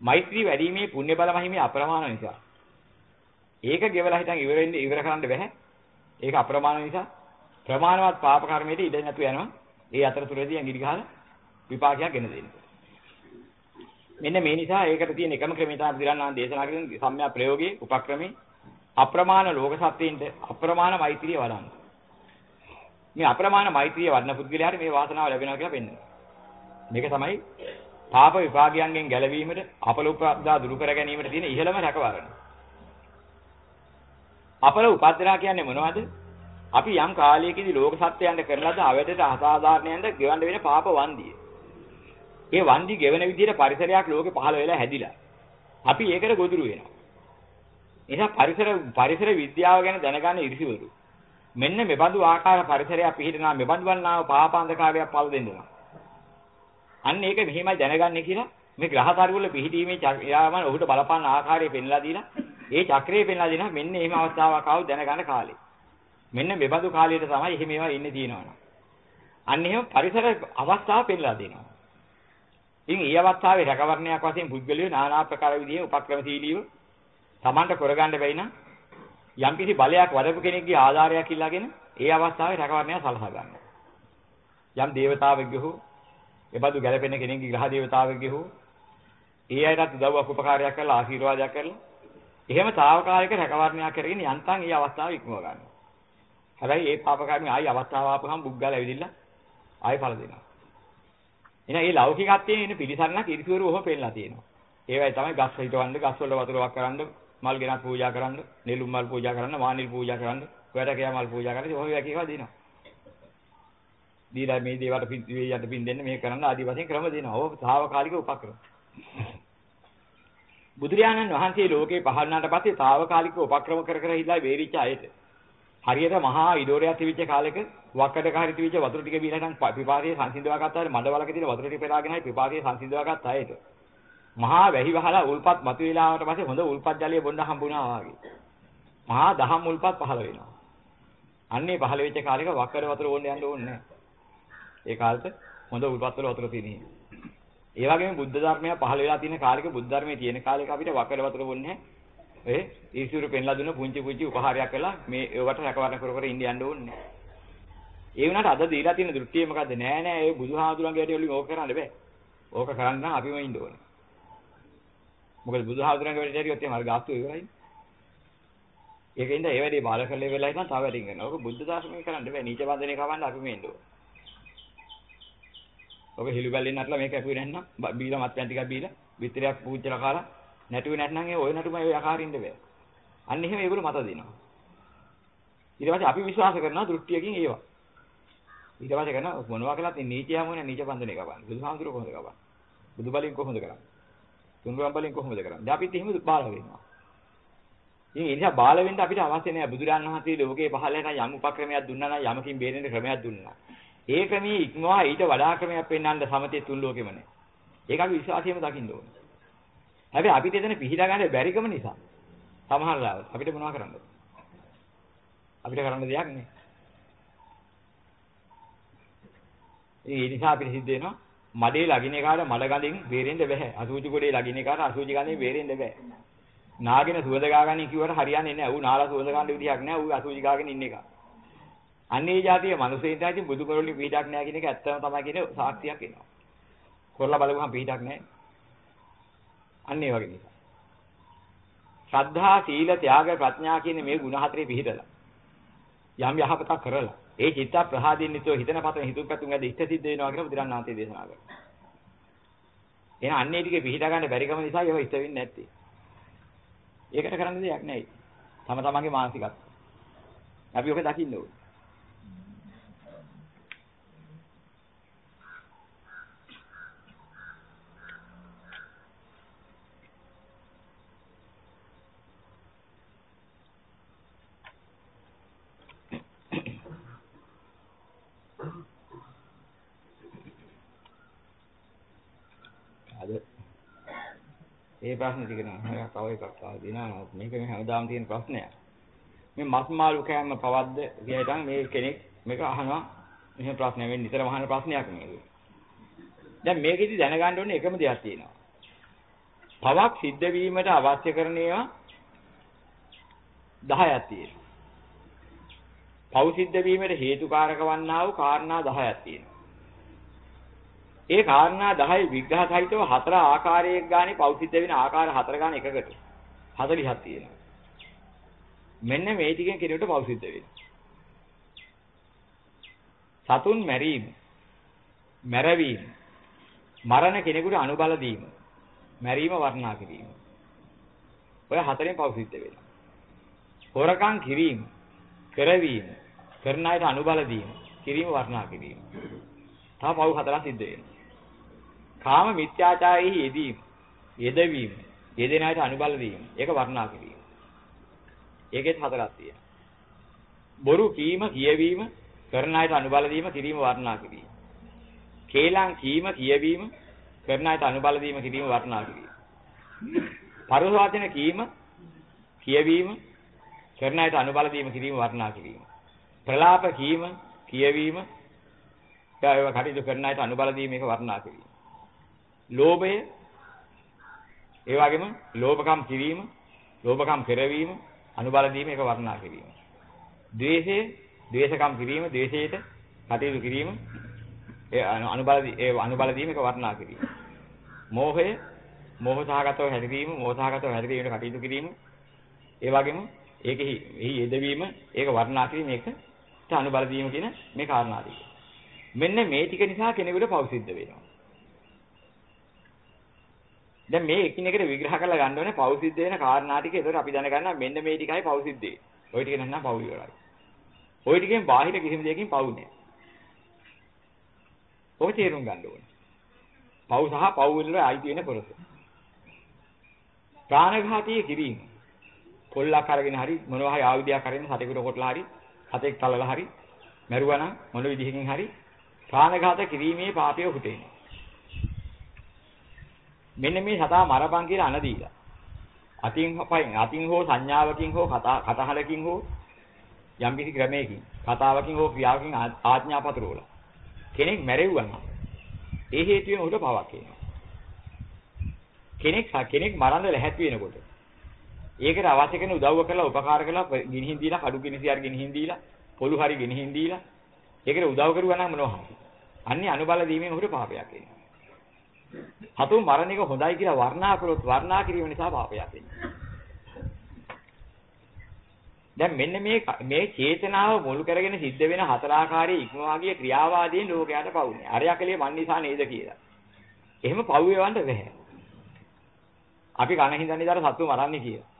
Speaker 1: මෛත්‍රී වැඩිීමේ පුණ්‍ය බල මහිමේ අප්‍රමාණ නිසා. ඒක ගෙවලා හිටන් ඉවර වෙන්න ඉවර කරන්න බෑ. ඒක අප්‍රමාණ නිසා ප්‍රමාණවත් පාප කර්මයට ඉඩ නැතු යනවා. ඒ අතරතුරදී ඇඟිලි ගහලා විපාකයක් ගෙන දෙන්න. මෙන්න මේ නිසා ඒකට තියෙන එකම ක්‍රමය තමයි බුදුරණන් දේශනා කරන සම්‍යක් ප්‍රයෝගයේ උපක්‍රමේ අප්‍රමාණ ලෝක සත්‍යයින්ට අප්‍රමාණ මෛත්‍රිය වඩන්න. මේ අප්‍රමාණ මෛත්‍රිය වඩන පුද්ගලයාට මේ වාසනාව ලැබෙනවා කියලා පෙන්වනවා. මේක තමයි පාප විපාකයන්ගෙන් ගැලවීමට අපල උපදා දුරු කර ගැනීමට තියෙන ඉහළම රැකවරණ. අපල උපද්දලා කියන්නේ මොනවද? අපි යම් කාලයකදී ලෝක සත්‍යයන්ට කරන ලද අවැඩට අසාධාරණයන්ට ගෙවන්න වෙන පාප වන්දිය. ඒ වන්දි ගෙවන විදිහට පරිසරයක් ලෝකේ පහළ වෙලා හැදිලා. අපි ඒකට ගොදුරු වෙනවා. එහෙනම් පරිසර පරිසර විද්‍යාව ගැන දැනගන්න ඉරිසිවරු. මෙන්න මෙබඳු ආකාර පරිසරයක් පිළිහිනා මෙබඳු වන්නාව පාපාන්ධකාරයක් පළ දෙන්නවා. අන්න ඒක මෙහිමයි දැනගන්නේ කියලා මේ ග්‍රහතරු වල පිහිටීමේ යාම ඔහුට බලපාන ආකාරය පෙන්ලා දීලා ඒ චක්‍රය පෙන්ලා දෙනවා මෙන්න එහෙම අවස්ථාවක් ආව දැනගන්න කාලේ. මෙන්න මෙබඳු කාලයට තමයි එහෙම ඒවා ඉන්නේ තියෙනවනේ. අන්න එහෙම පරිසර අවස්ථාව පෙන්ලා දෙනවා. ඉතින් මේ අවස්ථාවේ රැකවරණයක් වශයෙන් පුද්ගලයෝ নানা ආකාර විදිහේ උපක්‍රමශීලීව Tamanට කරගන්න බැයි නම් යම්කිසි බලයක් වඩපු කෙනෙක්ගේ ආධාරයක් ඉල්ලාගෙන ඒ අවස්ථාවේ රැකවරණය සලසා ගන්නවා. යම් දේවතාවෙක්ගේ හෝ එබඳු ගැළපෙන කෙනෙක්ගේ ග්‍රහ දේවතාවෙක්ගේ හෝ ඒ අයටත් උදව්වක් උපකාරයක් කරලා ආශිර්වාදයක් කරලා එහෙම తాවකාලික රැකවරණයක් කරගෙන යන්තම් ඒ අවස්ථාව ඉක්මව ගන්නවා. හැබැයි ඒ පාපකර්මී ආයි අවස්ථාව ආපුවම බුග්ගල ඇවිදින්න ආයි ඵල දෙනවා. එහෙනම් මේ ලෞකිකත්වයේ ඉන්න පිළිසරණක් ඉරිසිවරු ඔහොම පෙන්නලා තියෙනවා. ඒවයි තමයි ගස් හිටවන්න, ගස් වල වතුර වක් කරන්න, මල් ගෙනත් පූජා කරන්න, නෙළුම් මල් පූජා කරන්න, මානිල් පූජා කරන්න, වැටකෑ මල් පූජා කරන්න, ඔහොම එකේවා දෙනවා. දීලා මේ දේවට පින් යට පින් දෙන්න මේ කරන්න ආදි වශයෙන් ක්‍රම දෙනවා. ඕක తాවකාලික උපක්‍රම. බුදුරජාණන් වහන්සේ ලෝකේ පහළ වුණාට පස්සේ తాවකාලික උපක්‍රම කර කර හිලා වේරිච්ච අයට හරියට මහා ඉඩෝරයක් තිබිච්ච කාලෙක වක්කඩක හරි තිබිච්ච වතුර ටික බීලා නම් පිපාසයේ සංසිඳවා ගත්තාට මඩවලක තියෙන වතුර ටික පෙරාගෙනයි පිපාසයේ සංසිඳවා ගත්ත අයට මහා වැහි වහලා උල්පත් මතුවලාවට පස්සේ හොඳ උල්පත් ජලය බොන්න හම්බුණා වාගේ. මහා දහම් උල්පත් පහළ වෙනවා. අන්නේ පහළ වෙච්ච කාලෙක වක්කඩ වතුර ඕන්න යන්න ඕනේ නැහැ. ඒ කාලෙට හොඳ උල්පත් වල වතුර තියෙන හින්දා. ඒ වගේම බුද්ධ ධර්මය පහළ වෙලා තියෙන කාලෙක බුද්ධ ධර්මයේ තියෙන කාලෙක අපිට වකර වතුර බොන්නේ ඒ ඊශ්වර පෙන්ලා දුන්න පුංචි පුංචි උපහාරයක් කළා මේ ඒවට රැකවරණ කර කර ඉන්න යන්න ඕනේ ඒ වුණාට අද දීලා තියෙන දෘෂ්ටිය මොකද්ද? නෑ නෑ ඒ බුදුහාමුදුරන්ගේ ඇටි වලින් ඕක කරන්න බෑ. ඕක කරන්න නම් අපිම ඉන්න ඕනේ. මොකද බුදුහාමුදුරන්ගේ වැඩ ඇටියොත් එහෙම අර ගාස්තු ඉවරයි ඒකින්ද ඒ වැඩේ බාල කරලා ඉවරලා ඉතින් තව වැඩින් කරනවා ඕක බුද්ධ දාර්ශනික කරන්න බෑ නීච බන්ධනේ කවන්න අපිම ඉන්න ඕනේ ඔබ හිලු බැල්ලෙන් නටලා මේක ඇපුවේ නැත්නම් බීලා මත්පැන් ටිකක් බීලා බිත්තරයක් පූජ්‍යලා කාලා නැටුවේ නැත්නම් ඒ ඔය නටුම ඒ ආකාරින්ද බෑ. අන්න එහෙම ඒගොල්ලෝ මත දෙනවා. ඊට පස්සේ අපි විශ්වාස කරනවා දෘෂ්ටියකින් ඒවා. ඊට පස්සේ කරන මොනවා කළත් නීචයම නේ නීච බන්ධනේ කපන්නේ. බුදුහාමුදුරුවෝ කොහොමද කපන්නේ? බුදු බලෙන් කොහොමද කරන්නේ? තුන්රුවන් බලෙන් කොහොමද කරන්නේ? දැන් අපිත් එහෙම බාල වෙනවා. ඉතින් ඒ නිසා බාල වෙන්න අපිට අවශ්‍ය නැහැ. බුදුරන් වහන්සේ ලෝකේ පහළ වෙන යම් උපක්‍රමයක් දුන්නා නම් යමකින් බේරෙන්න ක්‍රමයක් දුන්නා. ඒ ක්‍රමයේ ඉක්මවා ඊට වඩා ක්‍රමයක් පෙන්වන්න සමතේ තුන් ලෝකෙම නැහැ. ඒක අපි විශ්වාසයෙන්ම දකින්න ඕනේ. හැබැයි අපිට එතන පිළිලා ගන්න බැරිකම නිසා සමහර ලාවට අපිට මොනව කරන්නද? අපිට කරන්න දෙයක් නැහැ. ඒ නිසා අපිට සිද්ධ වෙනවා මඩේ ලගින එකාට මඩ ගඳින් බේරෙන්න බෑ. අසූචි ගොඩේ ලගින එකාට අසූචි ගඳින් බේරෙන්න බෑ. නාගෙන සුවඳ ගාගන්න කිව්වට හරියන්නේ නැහැ. ඌ නාලා සුවඳ ගන්න විදියක් නැහැ. ඌ අසූචි ගාගෙන ඉන්න එක. අන්නේ જાතිය මිනිසෙන්ට ඇති බුදු කරවලින් පිටක් නැහැ කියන එක ඇත්තම තමයි කියන සාක්ෂියක් එනවා. කරලා බලගුවම පිටක් නැහැ. අන්න ඒ වගේ නිසා. ශ්‍රද්ධා, සීල, ත්‍යාග, ප්‍රඥා කියන මේ ගුණ හතරේ පිළිදලා යම් යහපතක් කරලා ඒ චිත්ත ප්‍රහාදීන් නිතෝ හිතන පතන හිතුම් පැතුම් ඇද ඉෂ්ට සිද්ධ වෙනවා කියලා බුදුරන් වහන්සේ දේශනා කරා. එහෙනම් අන්නේ ටිකේ පිළිහිට ගන්න බැරිකම නිසා ඒව ඉෂ්ට වෙන්නේ නැත්තේ. ඒකට කරන්න දෙයක් නැහැ. තම තමන්ගේ මානසිකත්වය. අපි ඔක දකින්න ඕනේ. ඒ ප්‍රශ්න ටික නම් තව එකක් ආව දිනවා මේක මේ හැමදාම තියෙන ප්‍රශ්නයක්. මේ මස් මාළු කෑම පවද්ද කියලාටන් මේ කෙනෙක් මේක අහනවා මෙහෙම ප්‍රශ්නයක් වෙන්නේ නිතරම අහන ප්‍රශ්නයක් මේක. දැන් මේකෙදි දැනගන්න ඕනේ එකම දෙයක් තියෙනවා. පවක් සිද්ධ වීමට අවශ්‍ය කරන ඒවා 10ක් තියෙනවා. පව් සිද්ධ වීමට හේතුකාරක වන්නා වූ කාරණා 10ක් තියෙනවා. ඒ කාරණා 10 විග්‍රහ සහිතව හතර ආකාරයක ගානේ පව් සිද්ධ වෙන ආකාර හතර ගාන එකකට 40ක් තියෙනවා. මෙන්න මේ ටිකෙන් කෙනෙකුට පව් සිද්ධ වෙනවා. සතුන් මැරීම, මැරවීම, මරණ කෙනෙකුට අනුබල දීම, මැරීම වර්ණනා කිරීම. ඔය හතරෙන් පව් සිද්ධ වෙනවා. හොරකම් කිරීම, කරවීම, කරන අයට අනුබල දීම, කිරීම වර්ණනා කිරීම. තව පව් හතරක් සිද්ධ වෙනවා. කාම මිත්‍යාචාරයේ යෙදීම, යෙදවීම, යෙදෙන අයට අනුබල දීම, ඒක වර්ණනා කිරීම. ඒකෙත් හතරක් තියෙනවා. බොරු කීම, කියවීම, කරන අයට අනුබල දීම, කිරීම වර්ණනා කිරීම. කේලම් කීම, කියවීම, කරන අයට අනුබල දීම, කිරීම වර්ණනා කිරීම. පරස වචන කීම, කියවීම, කරන අයට අනුබල දීම, කිරීම වර්ණනා කිරීම. ප්‍රලාප කීම, කියවීම, ඒවා කටයුතු කරන අයට අනුබල දීම, ඒක වර්ණනා කිරීම. ලෝභය ඒ වගේම ලෝභකම් කිරීම, ලෝභකම් කරවීම, අනුබල දීම ඒක වර්ණනා කිරීම. ද්වේෂය, ද්වේෂකම් කිරීම, ද්වේෂයට කටයුතු කිරීම, ඒ අනුබල ඒ අනුබල දීම ඒක වර්ණනා කිරීම. මෝහය, මෝහ සහගතව හැසිරීම, මෝහ සහගතව හැසිරීමට කටයුතු කිරීම, ඒ වගේම ඒකෙහි එහි යෙදවීම, ඒක වර්ණනා කිරීම ඒකට අනුබල දීම කියන මේ කාරණා ටික. මෙන්න මේ ටික නිසා කෙනෙකුට පෞ සිද්ධ වෙනවා. දැන් මේ එකිනෙකට විග්‍රහ කරලා ගන්න ඕනේ පෞ සිද්ධ වෙන කාරණා ටික. ඒතකොට අපි දැනගන්නවා මෙන්න මේ ටිකයි පෞ සිද්ධ වෙන්නේ. ওই ටික නැත්නම් පෞ ඉවරයි. ওই ටිකෙන් බාහිර කිසිම දෙයකින් පෞ නෑ. ඔය තේරුම් ගන්න ඕනේ. පෞ සහ පෞ වල අයිති වෙන කොටස. ප්‍රාණඝාතී කිරීම. කොල්ලක් අරගෙන හරි මොනවා හරි ආයුධයක් අරගෙන සතෙකුට කොටලා හරි හතෙක් තලලා හරි මරුවා නම් මොන විදිහකින් හරි ප්‍රාණඝාත කිරීමේ පාපය උටේනවා. මෙන්න මේ සතා මරපන් කියලා අන දීලා. අතින් පයින් අතින් හෝ සංඥාවකින් හෝ කතා කතහලකින් හෝ යම් කිසි ක්‍රමයකින් කතාවකින් හෝ ක්‍රියාවකින් ආඥා පතරවලා කෙනෙක් මැරෙව්වා නම් ඒ හේතුවෙන් උඩ පවක් එනවා. කෙනෙක් කෙනෙක් මරන්න ලැහැත් වෙනකොට ඒකට අවශ්‍ය කරන උදව්ව කරලා උපකාර කරලා ගිනිහින් දීලා කඩු ගිනිසි හරි ගිනිහින් දීලා පොළු හරි ගිනිහින් දීලා ඒකට උදව් කරුවා නම් මොනවා හරි. අන්නේ අනුබල දීමෙන් උඩ පාපයක් එනවා. හතුන් මරණ එක හොඳයි කියලා වර්ණනා කරොත් වර්ණනා කිරීම නිසා පාපයක් වෙනවා. දැන් මෙන්න මේ මේ චේතනාව මුල් කරගෙන සිද්ධ වෙන හතරාකාරී ඉක්මවාගිය ක්‍රියාවාදීන් ලෝකයට පවුනේ. අරයකලිය මන් නිසා නේද කියලා. එහෙම පව් වේවන්න බැහැ. අපි කන හින්දන්නේ දාර සත්තු මරන්නේ කියලා.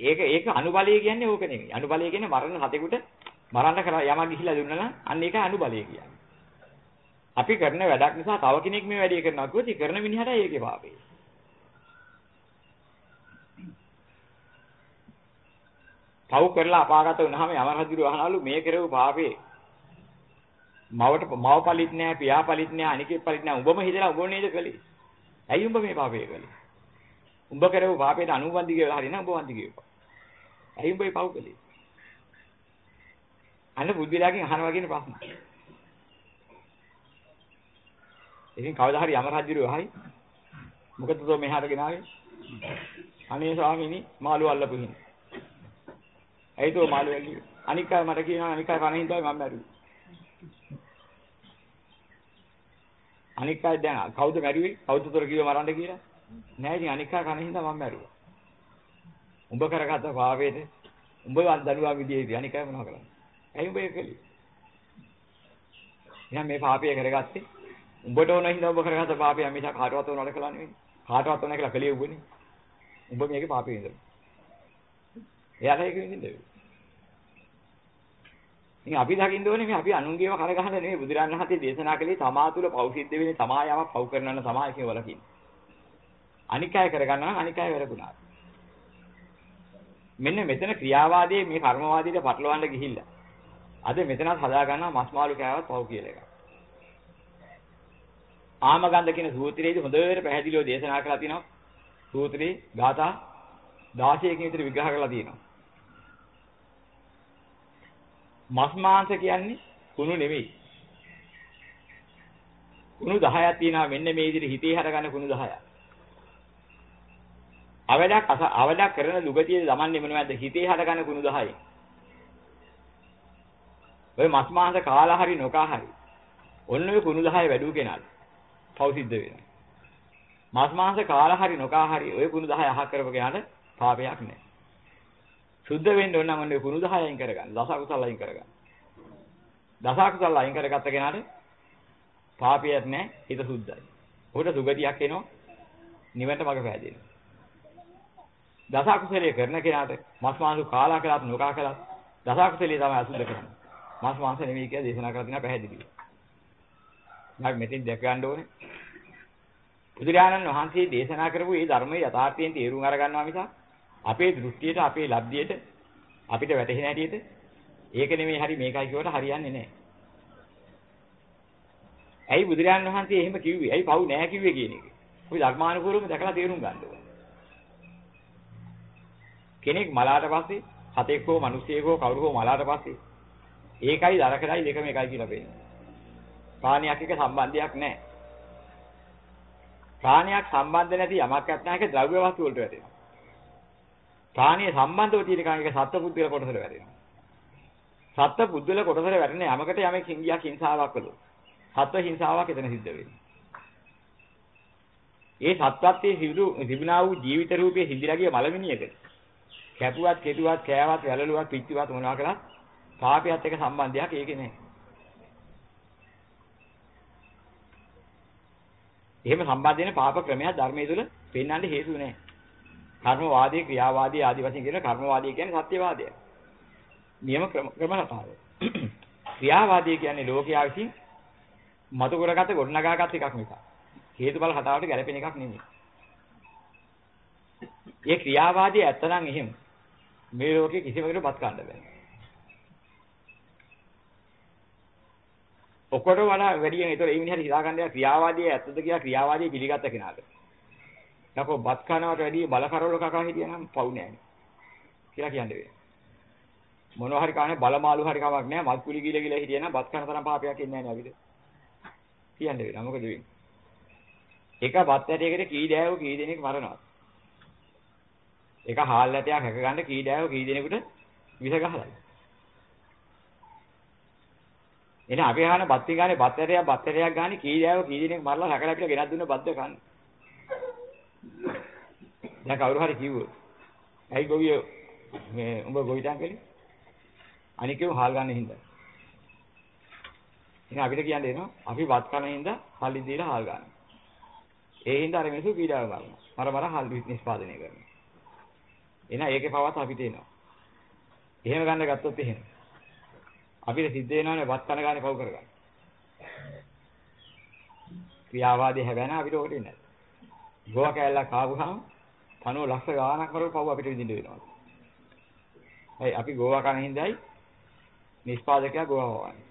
Speaker 1: ඒක ඒක අනුබලය කියන්නේ ඕක නෙමෙයි. අනුබලය කියන්නේ මරණ හතෙකුට මරන්න කර යමක් ගිහිලා දුන්නා නම් අන්න ඒක අනුබලය කියන්නේ. අපි කරන වැඩක් නිසා තව කෙනෙක් මේ වැඩේ කරනවා කිව්වොත් ඒ කරන මිනිහට ඒකේ පාපේ. පව් කරලා අපාගත වුණාම යමරජුරු අහනලු මේ කරව පාපේ. මවට මව පලිත් නෑ, පියා පලිත් නෑ, අනිකේ පලිත් නෑ. උඹම හිතලා උඹ නේද කළේ? ඇයි උඹ මේ පාපේ කළේ? උඹ කරව පාපේට අනුබන්දි කියලා හරිනම් උඹ වන්දි කියපන්. ඇයි උඹ මේ පව් කළේ? අන්න බුද්ධිලාගෙන් අහනවා කියන ප්‍රශ්න. ඉතින් කවදා හරි යම රජුරෝ හරි මොකද තෝ මෙහාට ගෙනාවේ? අනේ ස්වාමීනි මාළු අල්ලපු හිඳ. ඇයි තෝ මාළු ඇල්ලුවේ? අනික් අය මට කියනවා අනික් අය කන හිඳයි මම මැරුවේ. අනික් අය දැන් කවුද මැරුවේ? කවුද තොර කිව්ව මරන්න කියලා? නෑ ඉතින් අනික් අය කන හිඳ මම මැරුවා. උඹ කරගත්ත පාපේට උඹ දඬුවම් විදියේදී අනික් අය මොනව කරන්නේ? ඇයි උඹ ඒක කළේ? එහෙනම් මේ පාපය කරගත්තේ උඹට ඕන හින්දා ඔබ කරගත්ත පාපය මිස කාටවත් ඕන නඩකලා නෙවෙයි. කාටවත් ඕන කියලා කලිය උඹනේ. උඹ මේකේ පාපේ විඳලා. එයාලා ඒක විඳින්න ඉතින් අපි දකින්න ඕනේ මේ අපි අනුන්ගේව කර ගහන නෙවෙයි බුදුරන් වහන්සේ දේශනා කළේ තමා තුළ පෞසිද්ධ වෙන්නේ තමා යමක් පව් කරනවන තමා එකේ වලකින්. අනික් අය කරගන්නවා නම් අනික් අය වැරදුනා. මෙන්න මෙතන ක්‍රියාවාදයේ මේ කර්මවාදීට පටලවන්න ගිහිල්ලා. අද මෙතනත් හදා ගන්නවා මස් මාළු කෑවත් පව් කියලා එකක්. ආමගන්ධ කියන සූත්‍රයේදී හොඳට පැහැදිලිව දේශනා කරලා තිනවා. සූත්‍රේ ගාථා 16කින් විතර විග්‍රහ කරලා තියෙනවා. මස් මාංශ කියන්නේ කුණු නෙවෙයි. කුණු 10ක් තියෙනවා මෙන්න මේ විදිහට හිතේ හරගන්න කුණු 10ක්. අවඩක් අවඩක් කරන දුගතියේ දමන්නේ මොනවද හිතේ හරගන්න කුණු 10යි. ඔය මස් මාංශ කාලා හරි නොකා හරි. ඔන්න ඔය කුණු 10 වැඩුව කෙනාට පව් සිද්ධ වෙනවා. මස් මාංශ කාලා හරි නොකා හරි ඔය කුණු 10 අහක් කරපු කෙනාට පාපයක් නැහැ. සුද්ධ වෙන්න ඕන නම් ඔන්න ඔය කුණු 10 අයින් කරගන්න. දස අකුසල අයින් කරගන්න. දස අකුසල අයින් කරගත්ත කෙනාට පාපයක් නැහැ. හිත සුද්ධයි. ඔහුට සුගතියක් එනවා. නිවනට මඟ පෑදෙනවා. දස අකුසලයේ කරන කෙනාට මස් මාංශ කාලා කළත් නොකා කළත් දස අකුසලයේ තමයි අසුද්ධ කරන්නේ. මස් මාංශ නෙමෙයි කියලා දේශනා කරලා තියෙනවා පැහැදිලිව. මම මෙතෙන් දැක ගන්න ඕනේ. බුදුරජාණන් වහන්සේ දේශනා කරපු මේ ධර්මයේ යථාර්ථයෙන් තේරුම් අරගන්නවා මිසක් අපේ දෘෂ්ටියට අපේ ලබ්ධියට අපිට වැටහෙන හැටියට ඒක නෙමෙයි හරි මේකයි කියවට හරියන්නේ නැහැ. ඇයි බුදුරජාණන් වහන්සේ එහෙම කිව්වේ? ඇයි පව් නැහැ කිව්වේ කියන එක? අපි ධර්මානුකූලව දැකලා තේරුම් ගන්න ඕනේ. කෙනෙක් මලාට පස්සේ හතෙක් හෝ මිනිසෙක් හෝ කවුරු හෝ මලාට පස්සේ ඒකයි දරකඩයි දෙකම එකයි කියලා පේනවා. ප්‍රාණයක් එක්ක සම්බන්ධයක් නැහැ. ප්‍රාණයක් සම්බන්ධ නැති යමක් නැත්නම් ඒක ද්‍රව්‍ය වස්තු වලට වැටෙනවා. ප්‍රාණීය සම්බන්ධව තියෙන කම එක සත්පුද්ගල කොටසට වැටෙනවා. සත්පුද්ගල කොටසට වැටෙන යමකට යමෙක් හිංගියක් හිංසාවක් කළොත් සත්ව හිංසාවක් එතන සිද්ධ වෙනවා. ඒ සත්වත්වයේ සිදු තිබුණා වූ ජීවිත රූපයේ හිඳිලාගේ මලමිනියක කැපුවත් කෙටුවත් කෑවත් වැළලුවත් පිච්චුවත් මොනවා කළත් පාපයත් එක්ක සම්බන්ධයක් ඒකේ නැහැ. එහෙම සම්බන්ධ වෙන පාප ක්‍රමයක් ධර්මයේ තුල පෙන්වන්න හේතු නැහැ. කර්මවාදී ක්‍රියාවාදී ආදී වශයෙන් කියන කර්මවාදී කියන්නේ සත්‍යවාදය. නියම ක්‍රම ක්‍රම රටාව. ක්‍රියාවාදී කියන්නේ ලෝකයා විසින් මතු කරගත ගොඩනගාගත් එකක් මිසක් හේතුඵල හටාවට ගැලපෙන එකක් නෙමෙයි. මේ ක්‍රියාවාදී ඇත්තනම් එහෙම මේ ලෝකේ කිසිම කෙනෙකුට බත් කන්න බෑ. ඔක්කොට වඩා වැඩියෙන් ඒතර ඒ මිනිහට හිතා ගන්න ක්‍රියාවාදී ඇත්තද කියලා ක්‍රියාවාදී පිළිගත්ත කෙනාට. නැකෝ බත් කනවට වැඩිය බල කරවල කකා හිටියනම් පව් නෑනේ. කියලා කියන්නේ වේ. මොනවා හරි කන්නේ බලමාලු හරි කමක් නෑ මත් කුලි ගිල ගිල හිටියනම් බත් කන තරම් පාපයක් ඉන්නේ නෑ නේද? කියන්නේ වේ. මොකද වෙන්නේ? එක බත් ඇටයකට කී දෑවෝ කී දෙනෙක් මරනවා. එක හාල් ඇටයක් හැක ගන්න කී දෑවෝ කී දෙනෙකුට විස ගහලා. එන අපි අහන බත් ගානේ බත් ඇටයක් බත් ඇටයක් ගානේ කී දෑවෝ කී දෙනෙක් මරලා හැකලා කියලා ගෙනත් දුන්න බද්ද කන්නේ. දැන් කවුරු හරි කිව්වොත් ඇයි ගොවියෝ මේ උඹ ගොවිතැන් කළේ? අනිකේව හාල් ගන්න හින්දා. ඉතින් අපිට කියන්න එනවා අපි වත් කන හින්දා හාල් දීලා හාල් ගන්න. ඒ හින්දා අර මිනිස්සු පීඩාව ගන්නවා. මර මර හාල් නිෂ්පාදනය කරනවා. එහෙනම් ඒකේ පවත් අපිට එනවා. එහෙම ගන්න ගත්තොත් එහෙම. අපිට සිද්ධ වෙනවානේ වත් කන ගානේ පව් කරගන්න. ක්‍රියාවාදී හැබැයි අපිට ඕකේ නැහැ. ගෝවා කැලලා කාවුහම පණුව ලක්ෂ ගාණක් කරව පව් අපිට විඳින්න වෙනවා. ඇයි අපි ගෝවා කන හින්දායි නිෂ්පාදකයා ගෝවා වවන්නේ.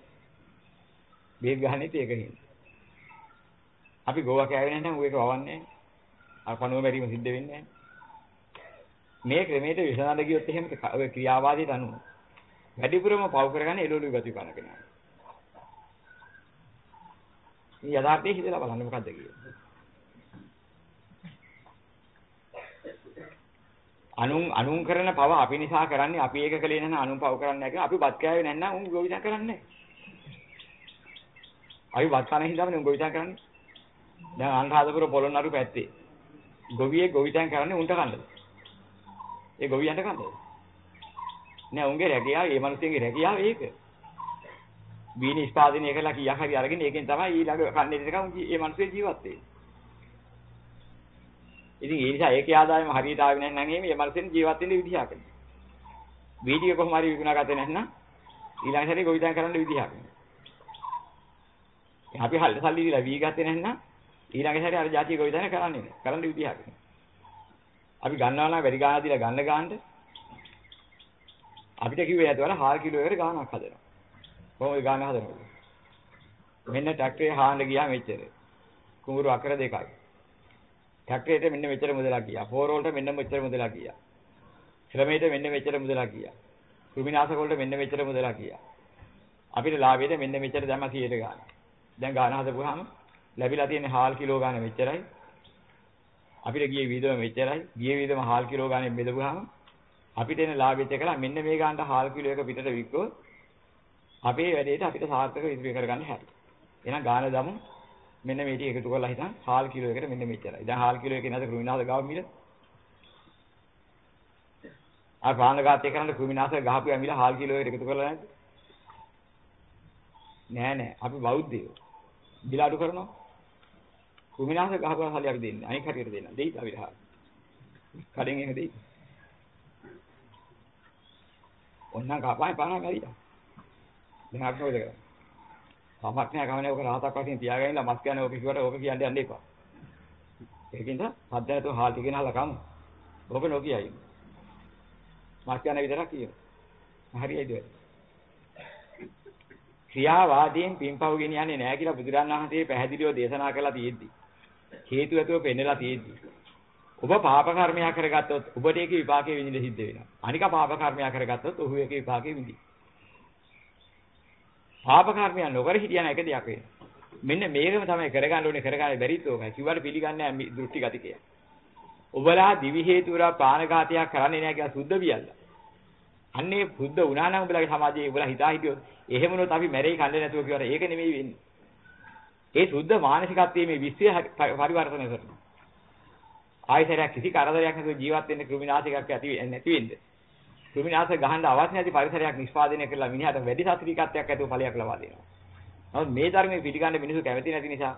Speaker 1: බේත් ගහන්නෙත් ඒකින්. අපි ගෝවා කෑවේ නැත්නම් ඌ ඒක වවන්නේ නැහැ. අර පණුව මැරීම සිද්ධ වෙන්නේ නැහැ. මේ ක්‍රමයට විසඳන්න ගියොත් එහෙම ඔය ක්‍රියාවාදීට අනුව වැඩිපුරම පව් කරගන්න එළවලු ගති කන කෙනා. මේ යථාර්ථයේ හිතලා බලන්න මොකද්ද කියන්නේ. අනුන් අනුන් කරන පව අපි නිසා කරන්නේ අපි ඒක කලේ නැත්නම් අනුන් පව කරන්නේ නැහැ කියලා අපි බත් කෑවේ නැත්නම් උන් ගොවිතැන් කරන්නේ නැහැ. අපි බත් කන හින්දාම උන් ගොවිතැන් කරන්නේ. දැන් අනුරාධපුර පොළොන්නරු පැත්තේ ගොවියේ ගොවිතැන් කරන්නේ උන්ට කන්නද? ඒ ගොවියන්ට කන්නද? නෑ උන්ගේ රැකියාව, ඒ මිනිස්සුන්ගේ රැකියාව ඒක. බීනි ස්පාදනය කළා කීයක් හරි අරගෙන ඒකෙන් තමයි ඊළඟ කන්නේ දෙකම මේ මිනිස්සු ජීවත් වෙන්නේ. ඉතින් ඒ නිසා ඒකේ ආදායම හරියට ආවේ නැත්නම් එහෙම මේ මනසෙන් ජීවත් වෙන්න විදිහක් නැහැ. වීඩියෝ කොහොම හරි විකුණාගත්තේ නැත්නම් ඊළඟ සැරේ ගොවිතැන් කරන්න විදිහක් නැහැ. අපි හල්ල සල්ලි දීලා වී ගත්තේ නැත්නම් ඊළඟ සැරේ අර જાතිය ගොවිතැන කරන්නේ නැහැ. කරන්න විදිහක් නැහැ. අපි ගන්නවා නම් වැඩි ගාණක් දීලා ගන්න ගානට අපිට කිව්වේ නැතුවල හාල් කිලෝ එකකට ගාණක් හදනවා. කොහොමද ගාණ හදනවද? මෙන්න ට්‍රැක්ටරේ හාන්න ගියා මෙච්චර. කුඹුරු අකර දෙකයි. ට්‍රැක්ටරේට මෙන්න මෙච්චර මුදලක් ගියා. ෆෝර් වලට මෙන්න මෙච්චර මුදලක් ගියා. ශ්‍රමයට මෙන්න මෙච්චර මුදලක් ගියා. කෘමිනාශක වලට මෙන්න මෙච්චර මුදලක් ගියා. අපිට ලාභයට මෙන්න මෙච්චර දැම්ම 100ට ගන්න. දැන් ගාන හදපුවාම ලැබිලා තියෙන හාල් කිලෝ ගාන මෙච්චරයි. අපිට ගියේ වීදම මෙච්චරයි. ගියේ වීදම හාල් කිලෝ ගානෙන් බෙදපුවාම අපිට එන ලාභෙත් එකලා මෙන්න මේ ගානට හාල් කිලෝ එක පිටට වික්කොත් අපේ වැඩේට අපිට සාර්ථකව ඉදිරි කරගන්න හැටි. එහෙනම් ගාන දමු මෙන්න මේ ටික එකතු කරලා හිතන් හාල් කිලෝ එකට මෙන්න මෙච්චරයි. දැන් හාල් කිලෝ එකේ නැද කෘමිනාශක ගාව මිල. ආ ප්‍රාණඝාතය කරන්න කෘමිනාශක ගහපු ඇමිල හාල් කිලෝ එකට එකතු කරලා නැද්ද? නෑ නෑ අපි බෞද්ධයෝ. බිල අඩු කරනවා. කුමිනාස ගහපුවා හලිය අපි දෙන්නේ. අනික හරියට දෙන්න. දෙයිද අපිට හරිය. කඩෙන් එහෙම දෙයි. ඔන්නම් කපායි පානා ගරියා. දැන් අපි මොකද කරන්නේ? සමක් නෑ කමනේ ඔක රහතක් වශයෙන් තියාගෙන මස් කියන්නේ ඔක කිව්වට ඔක කියන්න යන්න එපා. ඒකින්ද හද්දට හාල් ටික ගෙනහලා කමු. ඔක නොකියයි. මස් කියන්නේ විතරක් කියනවා. හරියයිද? ක්‍රියාවාදයෙන් පින්පව් ගෙනියන්නේ නැහැ කියලා බුදුරණන් වහන්සේ පැහැදිලිව දේශනා කළා තියෙද්දි. හේතු ඇතුව පෙන්නලා තියෙද්දි. ඔබ පාප කර්මයක් කරගත්තොත් ඔබට ඒකේ විපාකේ විඳින්න සිද්ධ වෙනවා. අනික පාප කර්මයක් කරගත්තොත් ඔහු ඒකේ විපාකේ විඳි. පාප කර්මයක් නොකර හිටියන එක දෙයක් වෙනවා. මෙන්න මේකම තමයි කරගන්න ඕනේ කරගන්න බැරිත් ඕකයි. කිව්වට පිළිගන්නේ නැහැ දෘෂ්ටි ගතිකය. ඔබලා දිවි හේතු වල ප්‍රාණඝාතයක් කරන්නේ නැහැ කියලා සුද්ධ වියල්ලා. අන්නේ බුද්ධ වුණා නම් උඹලගේ සමාජයේ උඹලා හිතා හිටියොත් එහෙම වුණොත් අපි මැරෙයි කන්නේ නැතුව කියවර ඒක නෙමෙයි වෙන්නේ. ඒ සුද්ධ මානසිකත්වයේ මේ විශ්වය පරිවර්තනය කරනවා. ආයතරයක් කිසි කරදරයක් නැතුව ජීවත් වෙන්න කෘමිනාශකයක් ඇති නැති වෙන්නේ. කෘමිනාශක ගහන්න අවශ්‍ය නැති පරිසරයක් නිෂ්පාදනය කරලා මිනිහට වැඩි සාත්‍රිකත්වයක් ඇතුව ඵලයක් ලබා දෙනවා. නමුත් මේ ධර්මයේ පිළිගන්න මිනිස්සු කැමති නැති නිසා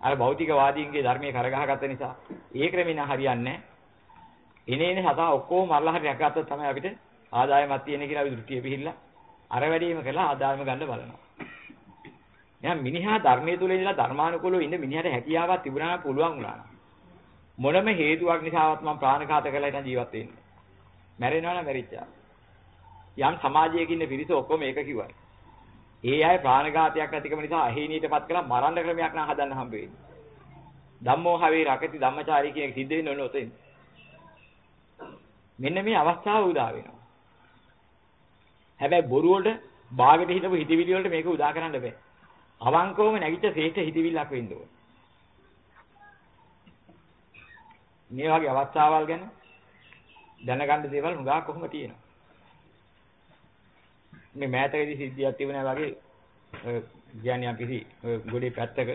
Speaker 1: අර භෞතිකවාදීන්ගේ ධර්මයේ කරගහගත්ත නිසා ඒ ක්‍රමින හරියන්නේ නැහැ. එනේනේ හදා ඔක්කොම මරලා හරි රැකගත්තොත් තමයි අපිට ආදායමක් තියෙන කියලා අපි දෘෂ්ටිය පිළිහිල්ලා අර වැඩේම කළා ආදායම ගන්න බලනවා. දැන් මිනිහා ධර්මයේ තුල ඉඳලා ධර්මානුකූලව ඉන්න මිනිහට හැකියාවක් තිබුණා නම් පුළුවන් වුණා. මොනම හේතුවක් නිසාවත් මම ප්‍රාණඝාත කරලා හිටන් ජීවත් වෙන්නේ. මැරෙනවා නම් මැරිච්චා. යම් සමාජයක ඉන්න පිරිස ඔක්කොම ඒක කිව්වයි. ඒ අය ප්‍රාණඝාතයක් නැතිකම නිසා අහේනියටපත් කළා මරන්න ක්‍රමයක් නම් හදන්න හම්බ වෙන්නේ. ධම්මෝ හවේ රකති ධම්මචාරී කියන එක සිද්ධ වෙන්නේ ඔන්න ඔතෙන්. මෙන්න මේ අවස්ථාව උදා වෙනවා. හැබැයි බොරු වලට බාගෙට හිටපු හිතවිලි වලට මේක උදා කරන්න බෑ. අවංකවම නැගිච්ච ශ්‍රේෂ්ඨ හිතවිල්ලක් වෙන්න ඕන. මේ වගේ අවස්ථාවල් ගැන දැනගන්න දේවල් හුඟා කොහොම තියෙනවා. මේ මෑතකදී සිද්ධියක් තිබුණා වගේ කියන්නේ අපි ගොඩේ පැත්තක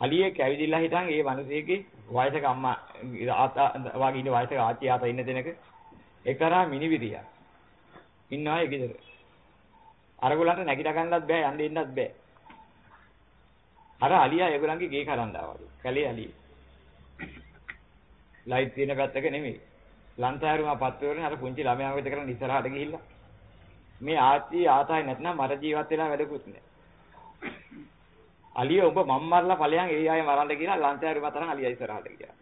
Speaker 1: අලියෙක් ඇවිදිලා හිටන් ඒ මිනිසෙගේ වයසක අම්මා ආතා වගේ ඉන්න වයසක ආච්චි ආතා ඉන්න දෙනක එකරා මිනිවිරියක්. ඉන්නවා ඒ ගෙදර. අරගොල්ලන්ට නැගිට ගන්නවත් බෑ යන්න ඉන්නත් බෑ. අර අලියා ඒගොල්ලන්ගේ ගේ කරන් ආවලු. කැලේ අලියේ. ලයිට් තියෙන පැත්තක නෙමෙයි. ලන්තාරුමා පත්වරනේ අර පුංචි ළමයා වෙත කරන් ඉස්සරහට ගිහිල්ලා මේ ආච්චි ආතායි නැත්නම් මර ජීවත් වෙලා වැඩකුත් නෑ. අලිය ඔබ මම් මරලා ඵලයන් ඒ අය මරන්න කියලා ලන්තාරුමා තරම් අලියා ඉස්සරහට ගියා.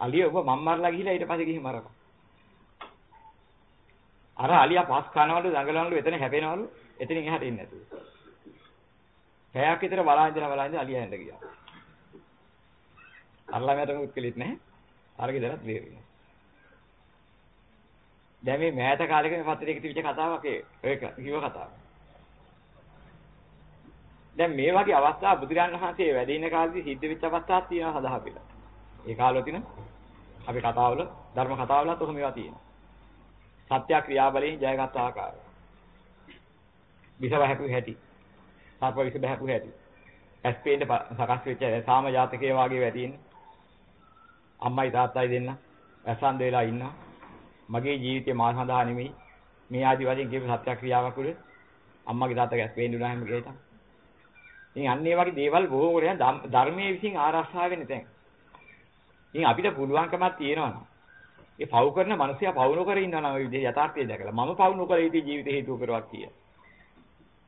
Speaker 1: අලිය ඔබ මම් මරලා ගිහිල්ලා ඊට පස්සේ ගිහින් මරනවා. අර අලියා පස් කනවලු දඟලනවලු එතන හැපෙනවලු එතනින් එහාට එන්නේ නැතුව. පැයක් විතර බලා ඉඳලා බලා ඉඳලා අලියා ඇඳ ගියා. අර ළමයාට මොකුත් කෙලිත් නැහැ. අර ගෙදරත් බේරුණා. දැන් මේ මෑත කාලෙක මේ පත්‍රයක තිබිච්ච කතාවක් ඒක කිව්ව කතාවක්. දැන් මේ වගේ අවස්ථා බුදුරජාණන් වහන්සේ වැඩ ඉන කාලේදී සිද්ධ වෙච්ච අවස්ථාවක් තියෙනවා සදා අපිට. ඒ කාලවල තියෙන අපි කතාවල ධර්ම කතාවලත් ඔහොම ඒවා තියෙනවා. සත්‍ය ක්‍රියාවලින් ජයගත් ආකාරය. විස බහැපු හැටි. සර්ප විස බහැපු හැටි. ඇස්පේන්න සකස් වෙච්ච සාම ජාතකයේ වාගේ වැටෙන්නේ. අම්මයි තාත්තයි දෙන්න ඇසන් දෙලා ඉන්නා. මගේ ජීවිතේ මා සඳහා නෙමෙයි. මේ ආදි වශයෙන් කියපු සත්‍ය ක්‍රියාවක් උඩ අම්මගේ තාත්තගේ ඇස්පේන්න උනා හැම කේතම්. ඉතින් අන්න ඒ වගේ දේවල් බොහෝ කොට ධර්මයේ විසින් ආරක්ෂා වෙන තැන්. ඉතින් අපිට පුළුවන්කමක් තියෙනවා. ඒ පව් කරන මිනිසයා පව් නොකර ඉන්නවා නම් ওই විදිහේ යථාර්ථය දැකලා මම පව් නොකර ඉති ජීවිත හේතු කරවක් කිය.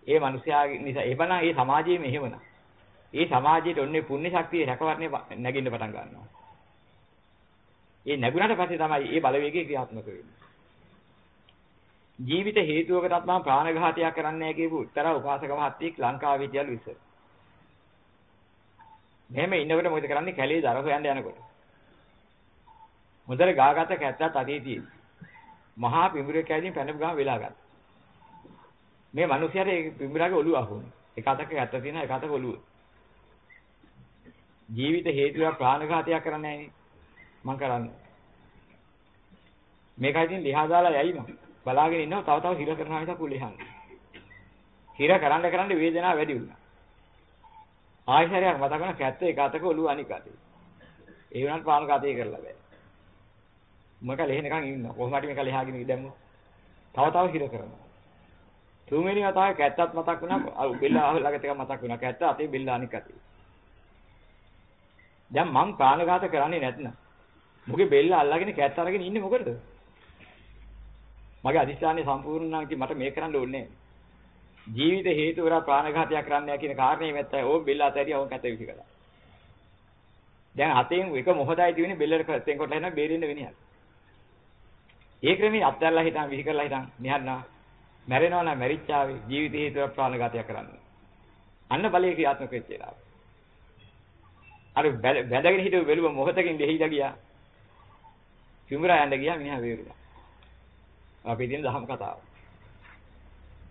Speaker 1: ඒ මිනිසයා නිසා එබනම් ඒ සමාජයේම එහෙමනම්. ඒ සමාජයේ ඔන්නේ පුණ්‍ය ශක්තිය රැකවරණය නැගින්න පටන් ගන්නවා. ඒ නැගුණාට පස්සේ තමයි ඒ බලවේගය ක්‍රියාත්මක වෙන්නේ. ජීවිත හේතුවකටත් මම ප්‍රාණඝාතයක් කරන්නේ නැහැ කියපු උත්තර උපාසක මහත්තයෙක් ලංකාවේ හිටියලු ඉස්සර. මෙහෙම ඉන්නකොට මොකද කරන්නේ කැලේ දර හොයන්න යනකොට. හොඳට ගාගත කැත්තත් අතේ තියෙන. මහා පිඹුරේ කැදින් පැනපු ගාම වෙලා ගත්තා. මේ මිනිහයාට ඒ පිඹුරාගේ ඔළුව අහුණා. එක අතක ඇත්ත තියෙනවා එක අතක ඔළුව. ජීවිත හේතුව ප්‍රාණඝාතයක් කරන්නේ නැහැ මං කරන්නේ. මේකයි ඉතින් ලිහා දාලා යයි මම. බලාගෙන ඉන්නවා තව තව හිර කරනවා නිසා කුලිහන්නේ. හිර කරන්න කරන්න වේදනාව වැඩි වුණා. ආයශරයක් මතක කරන කැත්ත එක අතක ඔළුව අනික අතේ. ඒ වුණාට ප්‍රාණඝාතය කරලා බෑ. මොකද ලෙහෙනකන් ඉන්නවා. කොහොම හරි මේක ලෙහාගෙන ඉදැම්මු. තව තව හිර කරනවා. තුන්වෙනි වතාවේ කැත්තත් මතක් වුණා. බෙල්ල ළඟට එක මතක් වුණා. කැත්ත අතේ බෙල්ල අනික අතේ. දැන් මං ප්‍රාණඝාත කරන්නේ නැත්නම් මොකේ බෙල්ල අල්ලගෙන කැත්ත අරගෙන ඉන්නේ මොකටද? මගේ අදිස්ථානය සම්පූර්ණ නම් ඉතින් මට මේක කරන්න ඕනේ ජීවිත හේතු වල ප්‍රාණඝාතයක් කරන්න යා කියන කාරණේ මෙත්තයි ඕක බෙල්ල අතහැරියා ඕක කැත විසි කළා. දැන් අතෙන් එක මොහොතයි තියෙන්නේ බෙල්ලට තෙන් කොට එනවා බේරෙන්න වෙන්නේ. ඒ ක්‍රමී අත්හැරලා හිටන් විහි කරලා හිටන් නිහන්නා මැරෙනවා නම් මැරිච්චාවේ ජීවිත හේතු වල ප්‍රාණඝාතයක් කරන්න. අන්න බලයේ ක්‍රියාත්මක වෙච්ච වෙලාව. අර වැඳගෙන හිටව බැලුව මොහොතකින් දෙහිලා ගියා. කිඹුරා යන්න ගියා මිනිහා වේරුණා. අපි දින දහම් කතාව.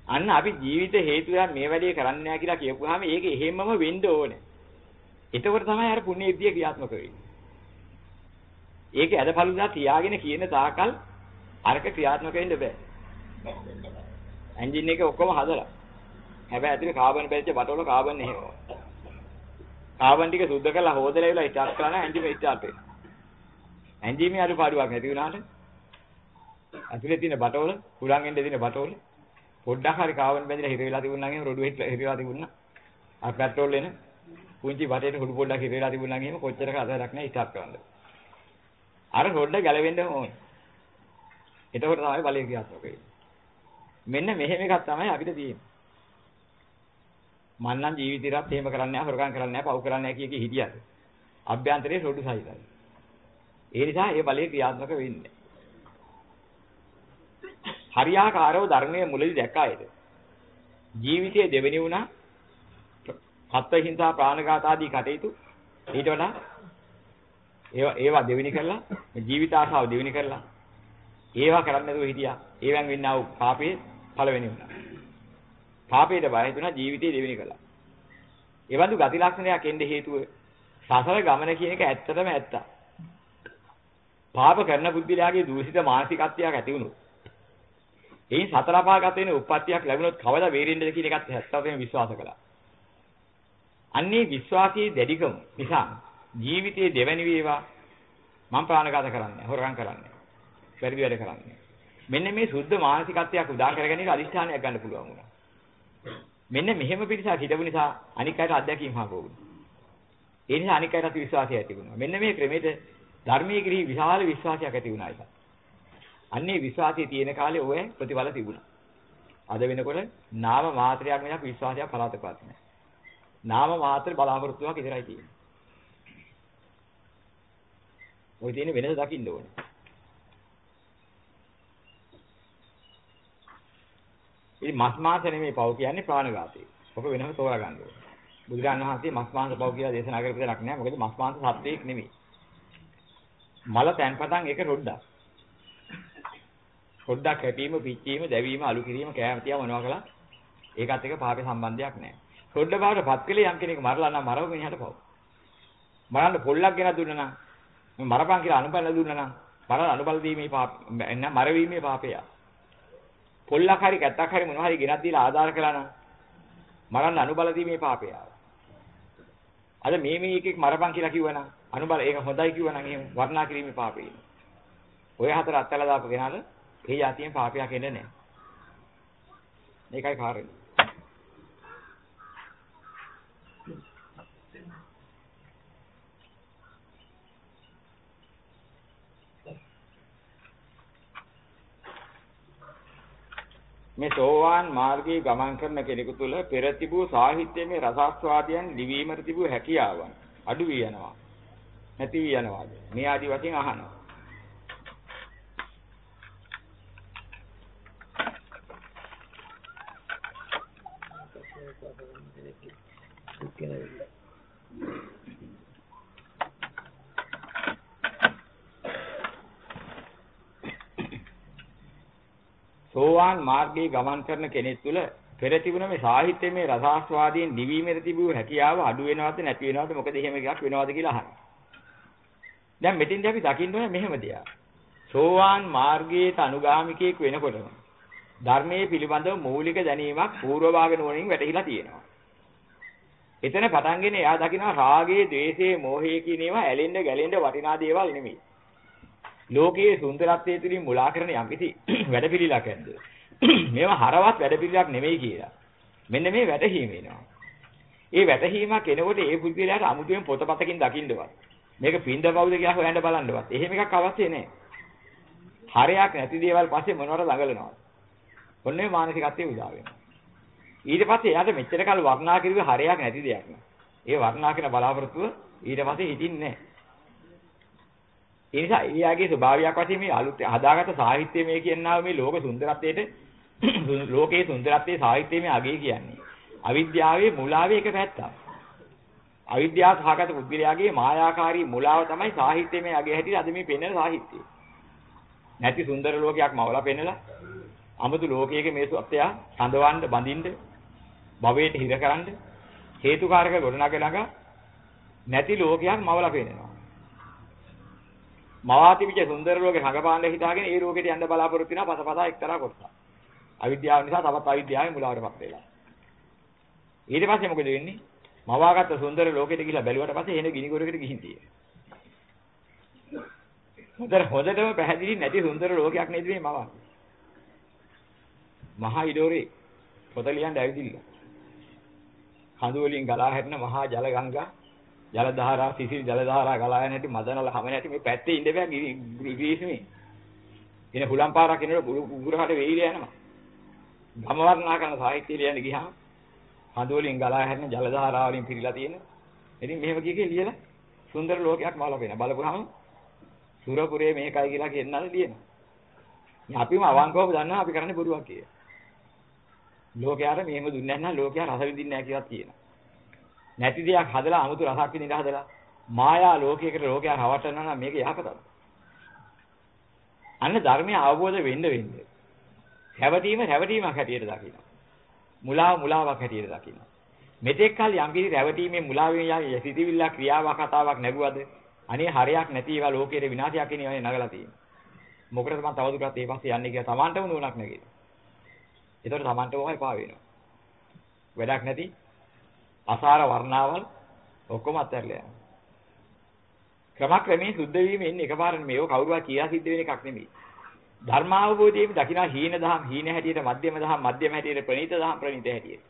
Speaker 1: අන්න අපි ජීවිත හේතුවෙන් මේ වැඩේ කරන්නේ නැහැ කියලා කියපුවාම ඒක එහෙමම වෙන්න ඕනේ. එතකොට තමයි අර පුණ්‍ය විද්‍ය ක්‍රියාත්මක වෙන්නේ. ඒක ඇදපළුදා තියාගෙන කියන තාකල් අරක ක්‍රියාත්මක වෙන්න බෑ. එන්ජින් එක ඔක්කොම හදලා. හැබැයි ඇතුලේ කාබන් බැරිච්ච බටවල කාබන් එහෙම. කාබන් ටික සුද්ධ කරලා හොදලා ඉවලා ස්ටාර්ට් කරනවා එන්ජින් ස්ටාර්ට් වෙනවා. එන්ජිමේ අඩුපාඩුවක් නැති වුණාට ඇතුලේ තියෙන බටවල කුලං එන්න දෙන බටවල පොඩ්ඩක් හරි කාබන් බැඳලා හිර වෙලා තිබුණා නම් එහෙම රොඩු හිර වෙලා තිබුණා. අර පෙට්‍රෝල් එන පුංචි බටේට හුඩු පොඩ්ඩක් හිර වෙලා තිබුණා නම් එහෙම කොච්චරක අසරක් නැහැ ස්ටාර්ට් කරන්න. අර රොඩ ගැලවෙන්න ඕනේ. එතකොට තමයි බලය ක්‍රියාත්මක වෙන්නේ. මෙන්න මෙහෙම එකක් තමයි අපිට තියෙන්නේ. මන් නම් ජීවිතේවත් එහෙම කරන්නේ නැහැ, හොරකම් කරන්නේ නැහැ, පව් කරන්නේ නැහැ කිය කී හිටියද. අභ්‍යන්තරයේ රොඩු සහිතයි. ඒ නිසා ඒ බලය ක්‍රියාත්මක වෙන්නේ. හරියාකාරව ධර්මයේ මුලදී දැක්කායද? ජීවිතයේ දෙවෙනි වුණා සත්ත්වහිංසා ප්‍රාණඝාත ආදී කටයුතු ඊට වඩා ඒවා ඒවා දෙවෙනි කරලා ජීවිත ආශාව දෙවෙනි කරලා ඒවා කරන්නේ නැතුව හිටියා. ඒවෙන් වෙන්නා වූ පාපේ පළවෙනි වුණා. පාපයට බය හිතුණා ජීවිතේ දෙවෙනි කළා. ඒ වඳු ගති ලක්ෂණයක් එන්නේ හේතුව සසර ගමන කියන එක ඇත්තටම ඇත්ත. පාප කරන බුද්ධිලාගේ දූෂිත මානසිකත්වයක් ඇති වුණොත් එයින් සතර අපාගත වෙන උප්පත්තියක් ලැබුණොත් කවදා වේරෙන්නද කියන එකත් හැත්තවෙන් විශ්වාස කළා. අන්නේ විශ්වාසයේ දැඩිකම නිසා ජීවිතයේ දෙවැනි වේවා මම ප්‍රාණඝාත කරන්නේ හොරකම් කරන්නේ වැරදි වැඩ කරන්නේ. මෙන්න මේ සුද්ධ මානසිකත්වයක් උදා කරගෙන ඉන්න අදිෂ්ඨානයක් ගන්න පුළුවන් වුණා. මෙන්න මෙහෙම පිටසක් හිටපු නිසා අනික් අයට අත්දැකීම් හම්බුණා ඒ නිසා අනික් අයට විශ්වාසය ඇති වුණා. මෙන්න මේ ක්‍රමෙට ධර්මයේ කිරි විශාල විශ්වාසයක් ඇති වුණා ඒක අන්නේ විශ්වාසයේ තියෙන කාලේ ඔය ප්‍රතිඵල තිබුණා අද වෙනකොට නාම මාත්‍රයක් මිසක් විශ්වාසයක් පලාතකවත් නැහැ නාම මාත්‍ර බලාපොරොත්තුවක් ඉතරයි තියෙන්නේ ඔය තියෙන වෙනස දකින්න ඕනේ. ඉතින් මස් මාංශ නෙමෙයි පව් කියන්නේ ප්‍රාණඝාතය. ඔක වෙනම තෝරා ගන්න ඕනේ. බුදුරජාණන් වහන්සේ මස් මාංශ පව් කියලා දේශනා කරපු දෙයක් නෑ. මොකද මස් මාංශ සත්‍යයක් නෙමෙයි. මල තැන්පතන් එක රොඩ්ඩක්. රොඩ්ඩක් කැපීම, පිච්චීම, දැවීම, අලු කිරීම, කෑම තියා මොනවා කළා? ඒකත් එක්ක පාපේ සම්බන්ධයක් නෑ. රොඩ්ඩ බවට පත් කළේ යම් කෙනෙක් මරලා නම් මරව මිනිහට පව්. මරන්න පොල්ලක් ගෙන දුන්නා නම් මරපන් කියලා අනුබල දුන්නා නම් මරණ අනුබල දීමේ පාප එන්න මරවීමේ පාපය. පොල්ලක් හරි කැත්තක් හරි මොනවා හරි ගෙනත් දීලා ආදාර කළා නම් මරන්න අනුබල දීමේ පාපය. අද මේ මේ එකෙක් මරපන් කියලා කිව්වනම් අනුබල ඒක හොඳයි කිව්වනම් එහෙම වර්ණා කිරීමේ පාපය. ඔය හතර අත්තලා දාපු කෙනාට ඒ જાතියෙන් පාපයක් එන්නේ නැහැ. මේකයි කාරණේ. මේ සෝවාන් මාර්ගයේ ගමන් කරන කෙනෙකු තුළ පෙර තිබූ සාහිත්‍යමය රසාස්වාදයන් ලිවීමට තිබූ හැකියාවන් අඩු වී යනවා නැති වී යනවාද? මේ ආදි වශයෙන් අහනවා. සෝවාන් මාර්ගයේ ගමන් කරන කෙනෙක් තුළ පෙර තිබුණ මේ සාහිත්‍යයේ රසාස්වාදයෙන් දිවීමේ තිබූ හැකියාව අඩු වෙනවද නැති වෙනවද? මොකද එහෙම එකක් වෙනවද කියලා අහනවා. දැන් මෙතෙන්දී අපි දකින්න ඕනේ මෙහෙම දෙයක්. සෝවාන් මාර්ගයට අනුගාමිකයෙක් වෙනකොටම ධර්මයේ පිළිබඳව මූලික දැනීමක් පූර්වභාග නුවණින් වැටහිලා තියෙනවා. එතන පටන්ගෙන එයා දකිනවා රාගයේ, ద్వේෂයේ, මෝහයේ කියන ඒවා ඇලෙන්න ගැලෙන්න වටිනා දේවල් නෙමෙයි. ලෝකයේ සුන්දරත්වයේ තුලින් මුලා කරන යම්කිසි වැඩපිළිලක් ඇද්ද. මේවා හරවත් වැඩපිළිලක් නෙමෙයි කියලා. මෙන්න මේ වැටහීම එනවා. ඒ වැටහීමක් එනකොට ඒ පුද්ගලයාට අමුතුවෙන් පොතපතකින් දකින්නවත් මේක පින්ද බවුද කියලා හොයන්න බලන්නවත්. එහෙම එකක් අවශ්‍ය නැහැ. හරයක් නැති දේවල් පස්සේ මොනවට දඟලනවා. ඔන්නේ මානසිකත්වයේ උදා වෙනවා. ඊට පස්සේ එයාට මෙච්චර කල් වර්ණනා කිරුවේ හරයක් නැති දෙයක් නේ. ඒ වර්ණනා කරන බලාපොරොත්තුව ඊට පස්සේ හිතින්නේ නැහැ. ඒ නිසා එයාගේ ස්වභාවයක් වශයෙන් මේ අලුත් හදාගත්ත සාහිත්‍ය මේ කියනවා මේ ලෝක සුන්දරත්වයට ලෝකයේ සුන්දරත්වයේ සාහිත්‍යයේ අගය කියන්නේ. අවිද්‍යාවේ මුලාවේ එක පැත්තක්. අවිද්‍යාව සහගත පුද්ගලයාගේ මායාකාරී මුලාව තමයි සාහිත්‍යයේ අගය හැටියට අද මේ පෙන්වන සාහිත්‍යය. නැති සුන්දර ලෝකයක් මවලා පෙන්නලා අමුතු ලෝකයක මේ සත්‍යය සඳවන්න බඳින්න භවයට හිරකරන්න හේතුකාරක ගොඩනග නැති ලෝකයක් මවලා පෙන්නනවා. මවාතිවිච සුන්දර ලෝකේ රඟපාන්න හිතාගෙන ඒ ලෝකෙට යන්න බලාපොරොත්තු වෙනා පසපසා එක්තරා කොටසක්. අවිද්‍යාව නිසා තවත් අවිද්‍යාවේ මුලාවටපත් වෙලා. ඊට පස්සේ මොකද වෙන්නේ? මවාගත්ත සුන්දර ලෝකෙට ගිහිලා බැලුවට පස්සේ එන ගිනිගොරකට ගිහින් තියෙනවා. හොඳට හොඳටම පැහැදිලි නැති සුන්දර ලෝකයක් නේද මේ මවන්නේ. මහා ඉඩෝරේ පොත ලියන්න ඇවිදින්න. කඳු වලින් ගලා හැරෙන මහා ජල ගංගා ජල දහරා සිසිල් ජල දහරා ගලා යන හැටි මදනල හැම නැටි මේ පැත්තේ ඉන්න බෑ ග්‍රීස්මේ. එන හුලම් පාරක් එනකොට උගුරහට වෙයිල යනවා. ගම වර්ණනා කරන සාහිත්‍ය ලියන්න ගියාම කඳු වලින් ගලා හැරෙන ජල දහරා වලින් පිරීලා තියෙන. ඉතින් මෙහෙම කිය ලියලා සුන්දර ලෝකයක් මාලා වෙන. බලපුවාම සුරපුරේ මේකයි කියලා කියනනම් ලියනවා. ඉතින් අපිම අවංකවම දන්නවා අපි කරන්නේ බොරුවක් කියලා. ලෝකයාට මෙහෙම දුන්නේ නැත්නම් ලෝකයා රස විඳින්නේ නැහැ කියලා කියනවා. නැති දෙයක් හදලා 아무තු රසක් විඳින්න හදලා මායා ලෝකයකට ලෝකයා රවටනවා නම් මේක යහපතක්. අන්න ධර්මය අවබෝධ වෙන්න වෙන්න. හැවටීම හැවටීමක් හැටියට දකින්න. මුලාව මුලාවක් හැටියට දකින්න. මෙතෙක් කල යම් කිසි රැවටීමේ මුලාවෙන් යා සිටිවිල්ල ක්‍රියාවක් කතාවක් නැගුවද අනේ හරයක් නැති ඒවා ලෝකයේ විනාශයක් කියන ඒවා නගලා තියෙනවා. මොකටද මම තවදුරටත් ඒ පස්සේ යන්නේ කියලා Tamanටම නුවණක් නැගෙන්නේ. ඒතකොට Tamanටම ඔය පා වෙනවා. වැඩක් නැති අසාර වර්ණාවල් ඔක්කොම අත්හැරලා යනවා. ක්‍රමක්‍රමයෙන් සුද්ධ වීම එන්නේ එකපාරට මේව කවුරුවා කියා සිද්ධ වෙන එකක් නෙමෙයි. ධර්මාවබෝධයෙන් දකිනා හීන දහම් හීන හැටියට මධ්‍යම දහම් මධ්‍යම හැටියට ප්‍රණීත දහම් ප්‍රණීත හැටියට.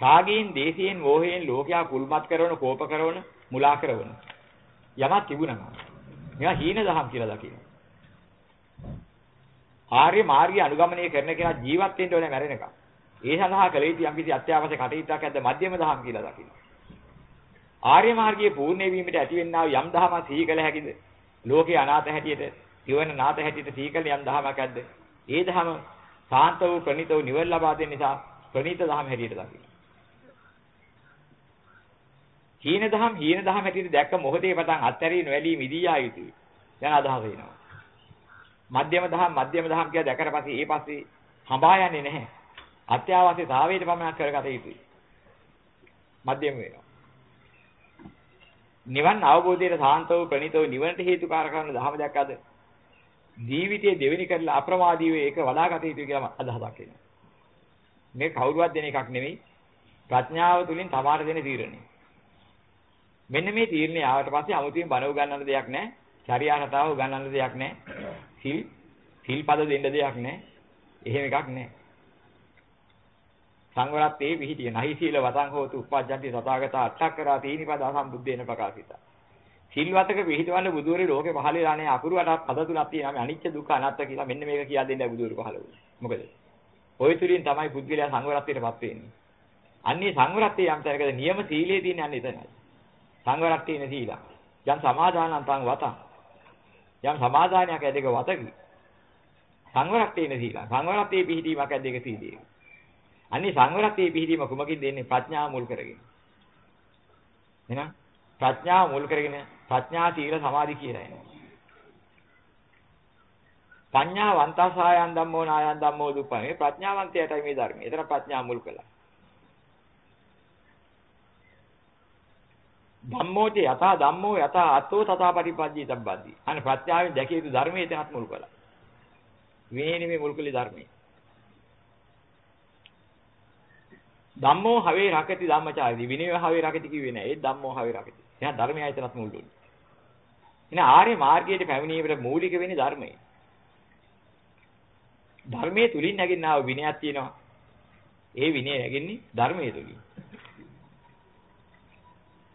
Speaker 1: රාගයෙන්, දේශයෙන්, මෝහයෙන් ලෝකයා කුල්මත් කරන, කෝප කරන, මුලා කරන යමක් තිබුණා. මේවා හීන දහම් කියලා දකිනවා. ආර්ය මාර්ගය අනුගමනය කරන කෙනා ජීවත් වෙන්න ඕනේ මැරෙනකම්. ඒ සඳහා කළ යුතු යම්කිසි අත්‍යවශ්‍ය කටයුත්තක් ඇද්ද මධ්‍යම දහම් කියලා දකින්න. ආර්ය මාර්ගයේ පූර්ණ වීමට ඇතිවෙනා යම් දහමක් සිහි කළ හැකිද? ලෝකේ අනාත හැටියට, සිවන නාත හැටියට සිහි කළ යම් දහමක් ඇද්ද? ඒ දහම සාන්ත වූ ප්‍රණීත වූ නිවන ලබා දෙන්න නිසා ප්‍රණීත දහම හැටියට දකින්න. හීන දහම් හීන දහම් හැටියට දැක්ක මොහොතේ පටන් අත්හැරී නොඇලී මිදී යා යුතුයි. යන අදහස එනවා. මධ්‍යම දහම් මධ්‍යම දහම් කියලා දැකලා පස්සේ ඒ පස්සේ හඹා යන්නේ නැහැ. අත්‍යවශ්‍යතාවයට පමණක් කරගත යුතුයි. මධ්‍යම වෙනවා. නිවන් අවබෝධයේ සාන්තව ප්‍රණීතව නිවනට හේතුකාරක කරන දහම දැක්කද? ජීවිතයේ දෙවෙනි කරලා අප්‍රමාදීව ඒක වඩාගත යුතුයි කියලා අදහසක් එනවා. මේ කවුරුවත් දෙන එකක් නෙමෙයි. ප්‍රඥාව තුලින් තමාට දෙන තීරණය. මෙන්න මේ තීරණය ආවට පස්සේ 아무තින් බණ උගන්වන්න දෙයක් නැහැ. චර්යා රටාව උගන්වන්න දෙයක් නැහැ. සිල් සිල්පද දෙන්න දෙයක් නැහැ. එහෙම එකක් නැහැ. සංවරත්තේ විහිදිය නහි සීල වතං හෝතු උපජ්ජන්ති තථාගත අට්ඨකරා තීනිපද අසම්බුද්දේන ප්‍රකාශිත. සිල්වතක විහිදවන්න බුදුරේ ලෝකේ පහළලා නැහැ අකුරුවට පද තුනක් තියෙනවා මේ අනිච්ච දුක්ඛ අනාත්ම කියලා මෙන්න මේක කියා දෙන්නයි බුදුරේ පහළ වුනේ. මොකද? ওই තුලින් තමයි පුද්ගලයා සංවරත්තේටපත් වෙන්නේ. අන්නේ සංවරත්තේ යම් තැනකද නියම සීලයේ තියෙන අන්නේ එතනයි. සංවරත්තේන සීලා. යම් සමාදානං තං වතං. යම් සමාදානයක් ඇදෙක වතකි. සංවරත්තේන සීලා. සංවරත්තේ පිහිටීමක් ඇදෙක සීලයේ. අන්නේ සංවරත්තේ පිහිටීම කුමකින් දෙන්නේ ප්‍රඥාව මුල් කරගෙන. එහෙනම් ප්‍රඥාව මුල් කරගෙන ප්‍රඥා තීර සමාධි කියලා එනවා. පඤ්ඤාවන්තසායන් ධම්මෝ නායන් ධම්මෝ දුප්පම. මේ ප්‍රඥාවන්තයටයි මේ ධර්මය. ඒතර ප්‍රඥා මුල් කළා. ධම්මෝච යථා ධම්මෝ යථා අත්තෝ තථා පටිපජ්ජී තබ්බද්දී. අනේ ප්‍රත්‍යාවෙන් දැකිය යුතු ධර්මයේ එතනත් මුල් කළා. විනේ නෙමෙයි මුල් කළේ ධර්මයේ. ධම්මෝ හවේ රකති ධම්මචාරී විනය හවේ රකති කිව්වේ නෑ. ඒ ධම්මෝ හවේ රකති. එහෙනම් ධර්මයයි එතනත් මුල් දුන්නේ. එහෙනම් ආර්ය මාර්ගයේ පැමිණීමේ මූලික වෙන්නේ ධර්මය. ධර්මයේ තුලින් නැගින්නා වූ විනයක් තියෙනවා. ඒ විනය නැගින්නේ ධර්මයේ තුලින්.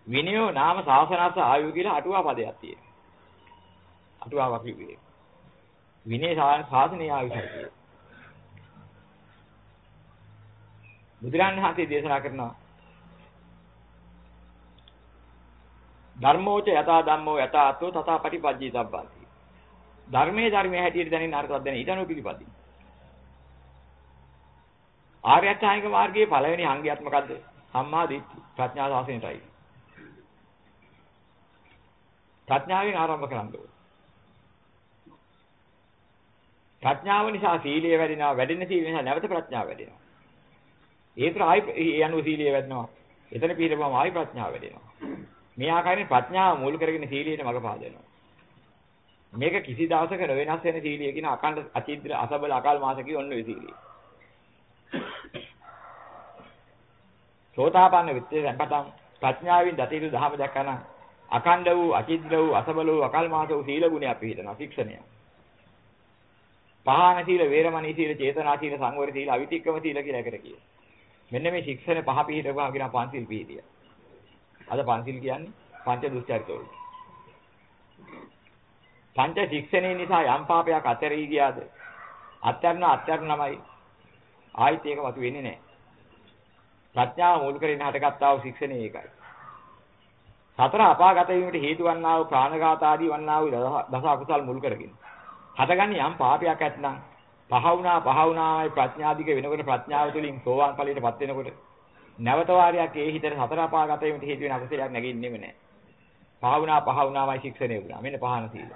Speaker 1: විනයෝ නාම ශාසනස ආයු කියලා අටුවා පදයක් තියෙනවා. අටුවාවක් කිව්වේ. විනය ශාසනය ආයුෂයි. බුදුරන් වහන්සේ දේශනා කරනවා ධර්මෝච යථා ධම්මෝ යථා අතෝ තථා පටිපජ්ජී සබ්බන්ති. ධර්මයේ ධර්මයේ හැටියට දැනෙන අර්ථවත් දැන ඊටනෝ පිළිපදින්. ආර්ය අෂ්ටාංගික මාර්ගයේ පළවෙනි අංගයත් මොකද්ද? සම්මා දිට්ඨි. ප්‍රඥා ශාසනයටයි. ප්‍රඥාවෙන් ආරම්භ කරන්න ඕනේ. ප්‍රඥාව නිසා සීලය වැඩෙනවා, වැඩෙන සීල නිසා නැවත ප්‍රඥාව වැඩෙනවා. ඒතර ආයි යනුව සීලය වැඩෙනවා. එතන පිළිපවම ආයි ප්‍රඥාව වැඩෙනවා. මේ ආකාරයෙන් ප්‍රඥාව මුල් කරගෙන සීලයට මඟ පාදනවා. මේක කිසි දවසක නොවෙනස් වෙන සීලිය කියන අකණ්ඩ අචිද්‍ර අසබල අකල් මාසකී ඔන්න ඔය සීලිය. සෝතාපන්න විත්තේ පටන් ප්‍රඥාවෙන් දතිරු දහම දැක්කන අකණ්ඩ වූ අචිද්‍ර වූ අසබල වූ අකල් මාස වූ සීල ගුණය අපි හිතනවා ශික්ෂණය. පහාන සීල වේරමණී සීල චේතනා සීල සංවර සීල අවිතික්කම සීල කියලා එකට කියනවා. මෙන්න මේ ශික්ෂණ පහ පිළිහිටපුවා කියන පංචිල් පිළිහිටිය. අද පංචිල් කියන්නේ පංච දුස්චරිතවල. පංච ශික්ෂණේ නිසා යම් පාපයක් අතරී ගියාද? අත්‍යරණ අත්‍යරණමයි. ආයිත් ඒක වතු වෙන්නේ නැහැ. ප්‍රඥාව මුල් කරගෙන හටගත්තා වූ ශික්ෂණේ ඒකයි. සතර අපාගත වීමට හේතු වන්නා වූ ප්‍රාණඝාත ආදී වන්නා වූ දස අකුසල් මුල් කරගෙන. හටගන්නේ යම් පාපයක් ඇත්නම් පහ වුණා පහ වුණාමයි ප්‍රඥාධික වෙනකොට ප්‍රඥාව තුළින් සෝවාන් ඵලයටපත් වෙනකොට නැවත වාරයක් ඒ හිතේ සතර අපාගත වීමට හේතු වෙන අකුසලයක් නැගින්නෙම නැහැ. පහ වුණා පහ වුණාමයි ශික්ෂණය වුණා. මෙන්න පහන සීල.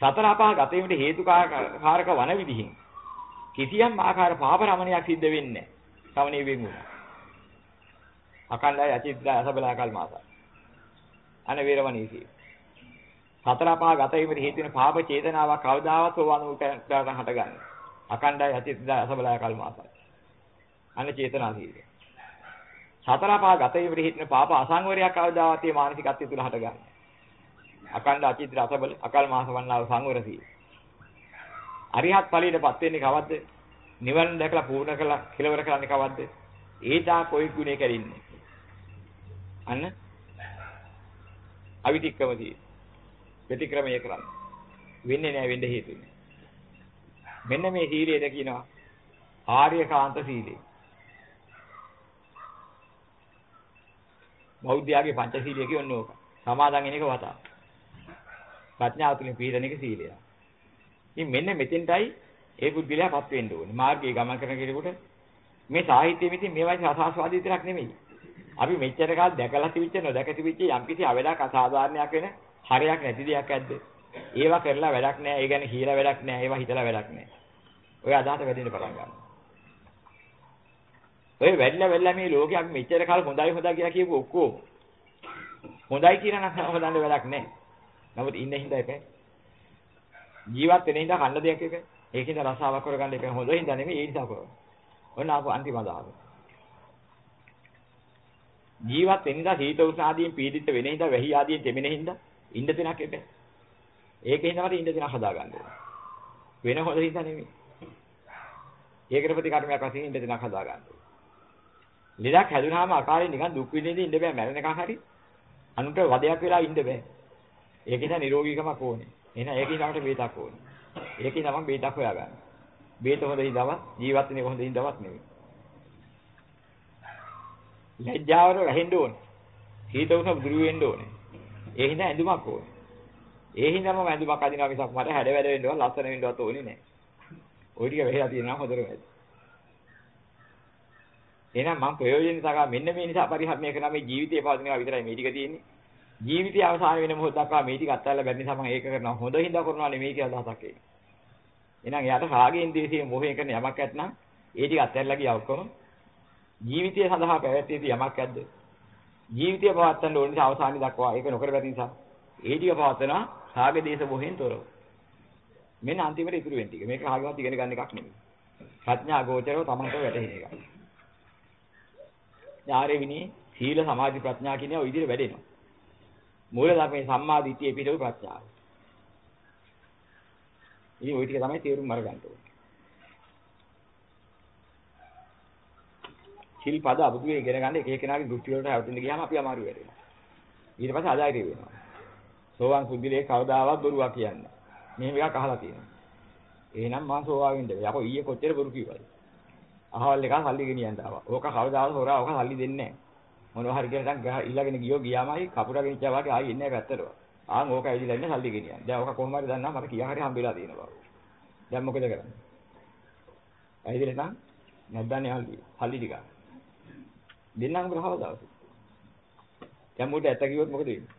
Speaker 1: සතර අපාගත වීමට හේතුකාරක වන විදිහින් කිසියම් ආකාර පාප රමණයක් සිද්ධ වෙන්නේ නැහැ. සමනීය වෙන් වුණා. අකණ්ඩයි අචිත්‍රා අසබලා කල් මාස. අන වේරවණීසී. සතර පහ ගත වීමට හේතු වෙන පාප චේතනාවක් කවදාවත් සෝවාන් වූ තැනට හටගන්නේ. අකණ්ඩයි අචිත්‍රා අසබලා කල් මාස. අන චේතනා සීලය. සතර පහ ගත වීමට හේතු වෙන පාප අසංවරයක් කවදාවත් මේ මානසිකත්වය තුල හටගන්නේ. අකණ්ඩ අචිත්‍ර අසබල අකල් මාස වන්නාව සංවර සීලය. අරිහත් ඵලයටපත් වෙන්නේ කවද්ද? නිවන දැකලා පූර්ණ කළා කෙලවර කරන්නේ කවද්ද? ඒදා කොයි ගුණේ කරින්නේ? අන්න අවිතික්‍රමදී ප්‍රතික්‍රමය කරන්න. වෙන්නේ නැහැ වෙන්න හේතු මෙන්න මේ සීලයට කියනවා ආර්යකාන්ත සීලය. බෞද්ධයාගේ පංචශීලය කියන්නේ ඕක. සමාදන් වෙන එක වතා. ප්‍රඥාව තුලින් පිළිදෙන එක සීලය. ඉතින් මෙන්න මෙතෙන්ටයි ඒ පුද්ගලයාපත් වෙන්න ඕනේ. මාර්ගයේ ගමන් කරන කෙනෙකුට මේ සාහිත්‍යයේ මිතින් මේවයි රසාස්වාදී විතරක් නෙමෙයි. අපි මෙච්චර කාල දැකලා තිබිච්ච නොදැක තිබිච්ච යම්කිසි අවඩක් අසාධාරණයක් වෙන හරයක් නැති දෙයක් ඇද්ද? ඒවා කරලා වැඩක් නැහැ. ඒ ගැන කියලා වැඩක් නැහැ. ඒවා හිතලා වැඩක් නැහැ. ඔය අදහස වැඩිෙන්න පටන් ගන්නවා. ඔය වැඩිලා වැඩිලා මේ ලෝකේ අපි මෙච්චර කාල හොඳයි හොඳයි කියලා කියපු ඔක්කොම හොඳයි කියලා නම් හොදන්න වැඩක් නැහැ. නමුත් ඉන්න හින්දා එකයි. ජීවත් වෙන හින්දා කන්න දෙයක් එකයි. ඒකින්ද රසාවක් කරගන්න එක හොඳ හින්දා නෙමෙයි ඒ නිසා කරන්නේ. ඔන්න ආපු අන්තිම අදහස. ජීවත් වෙන ඉඳලා සීත උෂ්ණ ආදීන් පීඩිත වෙන ඉඳලා වැහි ආදීන් දෙමෙන හින්දා ඉන්න තැනක් එපේ. ඒකෙන් තමයි ඉන්න තැනක් හදාගන්න ඕනේ. වෙන හොඳ හින්දා නෙමෙයි. ඒකට ප්‍රතිකර්මයක් වශයෙන් ඉන්න තැනක් හදාගන්න ඕනේ. ලෙඩක් හැදුනහම අකාලේ නිකන් දුක් විඳින්න ඉන්න බෑ මැරෙනකන් හරි. අනුන්ට වදයක් වෙලා ඉන්න බෑ. ඒකෙන් නිරෝගීකමක් ඕනේ. එහෙනම් ඒකේ තමයි වේදක් ඕනේ. ඒකේ තමයි බේතක් හොයාගන්න. බේත හොඳ හිඳවත් ජීවත් වෙන්නේ කොහොඳ හිඳවත් නෙවෙයි. ලැජ්ජාවර වැහෙන්න ඕනේ. හීත උස දුරු වෙන්න ඕනේ. ඒ හින්දා ඇඳුමක් ඕනේ. ඒ හින්දාම ඇඳුමක් අදිනවා මිසක් මට හැඩ වැඩ වෙන්නවත් ලස්සන වෙන්නවත් ඕනේ නැහැ. ওই ටික වෙහෙලා තියෙනවා හොඳට වැඩ. එහෙනම් මම ප්‍රයෝජන සකා මෙන්න මේ නිසා පරිහරණය කරන මේ ජීවිතේ පවතිනවා විතරයි මේ ටික තියෙන්නේ. ජීවිතය අවසාන වෙන මොහොත දක්වා මේ ටික අත්හැරලා බැරි නිසා මම ඒක කරනවා. හොඳ හින්දා කරනවා නෙමෙයි කියලා අදහසක් ඒක. එහෙනම් එයාට රාගයෙන් දේශයෙන් මොහයෙන් කරන යමක් ඇත්නම් ඒ ටික අත්හැරලා ගියා ඔක්කොම ජීවිතය සඳහා පැවැත්විය යමක් ඇද්ද? ජීවිතය පවත්වන්න ඕන නිසා අවසානයේ දක්වා ඒක නොකර බැරි නිසා ඒ ටික පවත්වනවා රාග දේශ මොහෙන් තොරව. මෙන්න අන්තිමට ඉතුරු වෙන ටික. මේක කාගේවත් ඉගෙන ගන්න එකක් නෙමෙයි. ප්‍රඥා ගෝචරව තමන්ට වැටහෙන එකක්. ඥාරෙවිනි සීල සමාධි ප්‍රඥා කියන ඔය විදිහට වැඩෙනවා. මූල ධර්මයේ සම්මා දිට්ඨිය පිටු ප්‍රඥාව. ඉතින් ওই ටික තමයි තේරුම් අරගන්න ඕනේ. සිල් පද අබුදුවේ ඉගෙන ගන්න එක එකනාගේ දෘෂ්ටි වලට හැවටෙන්න ගියාම අපි අමාරු වෙනවා. ඊට පස්සේ අදායිරේ වෙනවා. සෝවාන් පුද්ගලයෙක් කවදාවත් බොරුවක් කියන්නේ. මෙහෙම එකක් අහලා තියෙනවා. එහෙනම් මං සෝවාන් වෙන්න බෑ. අපෝ ඊයේ කොච්චර බොරු කිව්වද? අහවල් එක සල්ලි ගෙනියන්න ආවා. ඕක කවදාවත් හොරා ඕක සල්ලි දෙන්නේ නැහැ. මොනවා හරි කියලා දැන් ඊළඟට ගියෝ ගියාමයි කපුටා ගෙනිච්චා වගේ ආයෙ ඉන්නේ පැත්තට. ආන් ඕක ඇවිදලා ඉන්නේ සල්ලි ගෙනියන්න. දැන් ඕක කොහොම හරි දන්නා මට කියා හරි හම්බෙලා තියෙනවා. දැන් මොකද කරන්නේ? ඇවිදලා නම් නැද්දානේ හල්ලි. හල්ලි ටික. දෙන්නම් බ්‍රහව දවසේ. දැන් මොකද ඇත්ත කිව්වොත් මොකද වෙන්නේ?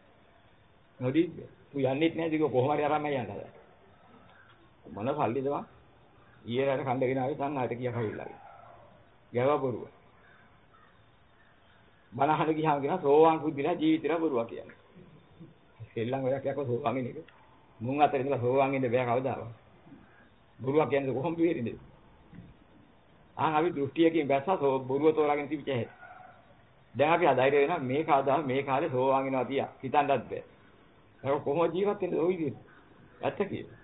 Speaker 1: නොදීද? ඌ යන්නෙත් නැහැ දිග කොහොම හරි අරන් යන්න හදලා. මොන සල්ලිද වා? ඊයේ රට කණ්ඩගෙන ආවේ සංඝාට කියා කවිලා. ගැව බොරුව. බනහන ගියාම කියන සෝවාන් කුද්දිලා ජීවිතේට බොරුවා කියන්නේ. සෙල්ලම් ඔයක් යකෝ සෝවාන් ඉන්නේ. මුන් අතර ඉඳලා සෝවාන් ඉන්න බෑ කවදාවත්. බොරුවක් කියන්නේ කොහොමද වෙන්නේ? ආන් අපි දෘෂ්ටියකින් බැස්සා බොරුව තෝරාගෙන තිබිච්ච හැටි. දැන් අපි අධෛර්ය වෙනවා මේ කවදා මේ කාලේ සෝවාන් වෙනවා තියා. හිතන්නත් බෑ. ඒක කොහොම ජීවත් වෙන්නද ওই විදිහට? ඇත්ත කියලා.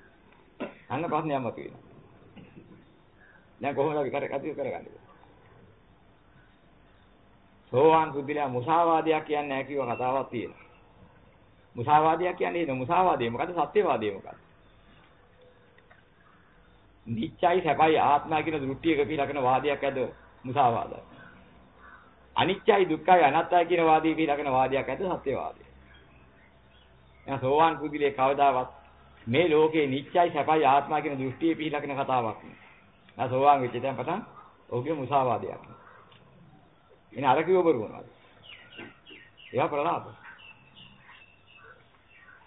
Speaker 1: අන්න ප්‍රශ්නයක් මතුවෙනවා. දැන් කොහොමද අපි කටයුතු කරගන්නේ? සෝවාන් පුද්ගලයා මුසාවාදයක් කියන්නේ නැහැ කියව කතාවක් තියෙනවා. මුසාවාදයක් කියන්නේ නේද? මුසාවාදය මොකද්ද? සත්‍යවාදය මොකද්ද? නිච්චයි සැපයි ආත්මයි කියන දෘෂ්ටියක පිළිලකන වාදයක් ඇද මුසාවාදය. අනිච්චයි දුක්ඛයි අනාත්තයි කියන වාදී පිළිලකන වාදයක් ඇද සත්‍යවාදය. එහෙනම් සෝවාන් පුද්ගලයා කවදාවත් මේ ලෝකේ නිච්චයි සැපයි ආත්මයි කියන දෘෂ්ටියේ පිළිලකන කතාවක් නෙවෙයි. නා සෝවාන් වෙච්ච දැන් පටන් ඔහුගේ මුසාවාදයක්. එනේ අර කිව්ව බරු මොනවද? ඒවා ප්‍රලාප.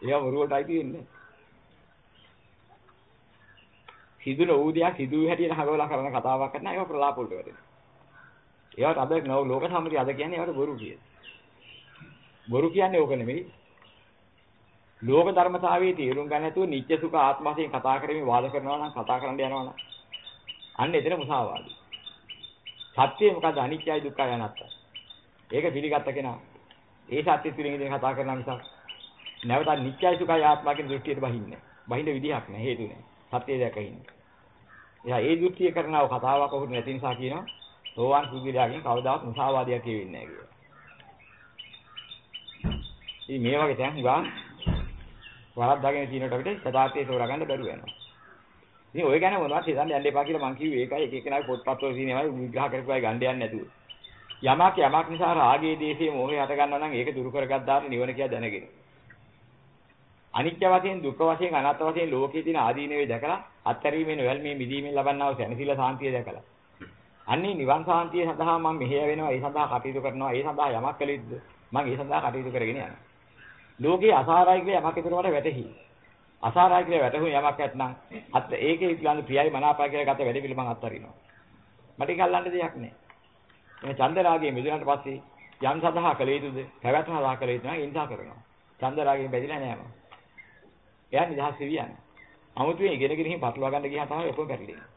Speaker 1: ඒවා බරුවටයි තියෙන්නේ. සිදුන ඌදියා සිදුවේ හැටියට හගවලා කරන කතාවක් කරන ඒවා ප්‍රලාප වලට වැටෙනවා. ඒවට අද නෝ ලෝක සම්මතිය අද කියන්නේ ඒවට බොරු කියන. බොරු කියන්නේ ඕක නෙමෙයි. ලෝක ධර්මතාවයේ තේරුම් ගන්න නැතුව නිත්‍ය සුඛ ආත්ම වශයෙන් කතා කරමින් වාද කරනවා නම් කතා කරන්න යනවා නම් අන්න එතන මුසාවාදී. සත්‍යය මොකද්ද අනිත්‍යයි දුක්ඛයි අනාත්තයි. ඒක පිළිගත්ත කෙනා ඒ සත්‍ය තුලින් ඉඳන් කතා කරන නිසා නැවත නිත්‍යයි සුඛයි ආත්මා කියන දෘෂ්ටියට බහින්නේ. බහින්න විදිහක් නැහැ හේතු නැහැ. සත්‍යය දැකින්න. එයා ඒ දෘෂ්ටිය කරනව කතාවක් ඔහුට නැති නිසා කියනවා සෝවාන් කුගිරයාගෙන් කවදාවත් මුසාවාදයක් කියවෙන්නේ නැහැ කියලා. ඉතින් මේ වගේ තැන් ගා වරද්දාගෙන තියෙනට අපිට යථාර්ථය තෝරගන්න බැරුව යනවා. ඉතින් ඔය ගැන මොනවද හිතන්න යන්න එපා කියලා මං කිව්වේ ඒකයි එක එකනාගේ පොත්පත්වල තියෙනවයි විග්‍රහ කරපුවායි ගන්න යන්නේ නැතුව. යමක් යමක් නිසා රාගයේ දේශයේ මොහේ හට ගන්නවා නම් ඒක දුරු කරගත්තාම නිවන කියලා දැනගෙන. අනිත්‍ය වශයෙන් දුක්ඛ වශයෙන් අනාත්ම වශයෙන් ලෝකයේ තියෙන ආදීනවේ දැකලා අත්තරීමේ නොයල්මේ මිදීමෙන් ලබන්නා වූ සැනසීල සාන්තිය දැකලා. අන්නේ නිවන් සාන්තිය සඳහා මම මෙහෙය වෙනවා ඒ සඳහා කටයුතු කරනවා ඒ සඳහා යමක් කළ යුතුද මම ඒ සඳහා කටයුතු කරගෙන යනවා. ලෝකේ අසාරයි කියලා යමක් ඉදරවට වැටහි. අසාරයි කියලා වැටහුණු යමක් නැත්නම් අත් ඒකේ පිළිබඳ ප්‍රියයි මනාපයි කියලා ගත වැඩි පිළිබඳ අත්හරිනවා. මට ඒක අල්ලන්න දෙයක් නැහැ. මේ චන්දරාගයේ මිදුණාට පස්සේ යම් සඳහා කළ යුතුද පැවැත්ම සඳහා කළ යුතුද නම් ඉන්සා කරනවා. චන්දරාගයෙන් බැඳිලා නෑ මම. එයා නිදහස් වෙවි යන්නේ. 아무තුවෙන් ඉගෙන ගිහින් පටලවා ගන්න ගියාම තමයි ඔක්කොම පැටලෙන්නේ.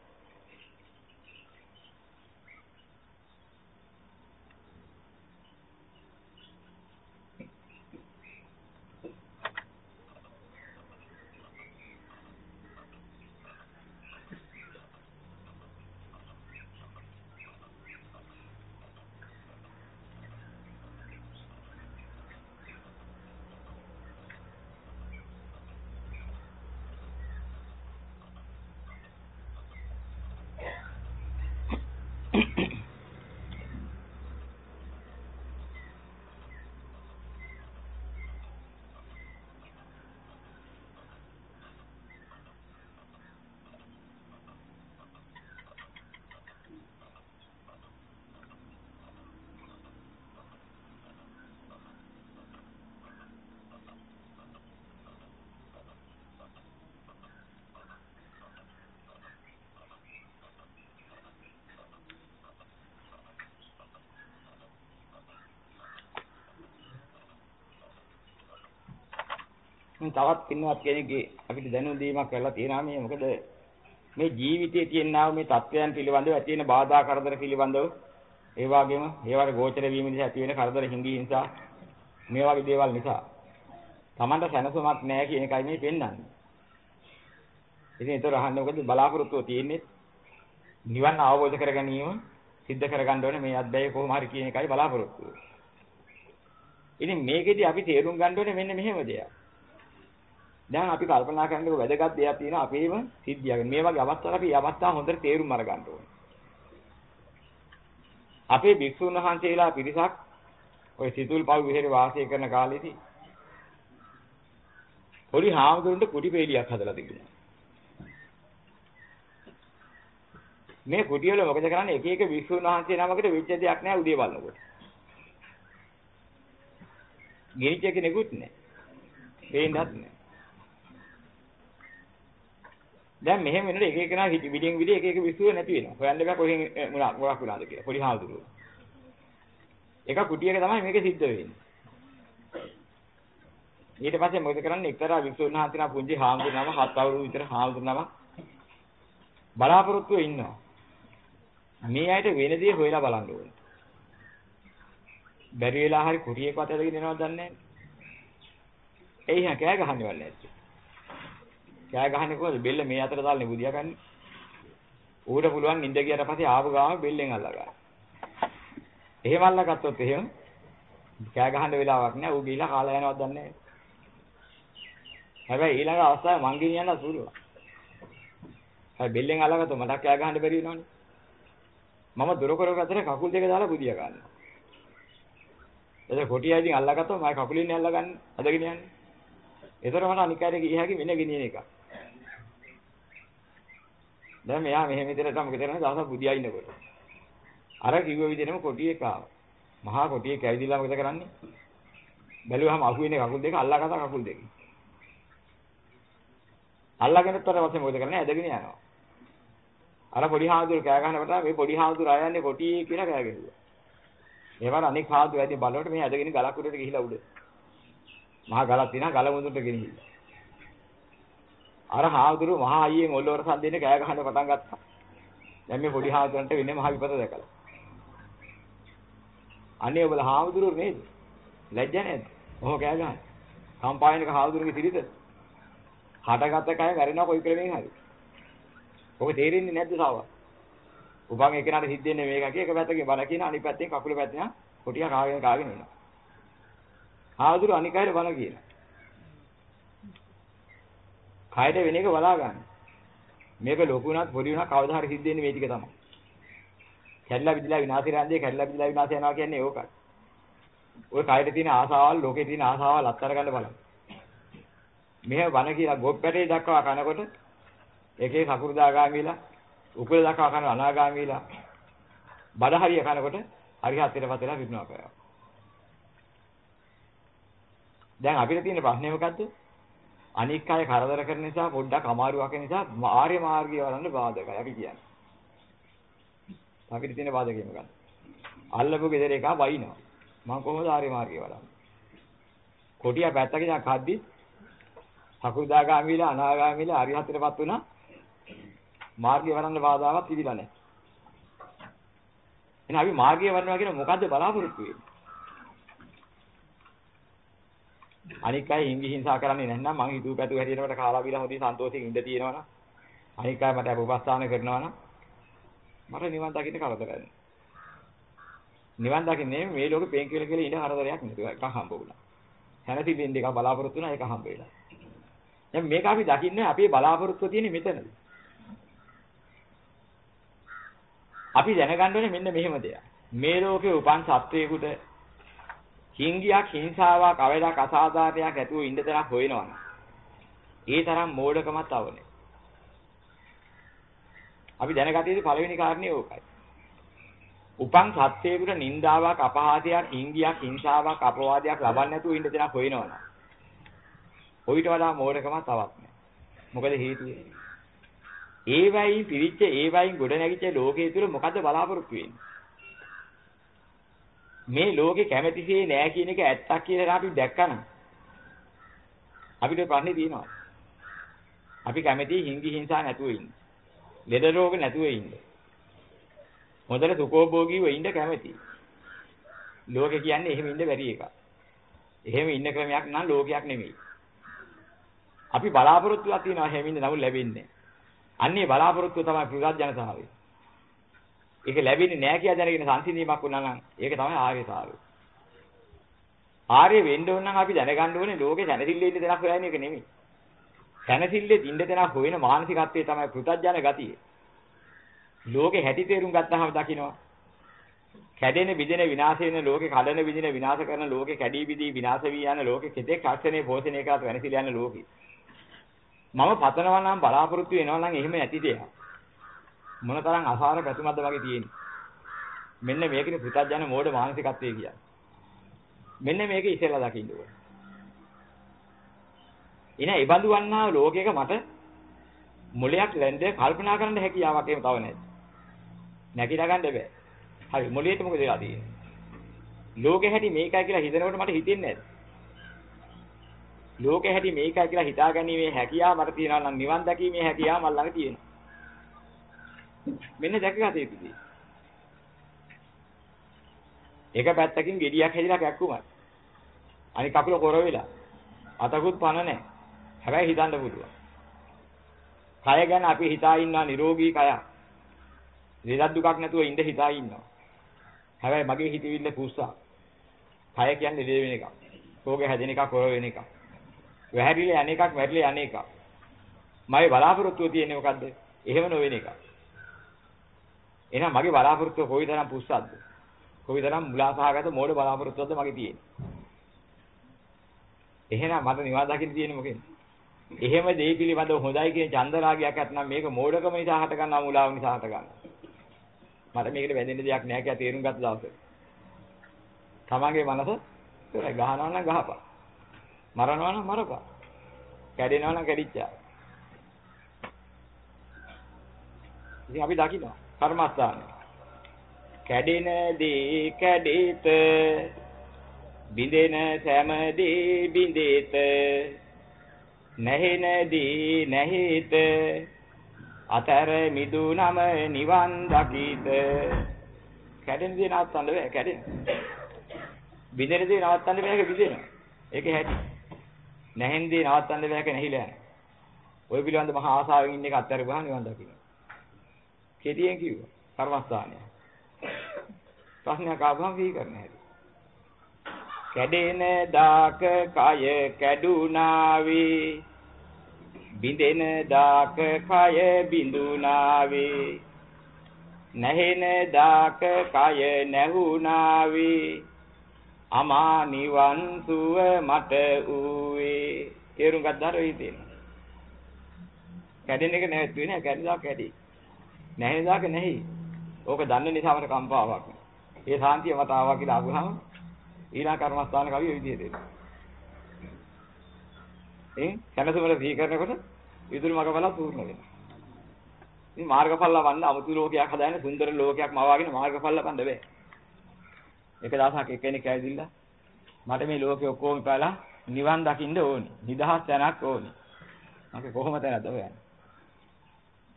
Speaker 1: තවත් පින්වත් කෙනෙක්ගේ අපිට දැනුම් දීමක් කරලා තියෙනවා මේ මොකද මේ ජීවිතයේ තියෙනා මේ තත්වයන් පිළිබඳව ඇති වෙන බාධා කරදර පිළිබඳව ඒ වගේම ඒවට ගෝචර වීම නිසා ඇති වෙන කරදර හිඟී නිසා මේ වගේ දේවල් නිසා Tamanට සැනසුමක් නැහැ කියන එකයි මේ පෙන්වන්නේ. ඉතින් ඒතර අහන්නේ මොකද බලාපොරොත්තුව තියෙන්නේ නිවන් අවබෝධ කර ගැනීම සිද්ධ කරගන්න ඕනේ මේ අධ්‍යය කොහොම හරි කියන එකයි බලාපොරොත්තුව. ඉතින් මේකෙදි අපි තේරුම් ගන්න ඕනේ මෙන්න මෙහෙම දෙයක්. දැන් අපි කල්පනා කරනකොට වැදගත් දෙයක් තියෙනවා අපේම සිද්ධියක්. මේ වගේ අවස්ථාවල අපි මේ අවස්ථාව හොඳට තේරුම් අරගන්න ඕනේ. අපේ භික්ෂුන් වහන්සේලා පිරිසක් ওই සිතුල් පව් විහෙරේ වාසය කරන කාලෙදී පොඩි හාමුදුරන්ට කුටි පෙළියක් හදලා තිබුණා. මේ කුටි වල මොකද කරන්නේ එක එක භික්ෂුන් වහන්සේ නමකට වෙච්ච දෙයක් නෑ උදේ බලනකොට. ගෙනිච්ච කෙනෙකුත් නෑ. පේන්නත් නෑ. දැන් මෙහෙම වෙනකොට එක එකනා විදියෙන් විදිය එක එක විශ්ව නැති වෙනවා. හොයන්න බෑ කොහෙන් මොනවා මොකක් වුණාද කියලා. පොඩි හාමුදුරුවෝ. එක කුටියක තමයි මේක සිද්ධ වෙන්නේ. ඊට පස්සේ මොකද කරන්නේ එක්තරා විසුණු හාන්තිනා පුංචි හාමුදුරුවම හත් අවුරුදු විතර හාමුදුරුවම බලාපොරොත්තුව ඉන්නවා. මේ අයට වෙන දේ හොයලා බලන්න ඕනේ. බැරි වෙලා හරි කුටියක වතේ දෙගෙන යනවද දන්නේ නැහැ. එයිහා කෑ ගහන්නේවල් නැත්තේ. කෑ ගහන්නේ කොහොමද? බෙල්ල මේ අතට දාලා බුදියා ගන්න. ඌට පුළුවන් නිින්ද ගියට පස්සේ ආපු ගාම බෙල්ලෙන් අල්ලා ගන්න. එහෙම අල්ලා ගත්තොත් එහෙම කෑ ගහන්න වෙලාවක් නැහැ. ඌ ගිහිලා කාලා යනවද දන්නේ නැහැ. හැබැයි ඊළඟ අවස්ථාවේ මං ගෙනියන්න සුළුවා. හැබැයි බෙල්ලෙන් අල්ලගත්තොත් මට කෑ ගහන්න බැරි වෙනවනේ. මම දොර කරක අතර කකුල් දෙක දාලා බුදියා ගන්නවා. එතකොට කොටියා ඉතින් අල්ලගත්තොත් මම කකුලින් අල්ලගන්නේ අදගෙන යන්නේ. ඒතර මට අනික් අයට ගිය හැකි වෙන ගෙනියන එක. දැන් මෙයා මෙහෙම විදිහට තමයි කරන්නේ දවසක් බුදියා ඉන්නකොට. අර කිව්ව විදිහටම කොටියෙක් ආවා. මහා කොටියෙක් ඇවිදලා මොකද කරන්නේ? බැලුවාම අහුවෙන්නේ කකුල් දෙක අල්ලාගත්ත කකුල් දෙක. අල්ලාගෙන තර වශයෙන් මොකද කරන්නේ? ඇදගෙන යනවා. අර පොඩි හාමුදුරු කෑ ගහනකොට මේ පොඩි හාමුදුරු ආයන්නේ කොටියේ කියලා කෑ ගැහුවා. ඒවර අනික් හාමුදුරු ඇදී බලවට මේ ඇදගෙන ගලක් උඩට ගිහිලා උඩ. මහා ගලක් තියෙනවා ගල මුදුන්ට ගෙනිහිල්ලා. අර හාමුදුරු මහා අයියෙන් ඔල්ලවර සද්දෙන්න කෑ ගහන්න පටන් ගත්තා. දැන් මේ පොඩි හාමුදුරන්ට වෙන්නේ මහා විපත දැකලා. අනේ ඔබලා හාමුදුරු නේද? ලැජ්ජ නැද්ද? ඔහොම කෑ ගහන්නේ. කම්පායනක හාමුදුරුගේ තිරිත. හටගත්ත කය වැරෙනවා කොයි ක්‍රමෙන් හරි. ඔබ තේරෙන්නේ නැද්ද සාව? උපන් එකනට සිද්ධ වෙන්නේ මේක එක පැත්තකින් බල කියන අනිත් පැත්තෙන් කකුල පැත්තෙන් කොටියා කාගෙන කාගෙන එනවා. හාමුදුරු අනික් අයට බල කියන. කයට වෙන එක බලා ගන්න. මේක ලොකු වුණත් පොඩි වුණත් කවදා හරි සිද්ධ වෙන්නේ මේ ටික තමයි. කැඩලා විදිලා විනාශය රැඳේ කැඩලා විදිලා විනාශය යනවා කියන්නේ ඕකයි. ඔය කයට තියෙන ආසාවල් ලෝකේ තියෙන ආසාවල් අත්තර ගන්න බලන්න. මෙහෙම වන කියලා ගොප්පැටේ දක්වා කනකොට එකේ සකුරුදාගාමීලා උකුල දක්වා කන අනාගාමීලා බඩ හරිය කනකොට හරි හතරපත් වෙලා පිටනවා කරා. දැන් අපිට තියෙන ප්‍රශ්නේ මොකද්ද? අනික් අය කරදර කරන නිසා පොඩ්ඩක් අමාරුවක් වෙන නිසා ආර්ය මාර්ගය වලන්න බාධකයි අපි කියන්නේ. අපිට තියෙන බාධකේ මොකක්ද? අල්ලපු ගෙදර එක වයින්නවා. මම කොහොමද ආර්ය මාර්ගය වලන්නේ? කොටියා පැත්තකින් යක්හද්දි සකුදාගාමීලා අනාගාමීලා අරිහතරපත් වුණා. මාර්ගය වරන්න බාධාවක් තිබිලා නැහැ. එහෙනම් අපි මාර්ගය වරනවා කියන මොකද්ද බලාපොරොත්තු වෙන්නේ? අනික් අය හිංගි හිංසා කරන්නේ නැත්නම් මං හිතුව පැතුව හැටියට කාලා බීලා හොඳින් සන්තෝෂයෙන් ඉඳ තියෙනවනම් අනික් අය මට අපෝපස්ථාන කරනවනම් මට නිවන් දකින්න කරදරයක් නෑ. නිවන් දකින්නේ මේ ලෝකේ පේන් කියලා කියලා ඉඳ හරදරයක් නෙවෙයි එකක් හම්බ වුණා. හැනති බින්ද එකක් බලාපොරොත්තු වුණා ඒක හම්බ වෙලා. දැන් මේක අපි දකින්නේ අපේ බලාපොරොත්තුව තියෙන්නේ මෙතනද. අපි දැනගන්න ඕනේ මෙන්න මෙහෙම දෙයක්. මේ ලෝකේ උපන් සත්වයකට හිංගියක් හිංසාවක් අවේදක් අසාධාරණයක් ඇතුව ඉන්න තරම් හොයනවනම් ඒ තරම් මෝඩකමක් අවනේ. අපි දැනගත යුතු පළවෙනි කාරණේ ඕකයි. උපන් සත්‍යයකට නින්දාවක් අපහාසයක් හිංගියක් හිංසාවක් අපවාදයක් ලබන්නේ නැතුව ඉන්න තරම් හොයනවනම් ඔయిత වඩා මෝඩකමක් තවත් නැහැ. මොකද හේතුව? ඒ වයින් පිරිච්ච ඒ වයින් ගොඩ නැගිච්ච ලෝකයේ තුල මොකද්ද බලාපොරොත්තු වෙන්නේ? මේ ලෝකේ කැමැතිසේ නෑ කියන එක ඇත්තක් කියලා අපි දැක්කනම් අපිට ප්‍රශ්නේ තියෙනවා. අපි කැමති හිංගි හිංසා නැතුව ඉන්න. ලෙඩ රෝග නැතුව ඉන්න. හොඳට සුඛෝභෝගීව ඉන්න කැමති. ලෝකේ කියන්නේ එහෙම ඉන්න බැරි එකක්. එහෙම ඉන්න ක්‍රමයක් නම් ලෝකයක් නෙමෙයි. අපි බලාපොරොත්තුවක් තියනවා එහෙම ඉන්න නමුත් ලැබෙන්නේ අන්නේ බලාපොරොත්තුව තමයි පුරාජනතාවය. ඒක ලැබෙන්නේ නැහැ කියලා දැනගෙන සංසිඳීමක් වුණා නම් ඒක තමයි ආර්යතාවය. ආර්ය වෙන්න ඕන නම් අපි දැනගන්න ඕනේ ලෝකේ සැනසille ඉන්න දෙයක් හොයන්නේ එක නෙමෙයි. සැනසille ඉන්න දෙයක් හොයන මානසිකත්වයේ තමයි පුරාජන ගතිය. ලෝකේ හැටි තේරුම් ගත්තාම දකින්නවා. කැඩෙන බිඳෙන විනාශ වෙන ලෝකේ කඩන බිඳින විනාශ කරන ලෝකේ කැඩී බිඳී විනාශ වී යන ලෝකේ කෙතෙක් ක්ෂණේ පෝෂණය කරත් වෙනසිල යන ලෝකේ. මම පතනවා නම් බලාපොරොත්තු වෙනවා නම් එහෙම නැති දෙයක්. මොනතරම් අසාර පැතුමක්ද වගේ තියෙන්නේ. මෙන්න මේකනේ පුතත්ජන මෝඩ මානසිකත්වය කියන්නේ. මෙන්න මේක ඉස්සෙල්ලා දකින්න ඕනේ. එන ඉබඳු වන්නා ලෝකයක මට මොලයක් ලැන්දේ කල්පනා කරන්න හැකියාවක් එහෙම තව නැහැ. නැගිට ගන්න බෑ. හරි මොලේට මොකද වෙලා තියෙන්නේ? ලෝකෙ හැටි මේකයි කියලා හිතනකොට මට හිතෙන්නේ නැහැ. ලෝකෙ හැටි මේකයි කියලා හිතාගැනීමේ හැකියාව මට තියෙනවා නම් නිවන් දැකීමේ හැකියාව මල් ළඟ තියෙනවා. මෙන්න දැකගත යුතුයි. එක පැත්තකින් gediyak හැදිලා කැක්කුමයි. අනික කකුල කොර වෙලා. අතකුත් පන නැහැ. හැබැයි හිතන්න පුළුවන්. කය ගැන අපි හිතා ඉන්නා නිරෝගී කයක්. ලෙඩක් දුකක් නැතුව ඉඳ හිතා ඉන්නවා. හැබැයි මගේ හිතවිල්ල පුස්සා. කය කියන්නේ ලෙඩ වෙන එකක්. රෝගේ හැදෙන එකක්, කොර වෙන එකක්. වැහැරිලා යන එකක්, වැරිලා යන එකක්. මගේ බලාපොරොත්තුව තියෙන්නේ මොකද්ද? එහෙම නොවෙන එකක්. එහෙනම් මගේ බලාපොරොත්තුව කොයිතරම් පුස්සක්ද? කොයිතරම් මුලාසහගත මෝඩ බලාපොරොත්තුවක්ද මගේ තියෙන්නේ? එහෙනම් මට නිවන් දකින්න තියෙන්නේ මොකෙන්ද? එහෙම දෙය පිළිබඳව හොඳයි කියන චන්දරාගයක් නැත්නම් මේක මෝඩකම නිසා හට ගන්නා මුලාව නිසා හට ගන්නවා. මට මේකට වැදෙන්න දෙයක් නැහැ කියලා තේරුම් ගත්ත දවසේ. තමන්ගේ මනස ඉතින් ගහනවා නම් ගහපන්. මරනවා නම් මරපන්. කැඩෙනවා නම් කැඩිච්චා. ඉතින් අපි දකිනවා කර්මස්ථානේ. කැඩෙන දී කැඩේත බිඳෙන සෑම දී බිඳේත. නැහෙන දී නැහිත අතර මිදුනම නිවන් දකිත. කැඩෙන දේ නවත්තන්න බෑ කැඩෙන. බිඳෙන දේ නවත්තන්න බෑ ඒක බිඳෙනවා. ඒක හැටි. නැහෙන දේ නවත්තන්න බෑ ඒක නැහිලා යනවා ඔය පිළිබඳ මහා ආසාවෙන් ඉන්න එක අත්තර ගහන නිවන් දකින්න කෙටියෙන් කිව්වා. කර්මස්ථානය ප්‍රශ්නයක් ආවම වී කරන්න හැටි. කැඩෙන දාක කය කැඩුනාවේ. බිඳෙන දාක කය බිඳුනාවේ. නැහෙන දාක කය නැහුනාවේ. අමා නිවන් සුව මට ඌවේ තේරුම් ගත්තාර වෙයි තියෙනවා කැඩෙන එක නැවතුනේ නෑ. කැඩෙන දාක කැඩි. නැහෙන දාක නැහි ඕක දන්න නිසා මට කම්පාවක් ඒ සාන්තිය මත ආවා කියලා අහුවම ඊළඟ කර්මස්ථාන කවිය විදිහට එනවා එන් කනසුමල සිහි කරනකොට විදුලි මගපල පූර්ණ වෙනවා. ඉතින් මාර්ගඵල ලබන්න අමුතු ලෝකයක් හදාගෙන සුන්දර ලෝකයක් මවාගෙන මාර්ගඵල ලබන්න බෑ. එක දවසක් එක්කෙනෙක් ඇවිදින්න මට මේ ලෝකේ ඔක්කොම ඉපාලා නිවන් දකින්න ඕනි. නිදහස් තැනක් ඕනි. මගේ කොහොම තැනද හොයන්නේ?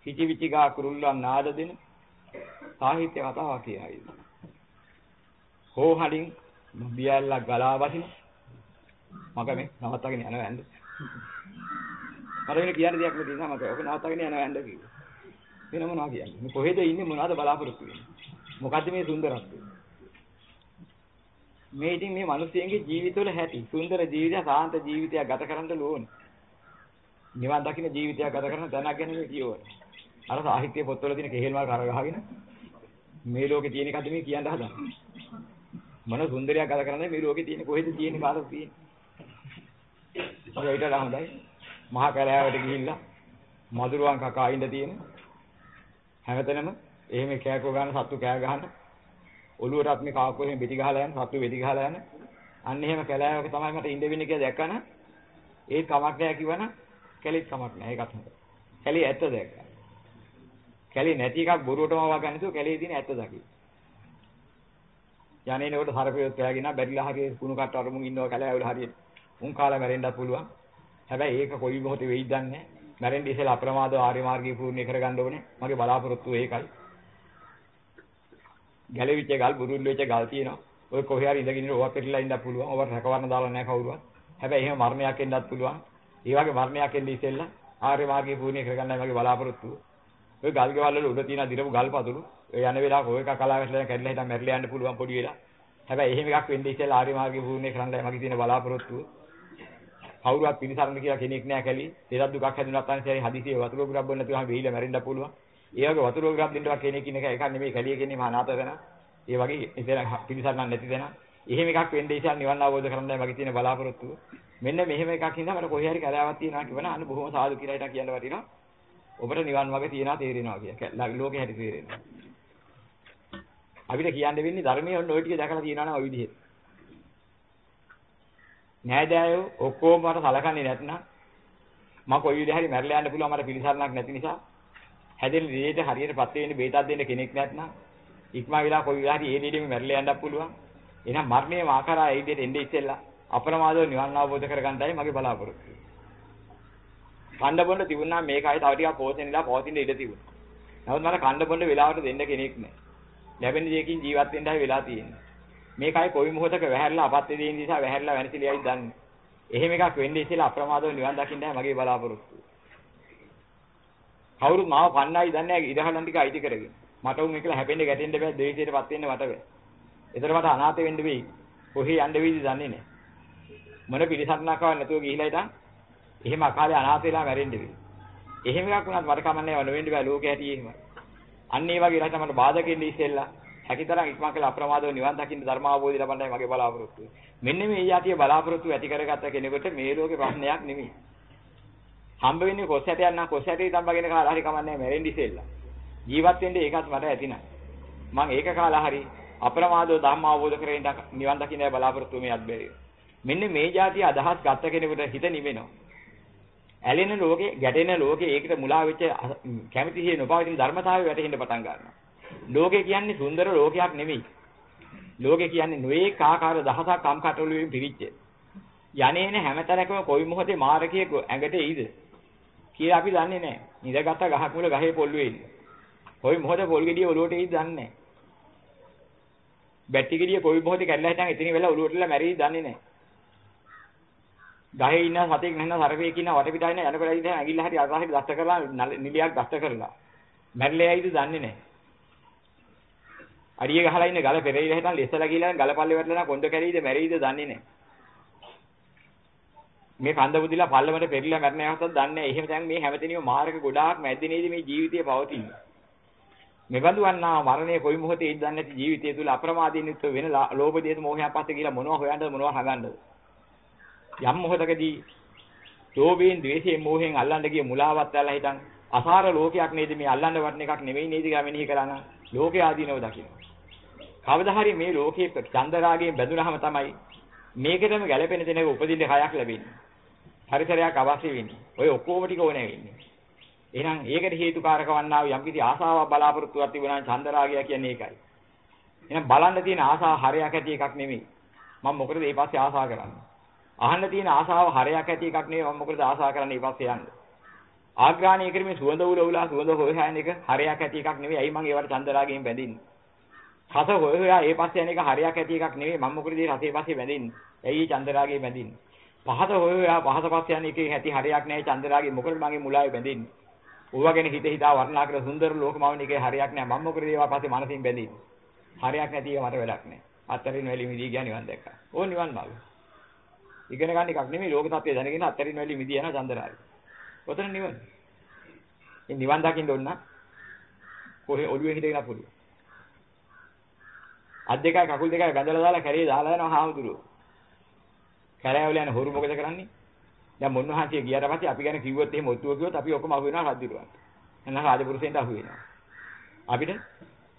Speaker 1: කිචි විචි ගා කුරුල්ලන් නාද දෙන සාහිත්‍ය කතාවක් කියයි. හෝහලින් බියල්ලා ගලා වදින මග මේ නවත්තගෙන යනවා ඇඳ මට වෙන කියන්න දෙයක් නැති නිසා මට ඔක නවත්තගෙන යනවා යන්න කිව්වා. වෙන මොනවා කියන්නේ? මේ කොහෙද ඉන්නේ මොනවද බලාපොරොත්තු වෙන්නේ? මොකද්ද මේ සුන්දරත්වය? මේ ඉතින් මේ මිනිස්යන්ගේ ජීවිතවල හැටි සුන්දර ජීවිතය සාන්ත ජීවිතයක් ගත කරන්න ඕනේ. නිවන් දකින්න ජීවිතයක් ගත කරන තැනක් ගැන මේ කියවනේ. අර සාහිත්‍ය පොත්වල තියෙන කෙහෙල් මල් කරගහගෙන මේ ලෝකේ තියෙන එකද මේ කියන්න හදන්නේ. මොන සුන්දරයක් ගත කරන්නේ මේ ලෝකේ තියෙන කොහෙද තියෙන කාලෙක තියෙන්නේ. ඔය ඊට හොඳයි. මහා කැලෑවට ගිහිල්ලා මදුරුවන් කකා ඉඳ තියෙන හැමතැනම එහෙම කෑකෝ ගන්න සත්තු කෑ ගහන ඔළුවටත් මේ කාකෝ එහෙම බෙටි ගහලා යන සත්තු බෙටි ගහලා යන අන්න එහෙම කැලෑවක තමයි මට ඉඳ වෙන්නේ කියලා දැක්කන ඒ කමක් නැහැ කිව්වනම් කැලිත් කමක් නැහැ ඒකත් හොඳයි කැලි ඇත්ත දැක්කා කැලි නැති එකක් බොරුවටම වගන්න නැතුව කැලේ තියෙන ඇත්ත දකි යන්නේනකොට හරපියොත් පෑගෙන බැරිලා හරිය කුණු කට්ට අරමුන් ඉන්නවා කැලෑවල හරියට උන් කාලා මැරෙන්නත් පුළුවන් හැබැයි ඒක කොයි මොහොතේ වෙයිද දන්නේ නැහැ. මැරෙන්න ඉස්සෙල්ලා අප්‍රමාදව ආර්ය මාර්ගය පූර්ණ කරගන්න ඕනේ. මගේ බලාපොරොත්තුව ඒකයි. ගැලවිච්ච ගල් බුරුල් වෙච්ච ගල් තියෙනවා. ඔය කොහේ හරි ඉඳගෙන ඕවා පෙරලා ඉඳලා පුළුවන්. ඕවට රැකවරණ දාලා නැහැ කවුරුවත්. හැබැයි එහෙම මරණයක් එන්නත් පුළුවන්. ඒ වගේ මරණයක් එන්න ඉස්සෙල්ලා ආර්ය මාර්ගය පූර්ණ කරගන්නයි මගේ බලාපොරොත්තුව. ඔය ගල් ගෙවල් වල උඩ තියෙන දිරපු ගල් පතුරු ඔය යන වෙලාවක ඔය එකක් කලාව වැටලා කැඩලා හිටන් මැරිලා යන්න පුළුවන් පොඩි වෙලා. හැබැයි එහෙම එකක් වෙන්නේ ඉස්සෙල්ලා ආර්ය මාර්ගය පූර්ණ කරන්නයි මගේ තියෙන බලාපොරොත්තුව. කවුරුවත් පිළිසරණ කියලා කෙනෙක් නෑ කැලි. දෙයක් දුකක් හැදුනත් අන්සරේ හදිසියේ වතුර ගුරක් බොන්න නැතුවම වෙයිලා මැරෙන්න පුළුවන්. ඒ වගේ වතුර ගුරක් දෙන්නවත් කෙනෙක් ඉන්න එක එකක් නෙමෙයි කැලිය කියන්නේ මහා නාත වෙන. ඒ වගේ ඉතින් පිළිසරණ නැති දෙනා. එහෙම එකක් වෙන්නේ ඉතින් නිවන් අවබෝධ කරගන්නයි මගේ තියෙන බලාපොරොත්තුව. මෙන්න මෙහෙම එකක් හින්දා මට කොහේ හරි කලාවක් තියෙනවා කියවන අන්න බොහොම සාදු කියලා හිටන් කියන්න වටිනවා. ඔබට නිවන් මාර්ගය තියනවා තේරෙනවා කියලා. ලෝකේ හැටි තේරෙනවා. අපිට කියන්න වෙන්නේ ධර්මයේ ඔන්න ඔය ටික දැකලා තියනවා නම් ඔය විදිහට. නෑදෑයෝ ඔක්කොම මට සලකන්නේ නැත්නම් මම කොයි විදිහ හරි මැරලා යන්න පුළුවන් මට පිළිසරණක් නැති නිසා හැදෙන දෙයට හරියටපත් වෙන්න බේතක් දෙන්න කෙනෙක් නැත්නම් ඉක්මා වෙලා කොයි විදිහ හරි ඒ දෙයේම මැරලා යන්නත් පුළුවන්. එහෙනම් මරණය මාකරා ඒ දෙයට එන්නේ ඉතින්ලා අප්‍රමාදව නිවන් අවබෝධ කරගන්නයි මගේ බලාපොරොත්තුව. කණ්ඩ බොන්න තිබුණා මේකයි තව ටිකක් පෝෂණයලා පවතින ඉඩ තිබුණා. නමුත් මට කණ්ඩ බොන්න වෙලාවට දෙන්න කෙනෙක් නැහැ. ලැබෙන දෙයකින් ජීවත් වෙන්නයි වෙලා තියෙන්නේ. මේකයි කොයි මොහොතක වැහැරලා අපත් දෙයින් නිසා වැහැරලා වෙනසිලියයි දන්නේ. එහෙම එකක් වෙන්නේ ඉතිලා අප්‍රමාදව නිවන් දකින්නයි මගේ බලාපොරොත්තුව. කවුරුත් මාව පන්නයි දන්නේ නැහැ ඉරහලන් ටික අයිති කරගෙන. මට උන් එකලා හැපෙන්න ගැටෙන්න බෑ දෙවිසියටපත් වෙන්න මට බෑ. ඒතර මට අනාථ වෙන්න වෙයි. කොහේ යන්න වෙයිද දන්නේ නැහැ. මොන පිළිසරණක් ආව නැතුව ගිහිලා ඉතින් එහෙම අකාලේ අනාථ වෙලා මැරෙන්න වෙයි. එහෙම එකක් වුණත් මට කමන්නේ වන වෙන්න බෑ ලෝකේ හැටි එහෙමයි. අන්න ඒ වගේ රට මට බාධකෙන්නේ ඉස්සෙල්ලා හැකිතරම් ඉක්මන් කළ අප්‍රමාදව නිවන් දකින්න ධර්ම අවබෝධය ලබන්නයි මගේ බලාපොරොත්තුව. මෙන්න මේ යටිය බලාපොරොත්තු ඇති කරගත්ත කෙනෙකුට මේ ලෝකේ ප්‍රශ්නයක් නෙමෙයි. හම්බ වෙන්නේ කොස් හැටයක් නම් කොස් හැටේ තම්බගෙන කාලා හරි කමන්නේ මැරෙන්න ඉස්සෙල්ලා. ජීවත් වෙන්න ඒකත් මට ඇතිනම්. මම ඒක කාලා හරි අප්‍රමාදව ධර්ම අවබෝධ කරගෙන නිවන් දකින්නයි බලාපොරොත්තු මේ අත්බැරිය. මෙන්න මේ જાතිය අදහස් ගත්ත කෙනෙකුට හිත නිවෙනවා. ඇලෙන ලෝකේ, ගැටෙන ලෝකේ ඒකට මුලා වෙච්ච කැමැතිසිය නොපවතින ධර්මතාවය වැටහෙන්න පටන් ගන්නවා. ලෝකේ කියන්නේ සුන්දර ලෝකයක් නෙමෙයි. ලෝකේ කියන්නේ නොඒක ආකාර දහසක් කම් කටොළු වලින් පිරිච්ච. යන්නේන හැමතැනකම කොයි මොහොතේ මාරකයෙක් ඇඟට එයිද කියලා අපි දන්නේ නැහැ. ඉඳගත්ත ගහක් මුල ගහේ පොල්ලුවේ ඉන්නේ. කොයි මොහොතේ පොල් ගෙඩිය ඔලුවට එයිද දන්නේ නැහැ. බැටි ගෙඩිය කොයි මොහොතේ කැඩලා හිටන් එතනින් වෙලා ඔලුවටලා මැරෙයිද දන්නේ නැහැ. ගහේ ඉන්න සතෙක් නැත්නම් සර්පෙක් ඉන්න වටපිටා ඉන්න යනකොට ඉතින් ඇඟිල්ල හරි අරහරි දෂ්ට කරලා නිලියක් දෂ්ට කරලා මැරිලා යයිද දන්නේ නැහැ. අඩිය ගහලා ඉන්න ගල පෙරේලා හිටන් ලෙස්සලා ගිහලා ගල පල්ලේ වැටලා කොන්ද කැරීද මැරෙයිද දන්නේ නැහැ. මේ කන්ද බුදිලා පල්ලමට පෙරිලා මැරෙන අවස්ථාවක් දන්නේ නැහැ. එහෙම දැන් මේ හැමතැනම මාරක ගොඩාක් මැද්දේ නේද මේ ජීවිතය පවතින්නේ. මෙබඳු වන්නා මරණය කොයි මොහොතේ ඉඳන් නැති ජීවිතය තුල අප්‍රමාදීන් යුක්ත වෙන ලෝභ දේශ මොහයන් පස්සේ කියලා මොනවා හොයන්නද මොනවා හගන්නද යම් මොහොතකදී ලෝභයෙන් ද්වේෂයෙන් මෝහයෙන් අල්ලන්න ගිය මුලාවත් ඇල්ලා හිටන් අසාර ලෝකයක් නේද මේ අල්ලන්න වටන එකක් නෙවෙයි නේද කියලා මෙනෙහි කරා නම් ලෝකේ ආදීනව දකින්න. කවදා හරි මේ ලෝකේ චන්දරාගයෙන් බැඳුනහම තමයි මේකටම ගැළපෙන දෙනක උපදින්න කයක් ලැබෙන්නේ. පරිසරයක් අවශ්‍ය වෙන්නේ. ඔය ඔක්කොම ටික ඕනේ වෙන්නේ. එහෙනම් ඒකට හේතුකාරක වන්නා වූ යම්කිසි ආසාවක් බලාපොරොත්තුවක් තිබුණා නම් චන්දරාගය කියන්නේ ඒකයි. එහෙනම් බලන්න තියෙන ආසාව හරයක් ඇති එකක් නෙමෙයි. මම මොකටද මේ පස්සේ ආසා කරන්නේ? අහන්න තියෙන ආසාව හරයක් ඇති එකක් නෙවෙයි මම මොකටද ආසා කරන්නේ ඊපස්සේ යන්න. ආග්‍රාණීය කිරීමේ සුවඳ උල උලා සුවඳ හොයන එක හරයක් ඇති එකක් නෙවෙයි. ඇයි මං ඒවට චන්දරාගයෙන් බැඳින්නේ? රස හොය හොයා ඒ පස්සේ යන එක හරයක් ඇති එකක් නෙවෙයි. මම මොකටද මේ රසේ පස්සේ බැඳින්නේ? ඇයි චන්දරාගයෙන් බැඳින්නේ? පහත හොය හොයා පහත පස්සේ යන එකේ ඇති හරයක් නැහැ චන්දරාගයෙන් මොකටද මගේ මුලාවේ බැඳින්නේ? ඌවා ගැන හිත හිතා වර්ණනා කර සුන්දර ලෝකමවන එකේ හරයක් නැහැ. මම මොකටද ඒවා පස්සේ මනසින් බැඳින්නේ? හරයක් නැති එක මට වැඩක් නැහැ. අත්තරින් වැලි මිදී ගියා නිවන් දැක්කා. ඕන නිවන් මාර්ගය. ඉගෙන ගන්න එකක් නෙමෙයි ලෝක සත්‍ය දැනගෙන අත්තරින් වැලි මිදී යන චන්දරාගය. ඔතන නිවන. මේ නිවන් දකින්න ඕන නම් කොහේ ඔළුවේ හිටගෙන පුළුවන්. අත් දෙකයි කකුල් දෙකයි බැඳලා දාලා කැරේ දාලා යනවා හාමුදුරුවෝ. කැරෑවල යන හොරු මොකද කරන්නේ? දැන් මොන්වහන්සේ ගියාට පස්සේ අපි ගැන කිව්වොත් එහෙම ඔත්තුව කිව්වොත් අපි ඔක්කොම අහු වෙනවා රජුරුවන්. එහෙනම් රාජපුරුෂයන්ට අහු වෙනවා. අපිට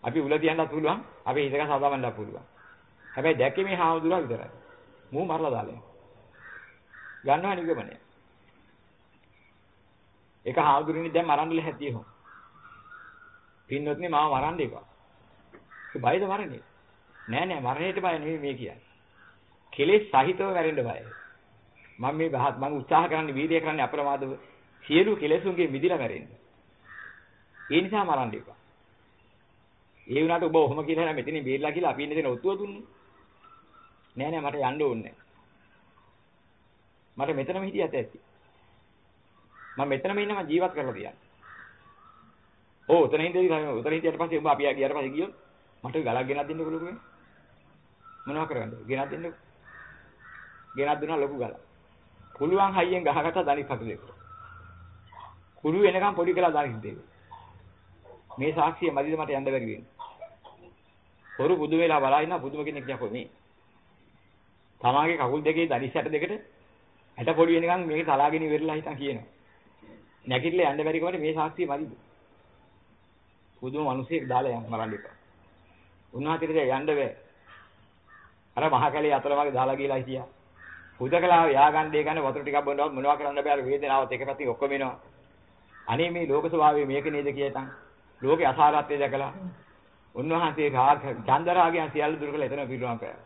Speaker 1: අපි උල තියන්නත් පුළුවන්, අපි හිතක සාදාවන්නත් පුළුවන්. හැබැයි දැක්කේ මේ හාමුදුරුවා විතරයි. මූ මරලා දාලා. ගන්නවා නිගමනය. ඒක හාමුදුරුවනේ දැන් මරන්න හැතියි හො. පින්නොත්නේ මාව මරන්න එපා. ඒ බයද මරන්නේ? නෑ නෑ මරණයට බය නෙමෙයි මේ කියන්නේ. කෙලෙස් සහිතව මැරෙන්න බයයි. මම මේ මම උත්සාහ කරන්නේ වීර්යය කරන්නේ අප්‍රමාදව සියලු කෙලෙසුන්ගේ මිදිලා මැරෙන්න. ඒ නිසා මරන්න එපා. ඒ වුණාට ඔබ ඔහොම කියලා නෑ මෙතනින් බේරලා කියලා අපි ඉන්න දෙන ඔත්තුව දුන්නේ. නෑ නෑ මට යන්න ඕනේ මට මෙතනම හිටියත් ඇති. මම මෙතනම ඉන්න මම ජීවත් කරලා තියන්නේ. ඕ උතන හිටියදී උතන හිටියට පස්සේ ඔබ අපි ගියාට පස්සේ ගියොත් මට ගලක් ගෙනත් දෙන්නකො ලොකු වෙන. මොනව කරගන්නද? ගෙනත් දෙන්නකො. ගෙනත් දුන්නා ලොකු ගලක්. පුළුවන් හයියෙන් ගහකට දණික් හතු දෙක. කුළු එනකම් පොඩි කළා දණික් දෙක. මේ සාක්ෂිය මදිද මට යන්න බැරි වෙන්නේ. හොරු බුදු වෙලා බලා ඉන්න බුදුම කෙනෙක් යකෝ මේ. තමාගේ කකුල් දෙකේ දණිස් හැට දෙකට හැට පොඩි වෙනකන් මේක තලාගෙන ඉවරලා හිටන් කියනවා. නැගිටලා යන්න බැරි කමට මේ සාක්ෂිය මදිද? බුදුම මිනිහෙක් දාලා යන්න මරන්න එපා. උන්වහන්සේට යන්න බෑ. අර මහකැලේ අතර වගේ දාලා ගිහලා හිටියා. හුදකලාව යාගන්නේ ගන්න වතුර ටිකක් බොන්නවත් මොනවා කරන්න බෑ අර වේදනාවත් එක පැත්තකින් ඔක්කොම එනවා. අනේ මේ ලෝක ස්වභාවය මේක නේද කියතන් ලෝකේ අසාරත්වය දැකලා උන්වහන්සේ රාග චන්දරාගයන් සියල්ල දුරු කළ එතන පිරුණම් කරා.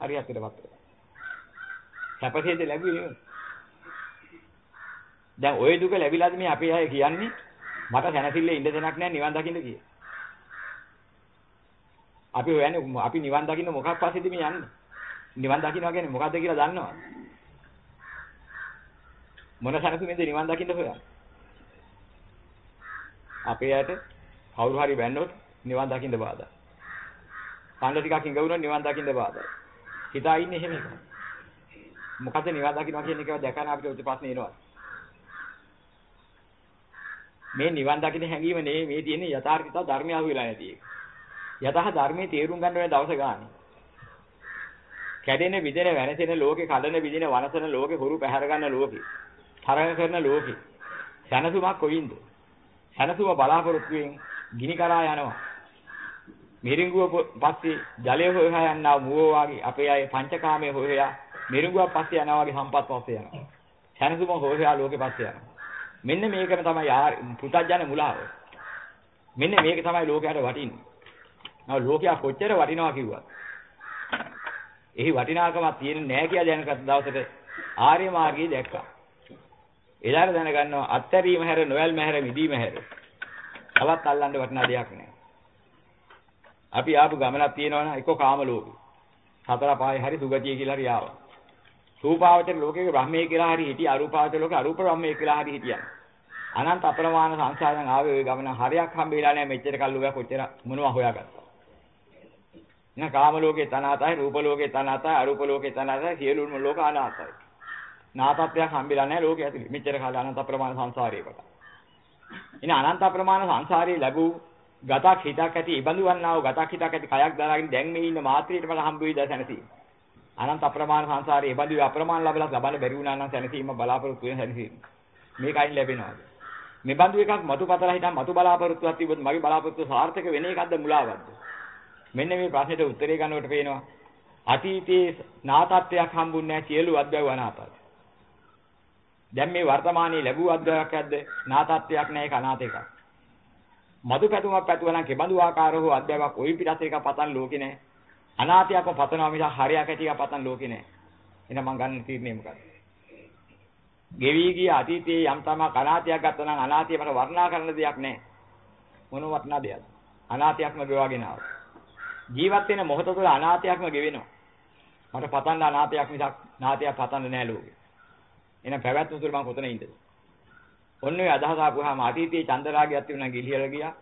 Speaker 1: හරියටටපත් වෙනවා. සැපසේද ලැබුවේ නෙවෙයි. දැන් ওই දුක ලැබිලාද මේ අපේ අය කියන්නේ මට සැනසille ඉන්න දෙයක් නැහැ නිවන් දකින්න කිය. අපි හොයන්නේ අපි නිවන් දකින්න මොකක් පස්සේද මේ යන්නේ? නිවන් දකින්නවා කියන්නේ මොකද්ද කියලා දන්නවද? මොන සැනසීමෙන්ද නිවන් දකින්න හොයන්නේ? අපේ ඇයට කවුරු හරි වැන්නොත් නිවන් දකින්න බාධා. කන්න ටිකක් ඉඟ වුණොත් නිවන් දකින්න බාධා. හිතා ඉන්නේ එහෙම එක. මොකද නිවන් දකින්නවා කියන එක දැකන අපිට උච්ච ප්‍රශ්න එනවා. මේ නිවන් දකින්න හැඟීම නෙවෙයි මේ තියෙන යථාර්ථිත ධර්මය අහුවෙලා නැති එක. යතහ ධර්මයේ තේරුම් ගන්න වෙන දවස ගන්න. කැඩෙන විදෙන වෙනසෙන ලෝකේ කඩන විදින වනසන ලෝකේ හුරු පැහැර ගන්න ලෝකේ. තරඟ කරන ලෝකේ. සනසුමක් කොයින්ද? සනසුම බලාපොරොත්තුෙන් ගිනි කරා යනවා. මිරිඟුව පස්සේ ජලය හොයහා යනවා මුවෝ වාගේ අපේ අය පංචකාමයේ හොයහා මිරිඟුව පස්සේ යනවා වගේ සම්පත් පස්සේ යනවා. සනසුම හොයහා ලෝකේ පස්සේ යනවා. මෙන්න මේකම තමයි පුතඥ මුලාව. මෙන්න මේක තමයි ලෝකයට වටින්නේ. නව ලෝකයා කොච්චර වටිනවා කිව්වත් එහි වටිනාකමක් තියෙන්නේ නැහැ කියලා දැනගත් දවසට ආර්ය මාර්ගය දැක්කා. එදාට දැනගන්නවා අත්තරීම හැර නොයල්ම හැර මිදීම හැර. තවත් අල්ලන්න වටිනා දෙයක් නැහැ. අපි ආපු ගමනක් තියෙනවනේ එක්ක කාම ලෝකේ. සතර පායේ හරි සුගතිය කියලා හරි ආවා. රූපාවචර ලෝකයේ බ්‍රහ්මයේ කියලා හරි හිටිය අරූපාවචර ලෝකේ අරූප බ්‍රහ්මයේ කියලා හරි හිටියා. අනන්ත අප්‍රමාණ සංසාරයෙන් ආවේ ওই ගමන හරියක් හම්බෙලා නැහැ මෙච්චර කල්ලුගා කොච්චර මොනවා හොයාගත්තා. එහෙනම් කාම ලෝකේ තනාතයි රූප ලෝකේ තනාතයි අරූප ලෝකේ තනාතයි සියලුම ලෝක අනාතයි. නාතත්වයක් හම්බෙලා නැහැ ලෝකයේ ඇතුලේ. මෙච්චර කාල අනන්ත අප්‍රමාණ සංසාරයකට. ඉතින් අනන්ත අප්‍රමාණ සංසාරයේ ලැබූ ගතක් හිතක් ඇති ඉබඳු වන්නා වූ ගතක් හිතක් ඇති කයක් දරාගෙන දැන් මේ ඉන්න මාත්‍රියට මට හම්බ වෙයිද සැනසීම. අනන්ත අප්‍රමාණ සංසාරයේ ඉබඳු අප්‍රමාණ ලැබලා ලබන්න බැරි වුණා නම් සැනසීම බලාපොරොත්තු වෙන සැනසීම. මේකයින් ලැබෙනවද? මේ බඳු එකක් මතු පතලා හිටන් මතු බලාපොරොත්තුවක් තිබ්බොත් මගේ බලාපොරොත්තු සාර්ථක වෙන එකක්ද මුලාවක්ද? මෙන්න මේ ප්‍රශ්නෙට උත්තරේ ගන්නකොට පේනවා අතීතයේ නාතත්වයක් හම්බුන්නේ නැහැ සියලු අධ්‍යය වනාතයි. දැන් මේ වර්තමානයේ ලැබුව අධ්‍යයක් ඇද්ද නාතත්වයක් නැහැ ඒක අනාත එකක්. මදු පැතුමක් පැතුවා නම් කෙබඳු ආකාරව අධ්‍යයක් ওই පිටත් එක පතන් ලෝකේ නැහැ. අනාතයක්ම පතනවා මිස හරියක් ඇටියක් පතන් ලෝකේ නැහැ. එහෙනම් මං ගන්න තීරණය මොකක්ද? ගෙවි ගිය අතීතයේ යම් තමක් අනාතයක් ගත්තා නම් අනාතය මට වර්ණනා කරන්න දෙයක් නැහැ. මොන වටනා දෙයක්ද? අනාතයක්ම ගෙවාගෙන ආවා. ජීවත් වෙන මොහොත තුළ අනාතයක්ම ගෙවෙනවා. මට පතන්න අනාතයක් මිසක් නාතයක් පතන්න නෑ ලෝකේ. එහෙනම් පැවැත්ම තුළ මම කොතන ඉඳද? ඔන්න ඔය අදහස ආපුවාම අතීතයේ චන්දරාගයක් තිබුණා ගිලිහිලා ගියා.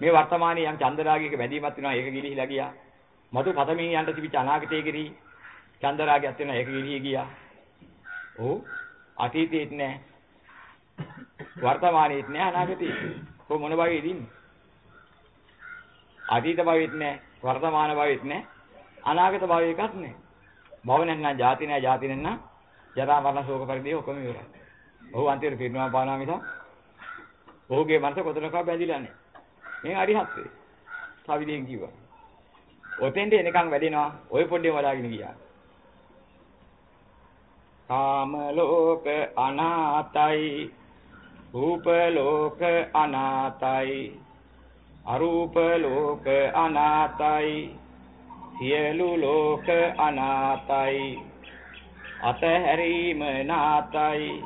Speaker 1: මේ වර්තමානයේ යම් චන්දරාගයක බැඳීමක් තියෙනවා ඒක ගිලිහිලා ගියා. මතු පතමින් යන්න තිබිච්ච අනාගතයේ ගිරි චන්දරාගයක් තියෙනවා ඒක ගිලිහි ගියා. ඔව් අතීතයේත් නෑ. වර්තමානයේත් නෑ අනාගතයේත්. කො මොන භවයේද ඉන්නේ? අතීත භවෙත් නෑ වර්තමාන භවෙත් නෑ අනාගත භවයකත් නෑ. භව නැත්නම් ජාති නෑ ජාති නැත්නම් ජරා මරණ ශෝක පරිදේ ඔක්කොම ඉවරයි. ඔහු අන්තිමට පිරිනවම් පානවා මිස ඔහුගේ මනස කොතනක බැඳිලා නැහැ. මේ අරිහත් වේ. සවිදෙන් කිව්වා. ඔතෙන්ට එනකන් වැඩෙනවා. ওই පොඩ්ඩේ වඩාගෙන ගියා. කාම ලෝක අනාතයි. රූප ලෝක අනාතයි. අරූප ලෝක අනාතයි. සියලු ලෝක අනාතයි. අතහැරීම නාතයි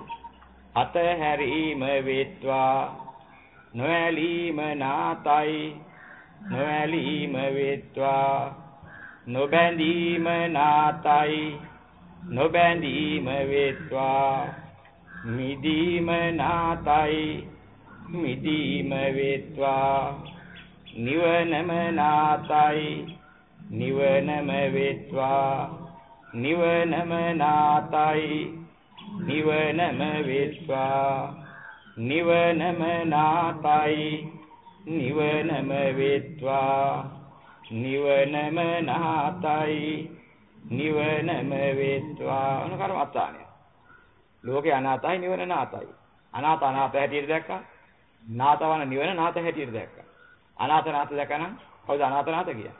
Speaker 1: අතහැරීම වෙත්වා නොඇලීම නාතයි නොඇලීම වෙත්වා. නොබැඳීම නාතයි. නොබැඳීම වෙත්වා. මිදීම නාතයි. මිදීම වෙත්වා. නිවනම නාතයි. නිවනම වෙත්වා. නිවනම නාතයි. නිවනම වෙත්වා. නිවනම නාතයි. නිවනම වෙත්වා. නිවනම නාතයි. නිවනම වෙත්වා. අන කර්මස්ථානය ලෝකේ අනාතයි නිවන නාතයි. අනාත අනාත හැටියට දැක්කා. නාතවන නිවන නාත හැටියට දැක්කා. අනාත නාත දැකනනම් කවුද අනාත නාත කියන්නේ?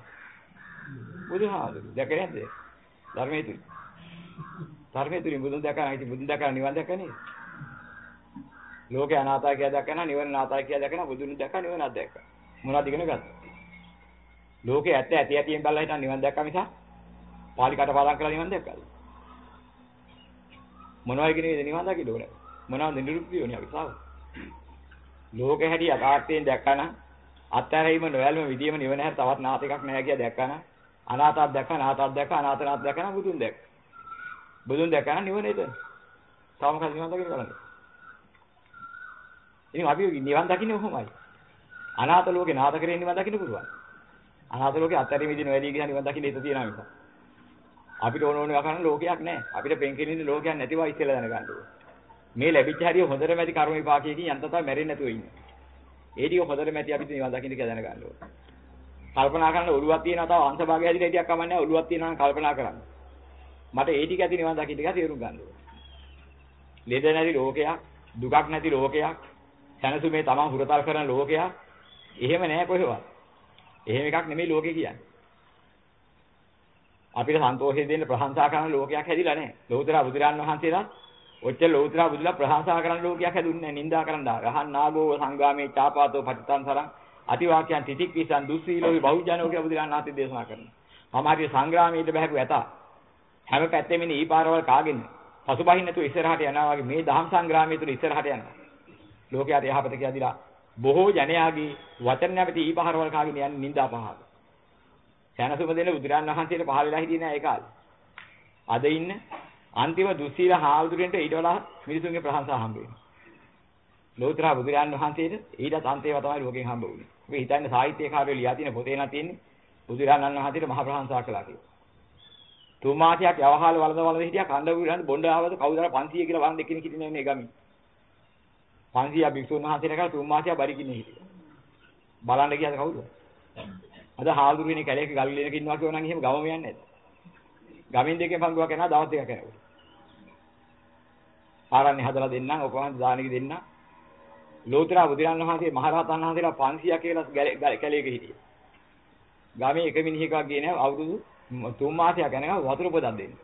Speaker 1: බුදුහාමුදුරු දැකේ නැද්ද? ධර්මයේ තුල ධර්මයේ තුලින් බුදුන් දැකලා ඉතින් බුදුන් දැකලා නිවන් දැක්ක නේද? ලෝකේ අනාතයි කියලා දැක්කම නිවන නාතයි කියලා දැක්කම බුදුන් දැක්ක නිවනක් දැක්ක. මොනවද ඉගෙන ගත්තා? ලෝකේ ඇත්ත ඇති ඇතියෙන් බලලා හිටන් නිවන් දැක්ක මිස පාලි කටපාඩම් කරලා නිවන් දැක්කද මොනවයි කියන්නේ නිවන් දකින්න ඕනේ. මොනවද නිරුක්තියෝනේ අපි සාව. ලෝකේ හැටි යථාර්ථයෙන් දැක්කම අත්හැරීම නොයල්ම විදියම නිවන හැර තවත් නාත එකක් නැහැ කියලා දැක්කම අනාතක් දැක්ක නාතක් දැක්ක අනාතනාත් දැක්කම බුදුන් දැක්ක. බුදුන් දැක්කම නිවන එතන. තාම කල් නිවන් දකින්න බලන්න ඉතින් අපි නිවන් දකින්නේ කොහොමයි? අනාත ලෝකේ නාත කරේ නිවන් දකින්න පුළුවන්. අනාත ලෝකේ අත්හැරීම විදිහ නොවැදී ගියා නිවන් දකින්න හිත තියනවා මිස. අපිට ඕන ඕන කරන ලෝකයක් නැහැ අපිට පෙන්කෙනින්න ලෝකයක් නැතිව ඉස්සෙල්ලා දැනගන්න ඕනේ. මේ ලැබිච්ච හරිය හොඳට මැති කර්ම විපාකයකින් යන්තම් තමයි මැරෙන්නේ නැතුව ඉන්නේ. ඒ ටික හොඳට මැති අපිට නිවන් දකින්න කියලා දැනගන්න ඕනේ. කල්පනා කරන ඔළුවක් තියෙනවා තව අංශ භාගය හැදිලා ටිකක් කමන්නේ ඔළුවක් තියෙනවා නම් කල්පනා කරන්න. මට ඒ ටික ඇති නිවන් දකින්න ටික තේරුම් ගන්න ඕනේ. ලෙඩ නැති ලෝකයක්, දුකක් නැති ලෝකයක්, සැනසුමේ තමන් හුරතල් කරන ලෝකයක්. එහෙම නැහැ කොහෙවත්. එහෙම එකක් නෙමෙයි ලෝකේ කියන්නේ. අපිට සන්තෝෂය දෙන්න ප්‍රශංසා කරන ලෝකයක් හැදිලා නැහැ. ලෝතර බුදුරන් වහන්සේලා ඔච්චර ලෝතර බුදුලා ප්‍රශංසා කරන ලෝකයක් හැදුන්නේ නැහැ. නින්දා කරන දා. රහන් නාගෝ සංගාමේ චාපාතෝ පටිතං සරං අතිවාක්‍යයන් තිතික්කීසන් දුස්සීලෝ බහුජනෝ කියලා බුදුරජාණන් වහන්සේ දේශනා කරනවා. මම හරි සංග්‍රාමයේද බහැපු ඇත. හැම පැත්තෙම ඉන්නේ ඊපාරවල් කාගෙන පසුබහින් නැතුව ඉස්සරහට යනවා වගේ මේ දහම් සංග්‍රාමයේ තුල ඉස්සරහට යනවා. ලෝකයට යහපත කියලාදීලා බොහෝ ජනයාගේ වචන නැමැති ඊපාරවල් කාගෙන යන්නේ නිന്ദා පහක. සැනසුම දෙන බුදුරජාණන් වහන්සේට පහල වෙලා හිටියේ නෑ ඒ කාලේ. අද ඉන්න අන්තිම දුස්සීල හාමුදුරන්ට ඊට වඩා මිනිසුන්ගේ ප්‍රශංසා හම්බ වෙනවා. ලෝතර බුදුරජාණන් වහන්සේට ඊටත් අන්තේව තමයි ලෝකෙන් හම්බ වුනේ. අපි හිතන්නේ සාහිත්‍යකාරයෝ ලියා තියෙන පොතේ නම් තියෙන්නේ බුදුරජාණන් වහන්සේට මහ ප්‍රශංසා කළා කියලා. තුන් මාසයක් යවහල් වලද වලද හිටියා කණ්ඩ විරහන් බොණ්ඩ ආවද කවුරුහරි 500 කියලා වරන් දෙකකින් හිටින්නේ මේ ගමේ. 500 භික්ෂුන් වහන්සේලා කව තුන් මාසයක් බරිකින්නේ හිටියා. බලන්න ගියාද කවුද? අද හාල්දුරු වෙන කැලේක ගල් ලේනක ඉන්නවා කියෝ නම් එහෙම ගමම යන්නේ නැද්ද? ගමින් දෙකෙන් පංගුවක් යනවා දවස් දෙකක් යනවා. ආරන්නේ හදලා දෙන්නම් ඔකම දානෙක දෙන්නම් ලෝතර බුදුරන් වහන්සේ මහරහතන් වහන්සේලා 500 කියලා කැලේක හිටියේ. ගමේ එක මිනිහෙක් වගේ නෑ අවුරුදු තුන් මාසයක් යනකම් වතුර පොදක් දෙන්නේ.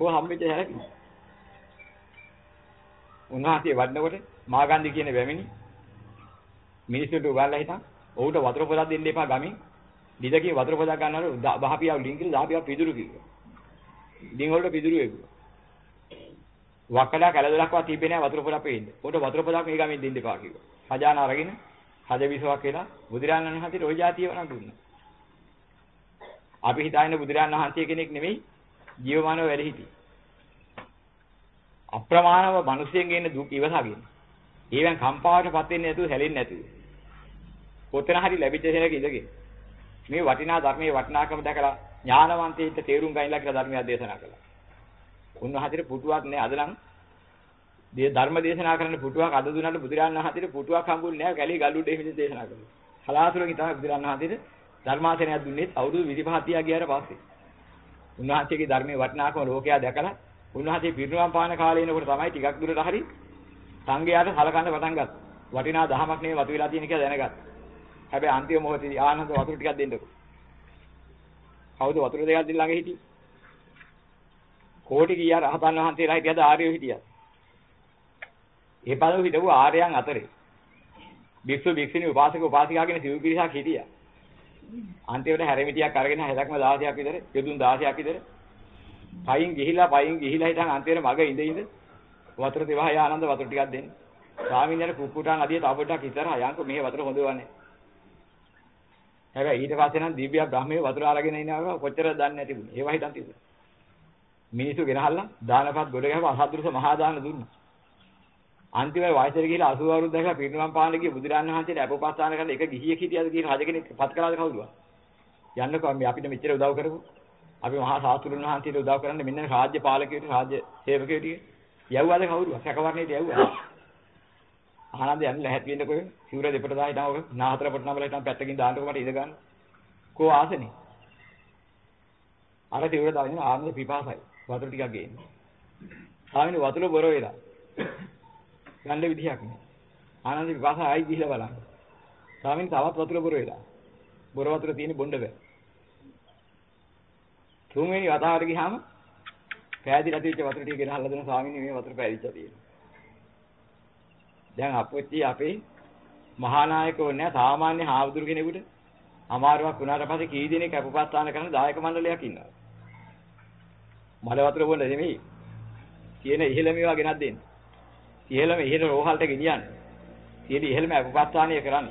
Speaker 1: කොහොම හම්බෙච්ච හැලකි. උන්වහන්සේ වඩනකොට මාගන්ධි කියන වැමිනි මිනිස්සුන්ට උගන්ලා හිටන් ඔහුට වතුර පොදක් දෙන්න එපා ගමින් ඩිදකේ වතුර පොදක් ගන්නවලු බහපියාව ලින්ගිල දහපියාව පිදුරු කිව්වා. ලින් වලට පිදුරු වෙගුවා. වකඩා කැලදලක්වත් තිබේ නෑ වතුර පොදක් පෙන්න. ඔහුට වතුර පොදක් මේ ගමින් දෙන්න එපා කිව්වා. හජාන අරගෙන හදවිසාවක් කියලා බුදුරජාණන් වහන්සේට ওই જાතිය වණ දුන්නා. අපි හිතාගෙන බුදුරජාණන් වහන්සේ කෙනෙක් නෙමෙයි ජීවමානව වැඩ හිටියේ. අප්‍රමාණව මිනිසෙන්ගේ ඉන්න දුක් ඉවසගෙන. ඒවෙන් කම්පාවටපත් වෙන්නේ නැතුව හැලෙන්නේ නැතුව. කොතන හරි ලැබිච්ච දෙයක් ඉඳගෙන. මේ වටිනා ධර්මයේ වටිනාකම දැකලා ඥානවන්තයින්ට තේරුම් ගන්නලා කියලා ධර්මයක් දේශනා කළා. උන්වහන්සේට පුටුවක් නෑ අද නම් මේ ධර්ම දේශනා කරන්න පුටුවක් අද දුන්නාට බුදුරජාණන් වහන්සේට පුටුවක් හම්බුනේ නෑ කැලේ ගල්ුඩේ හිමින් දේශනා කළා. හලාතුරකින් තමයි බුදුරජාණන් වහන්සේට ධර්මාසනයක් දුන්නේ අවුරුදු 25 30 ගියාට පස්සේ. උන්වහන්සේගේ ධර්මයේ වටිනාකම ලෝකයා දැකලා උන්වහන්සේ පිරිනුවම් පාන කාලේ එනකොට තමයි ටිකක් දුරට හරි සංඝයාට සලකන්න පටන් ගත්තා. වටිනා දහමක් නෙවෙයි වතු වෙලා තියෙන කියලා දැනගත්තා. හැබැයි අන්තිම මොහොතේදී ආනන්ද වතුර ටිකක් දෙන්නකෝ. කවුද වතුර දෙකක් දෙන්න ළඟ හිටියේ? කෝටි කීයක් රහතන් වහන්සේලා හිටියද ආර්යෝ හිටියද? ඒ පළව හිටපු ආර්යයන් අතරේ භික්ෂු භික්ෂුණී උපාසක උපාසිකාගෙන සිව් පිරිසක් හිටියා. අන්තිමට හැරමිටියක් අරගෙන හැදක්ම 16ක් විතර යොදුන් 16ක් විතර පයින් ගිහිලා පයින් ගිහිලා හිටන් අන්තිමට මග ඉඳ ඉඳ වතුර තිවහය ආනන්ද වතුර ටිකක් දෙන්න. ස්වාමීන් වහන්සේ කුක්කුටා නදියේ තව පොඩ්ඩක් ඉස්සරහා යන්කෝ මෙහෙ වතුර හොඳවන්නේ. හැබැයි ඊට පස්සේ නම් දිව්‍ය බ්‍රහ්මයේ වතුර අරගෙන ඉනවා කොච්චරද දන්නේ නැතිබුණේ. ඒවා හිතන් තිබුණා. මිනිස්සු ගෙනහල්ලා දානපත් ගොඩ ගහපු අසද්දෘස මහා දාන දුන්නා. අන්තිමේ වයසට ගිහිලා 80 අවුරුද්ද දැකලා පිරිනමන් පාන්න ගිය බුදුරන් වහන්සේට අපෝපස්ථාන කරන එක ගිහියෙක් හිටියද කියලා රජ කෙනෙක් පත් කළාද කවුරුවා? යන්නකෝ මේ අපිට මෙච්චර උදව් කරපු අපි මහා සාස්ත්‍රුන් වහන්සේට උදව් කරන්න මෙන්න රාජ්‍ය පාලකයෙක් රාජ්‍ය සේවකයෙක් යව්වද කවුරුවා? සැකවරණේට යව්වා. ආනන්ද යන්න හැටි වෙන්නකෝ සිවුර දෙපට දා හිටව නාහතර පොට නම්බල හිටන් පැත්තකින් දාන්නකෝ මට ඉඳ ගන්න. කෝ ආසනේ? අර සිවුර දාගෙන ආනන්ද පිපාසයි. වතුර ටිකක් ගේන්න. ආවිනේ වතුර බොර වෙලා. ගන්න විදිහක් නෑ. ආනන්ද විපාස ආයි ගිහිල්ලා බලන්න. ස්වාමීන් තවත් වතුර බොර වෙලා. බොර වතුර තියෙන බොණ්ඩ බෑ. තුන්වෙනි වතාවට ගියාම පෑදිලා තියච්ච වතුර ටික ගෙනහල්ලා දෙන ස්වාමීන් මේ වතුර පෑදිච්චා තියෙනවා. දැන් අපොච්චි අපේ මහානායකව නෑ සාමාන්‍ය හාමුදුරු කෙනෙකුට අමාරුවක් වුණාට පස්සේ කී දෙනෙක් අපපස්ථාන කරන දායක මණ්ඩලයක් ඉන්නවා. මල වතුර බොන්න නෙමෙයි. තියෙන ඉහළ මේවා ගෙනත් දෙන්න. ඉහළම ඉහළ රෝහලට ගෙනියන්න. තියෙන ඉහළම අපපස්ථානය කරන්න.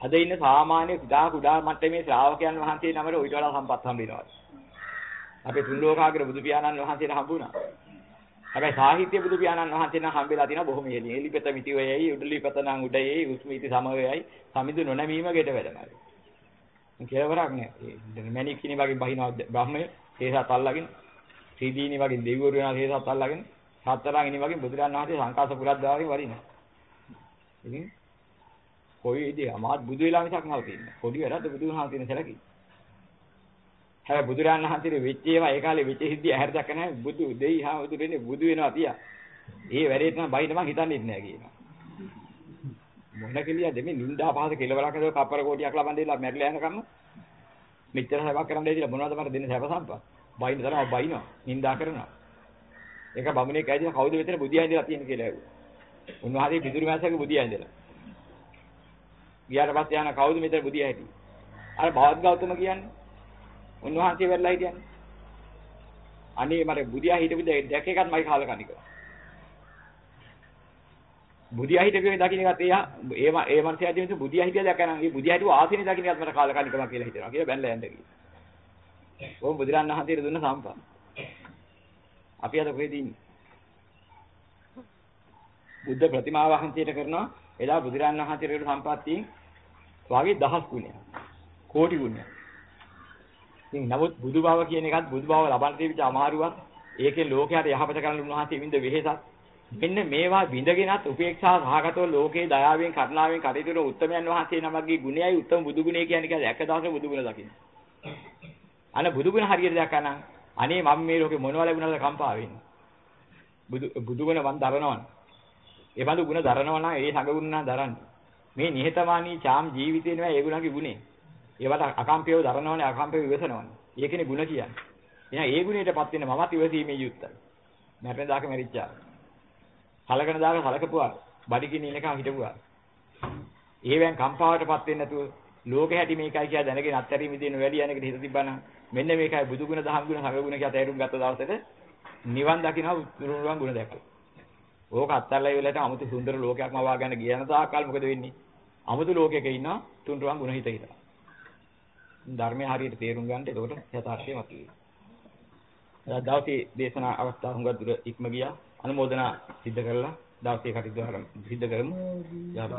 Speaker 1: අද ඉන්න සාමාන්‍ය කුඩා කුඩා මට්ටමේ ශ්‍රාවකයන් වහන්සේ නමර ඊට වඩා සම්පත් හම්බෙනවා. අපේ තුන් ලෝකාග්‍ර බුදු පියාණන් වහන්සේට හම්බුණා. හැබැයි සාහිත්‍ය බුදු පියාණන් වහන්සේ නම් හම්බෙලා තියෙනවා බොහොම ඉහළින්. එලිපත මිතිවයයි උඩලිපත නම් උඩයයි උස්මිති සමවයයි සමිඳු නොනැමීම ගෙට වැඩමයි. කෙලවරක් නෑ. මැණික් කිනි වගේ බහිනවා බ්‍රහ්මය හේසත් අල්ලගෙන සීදීනි වගේ දෙවිවරු වෙනවා හේසත් අල්ලගෙන සතරන් ඉනි වගේ බුදුරන් වහන්සේ සංකාස පුරද්දාගෙන වරිනවා. ඉතින් කොයි ඉදී අමාත් බුදු වෙලා මිසක් නවතින්නේ. පොඩි වැඩද බුදුන් වහන්සේ තියෙන සැලකි. හැබැයි බුදුරන් වහන්සේ වෙච්ච ඒවා ඒ කාලේ වෙච්ච සිද්ධිය ඇහැර දැක්ක නැහැ. බුදු දෙයි හා බුදු වෙන්නේ බුදු වෙනවා තියා. ඒ වැඩේට නම් බයින්න මං හිතන්නේ නැහැ කියනවා. මොන කෙලියද මේ නින්දා පහස කෙලවරක් හදව කප්පර කෝටියක් ලබන් දෙලා මැරිලා යනකම් මෙච්චර සබක් කරන්න දෙයිලා මොනවද මට දෙන්නේ සැප සම්පත්. බයින්න තරම බයිනවා. නින්දා කරනවා. ඒක බමුණේ කයිද කවුද මෙතන බුදියා ඉඳලා තියෙන කියලා ඇහුවා. උන්වහන්සේ පිටුරු මෑසක බුදියා ඉඳලා. ගියාට පස්සේ යන කවුද මෙතන බුදියා හිටියේ? අර භවත් ගෞතම කියන්නේ. උන්වහන්සේ වෙරලා හිටියන්නේ. අනේ මට බුදියා හිටපු දැක එකත් මයි කාල කණික. බුදියා හිටපු දකින්න එකත් එයා ඒ ඒ මනසේ ඇදී මිස බුදියා හිටිය දැක නම් ඒ බුදියා හිටපු ආසනේ දකින්න එකත් මට කාල කණිකම කියලා හිතනවා කියලා බැලලා යන්න කිව්වා. ඕම් බුදුරන් වහන්සේට දුන්න සම්පත්. අපි අද කොහෙද ඉන්නේ? බුද්ධ ප්‍රතිමා වහන්සේට කරනවා එදා බුදුරන් වහන්සේට කරන සම්පත්තියෙන් වාගේ දහස් ගුණයක්. කෝටි ගුණයක්. ඉතින් නමුත් බුදු බව කියන එකත් බුදු බව ලබන්න තිබිච්ච අමාරුවක් ඒකේ ලෝකයට යහපත කරන්න උන්වහන්සේ විඳ වෙහෙසක් මෙන්න මේවා විඳගෙනත් උපේක්ෂා සහගතව ලෝකේ දයාවෙන් කරුණාවෙන් කටයුතු කරන උත්තමයන් වහන්සේ නමගේ ගුණයයි උත්තම බුදු ගුණය කියන්නේ කියලා එක දවසක බුදු ගුණ දකින්න. අනේ බුදු ගුණ හරියට දැක්කනම් අනේ මම මේ ලෝකේ මොනවද ලැබුණාද කම්පා වෙන්නේ. බුදු බුදු ගුණ වන් දරනවනේ. ඒ බඳු ගුණ දරනවා නම් ඒ සංගුණ නම් දරන්නේ. මේ නිහතමානී චාම් ජීවිතේ නෙවෙයි ඒගොල්ලන්ගේ ගුණේ. ඒවට අකම්පියව දරනවනේ අකම්පියව ඉවසනවනේ. ඒකනේ ಗುಣ කියන්නේ. එහෙනම් ඒ ගුණයටපත් වෙන මමත් ඉවසීමේ යුක්තයි. මැරෙන දාක මැරිච්චා. කලකන දාක කලකපුවා. බඩගින්න ඉනකම් හිටපුවා. ඒවෙන් කම්පාවටපත් වෙන්නේ නැතුව ලෝක හැටි මේකයි කියලා දැනගෙන අත්හැරීම දෙන වැඩි යන එකට හිත තිබ්බනම් මෙන්න මේකයි බුදු ගුණ දහම් ගුණ සංඝ ගුණ කියලා තේරුම් ගත්ත දවසට නිවන් දකින්න උතුරුණුවන් ගුණ දැක්කා. ඕක අත්හැරලා ඉවලට අමුතු සුන්දර ලෝකයක්ම වාගෙන ගියන තාක්කල් මොකද වෙන්නේ? අමුතු ලෝකයක ඉන්න තුන්රුවන් ගුණ හිත හිතා. ධර්මය හරියට තේරුම් ගන්නට එතකොට යථාර්ථය මතුවේ. දවසේ දේශනා අවස්ථාව හුඟක් දුර ඉක්ම ගියා. අනුමೋದනා සිද්ධ කරලා දවසේ කටයුතු සිද්ධ කරමු. යහපත්.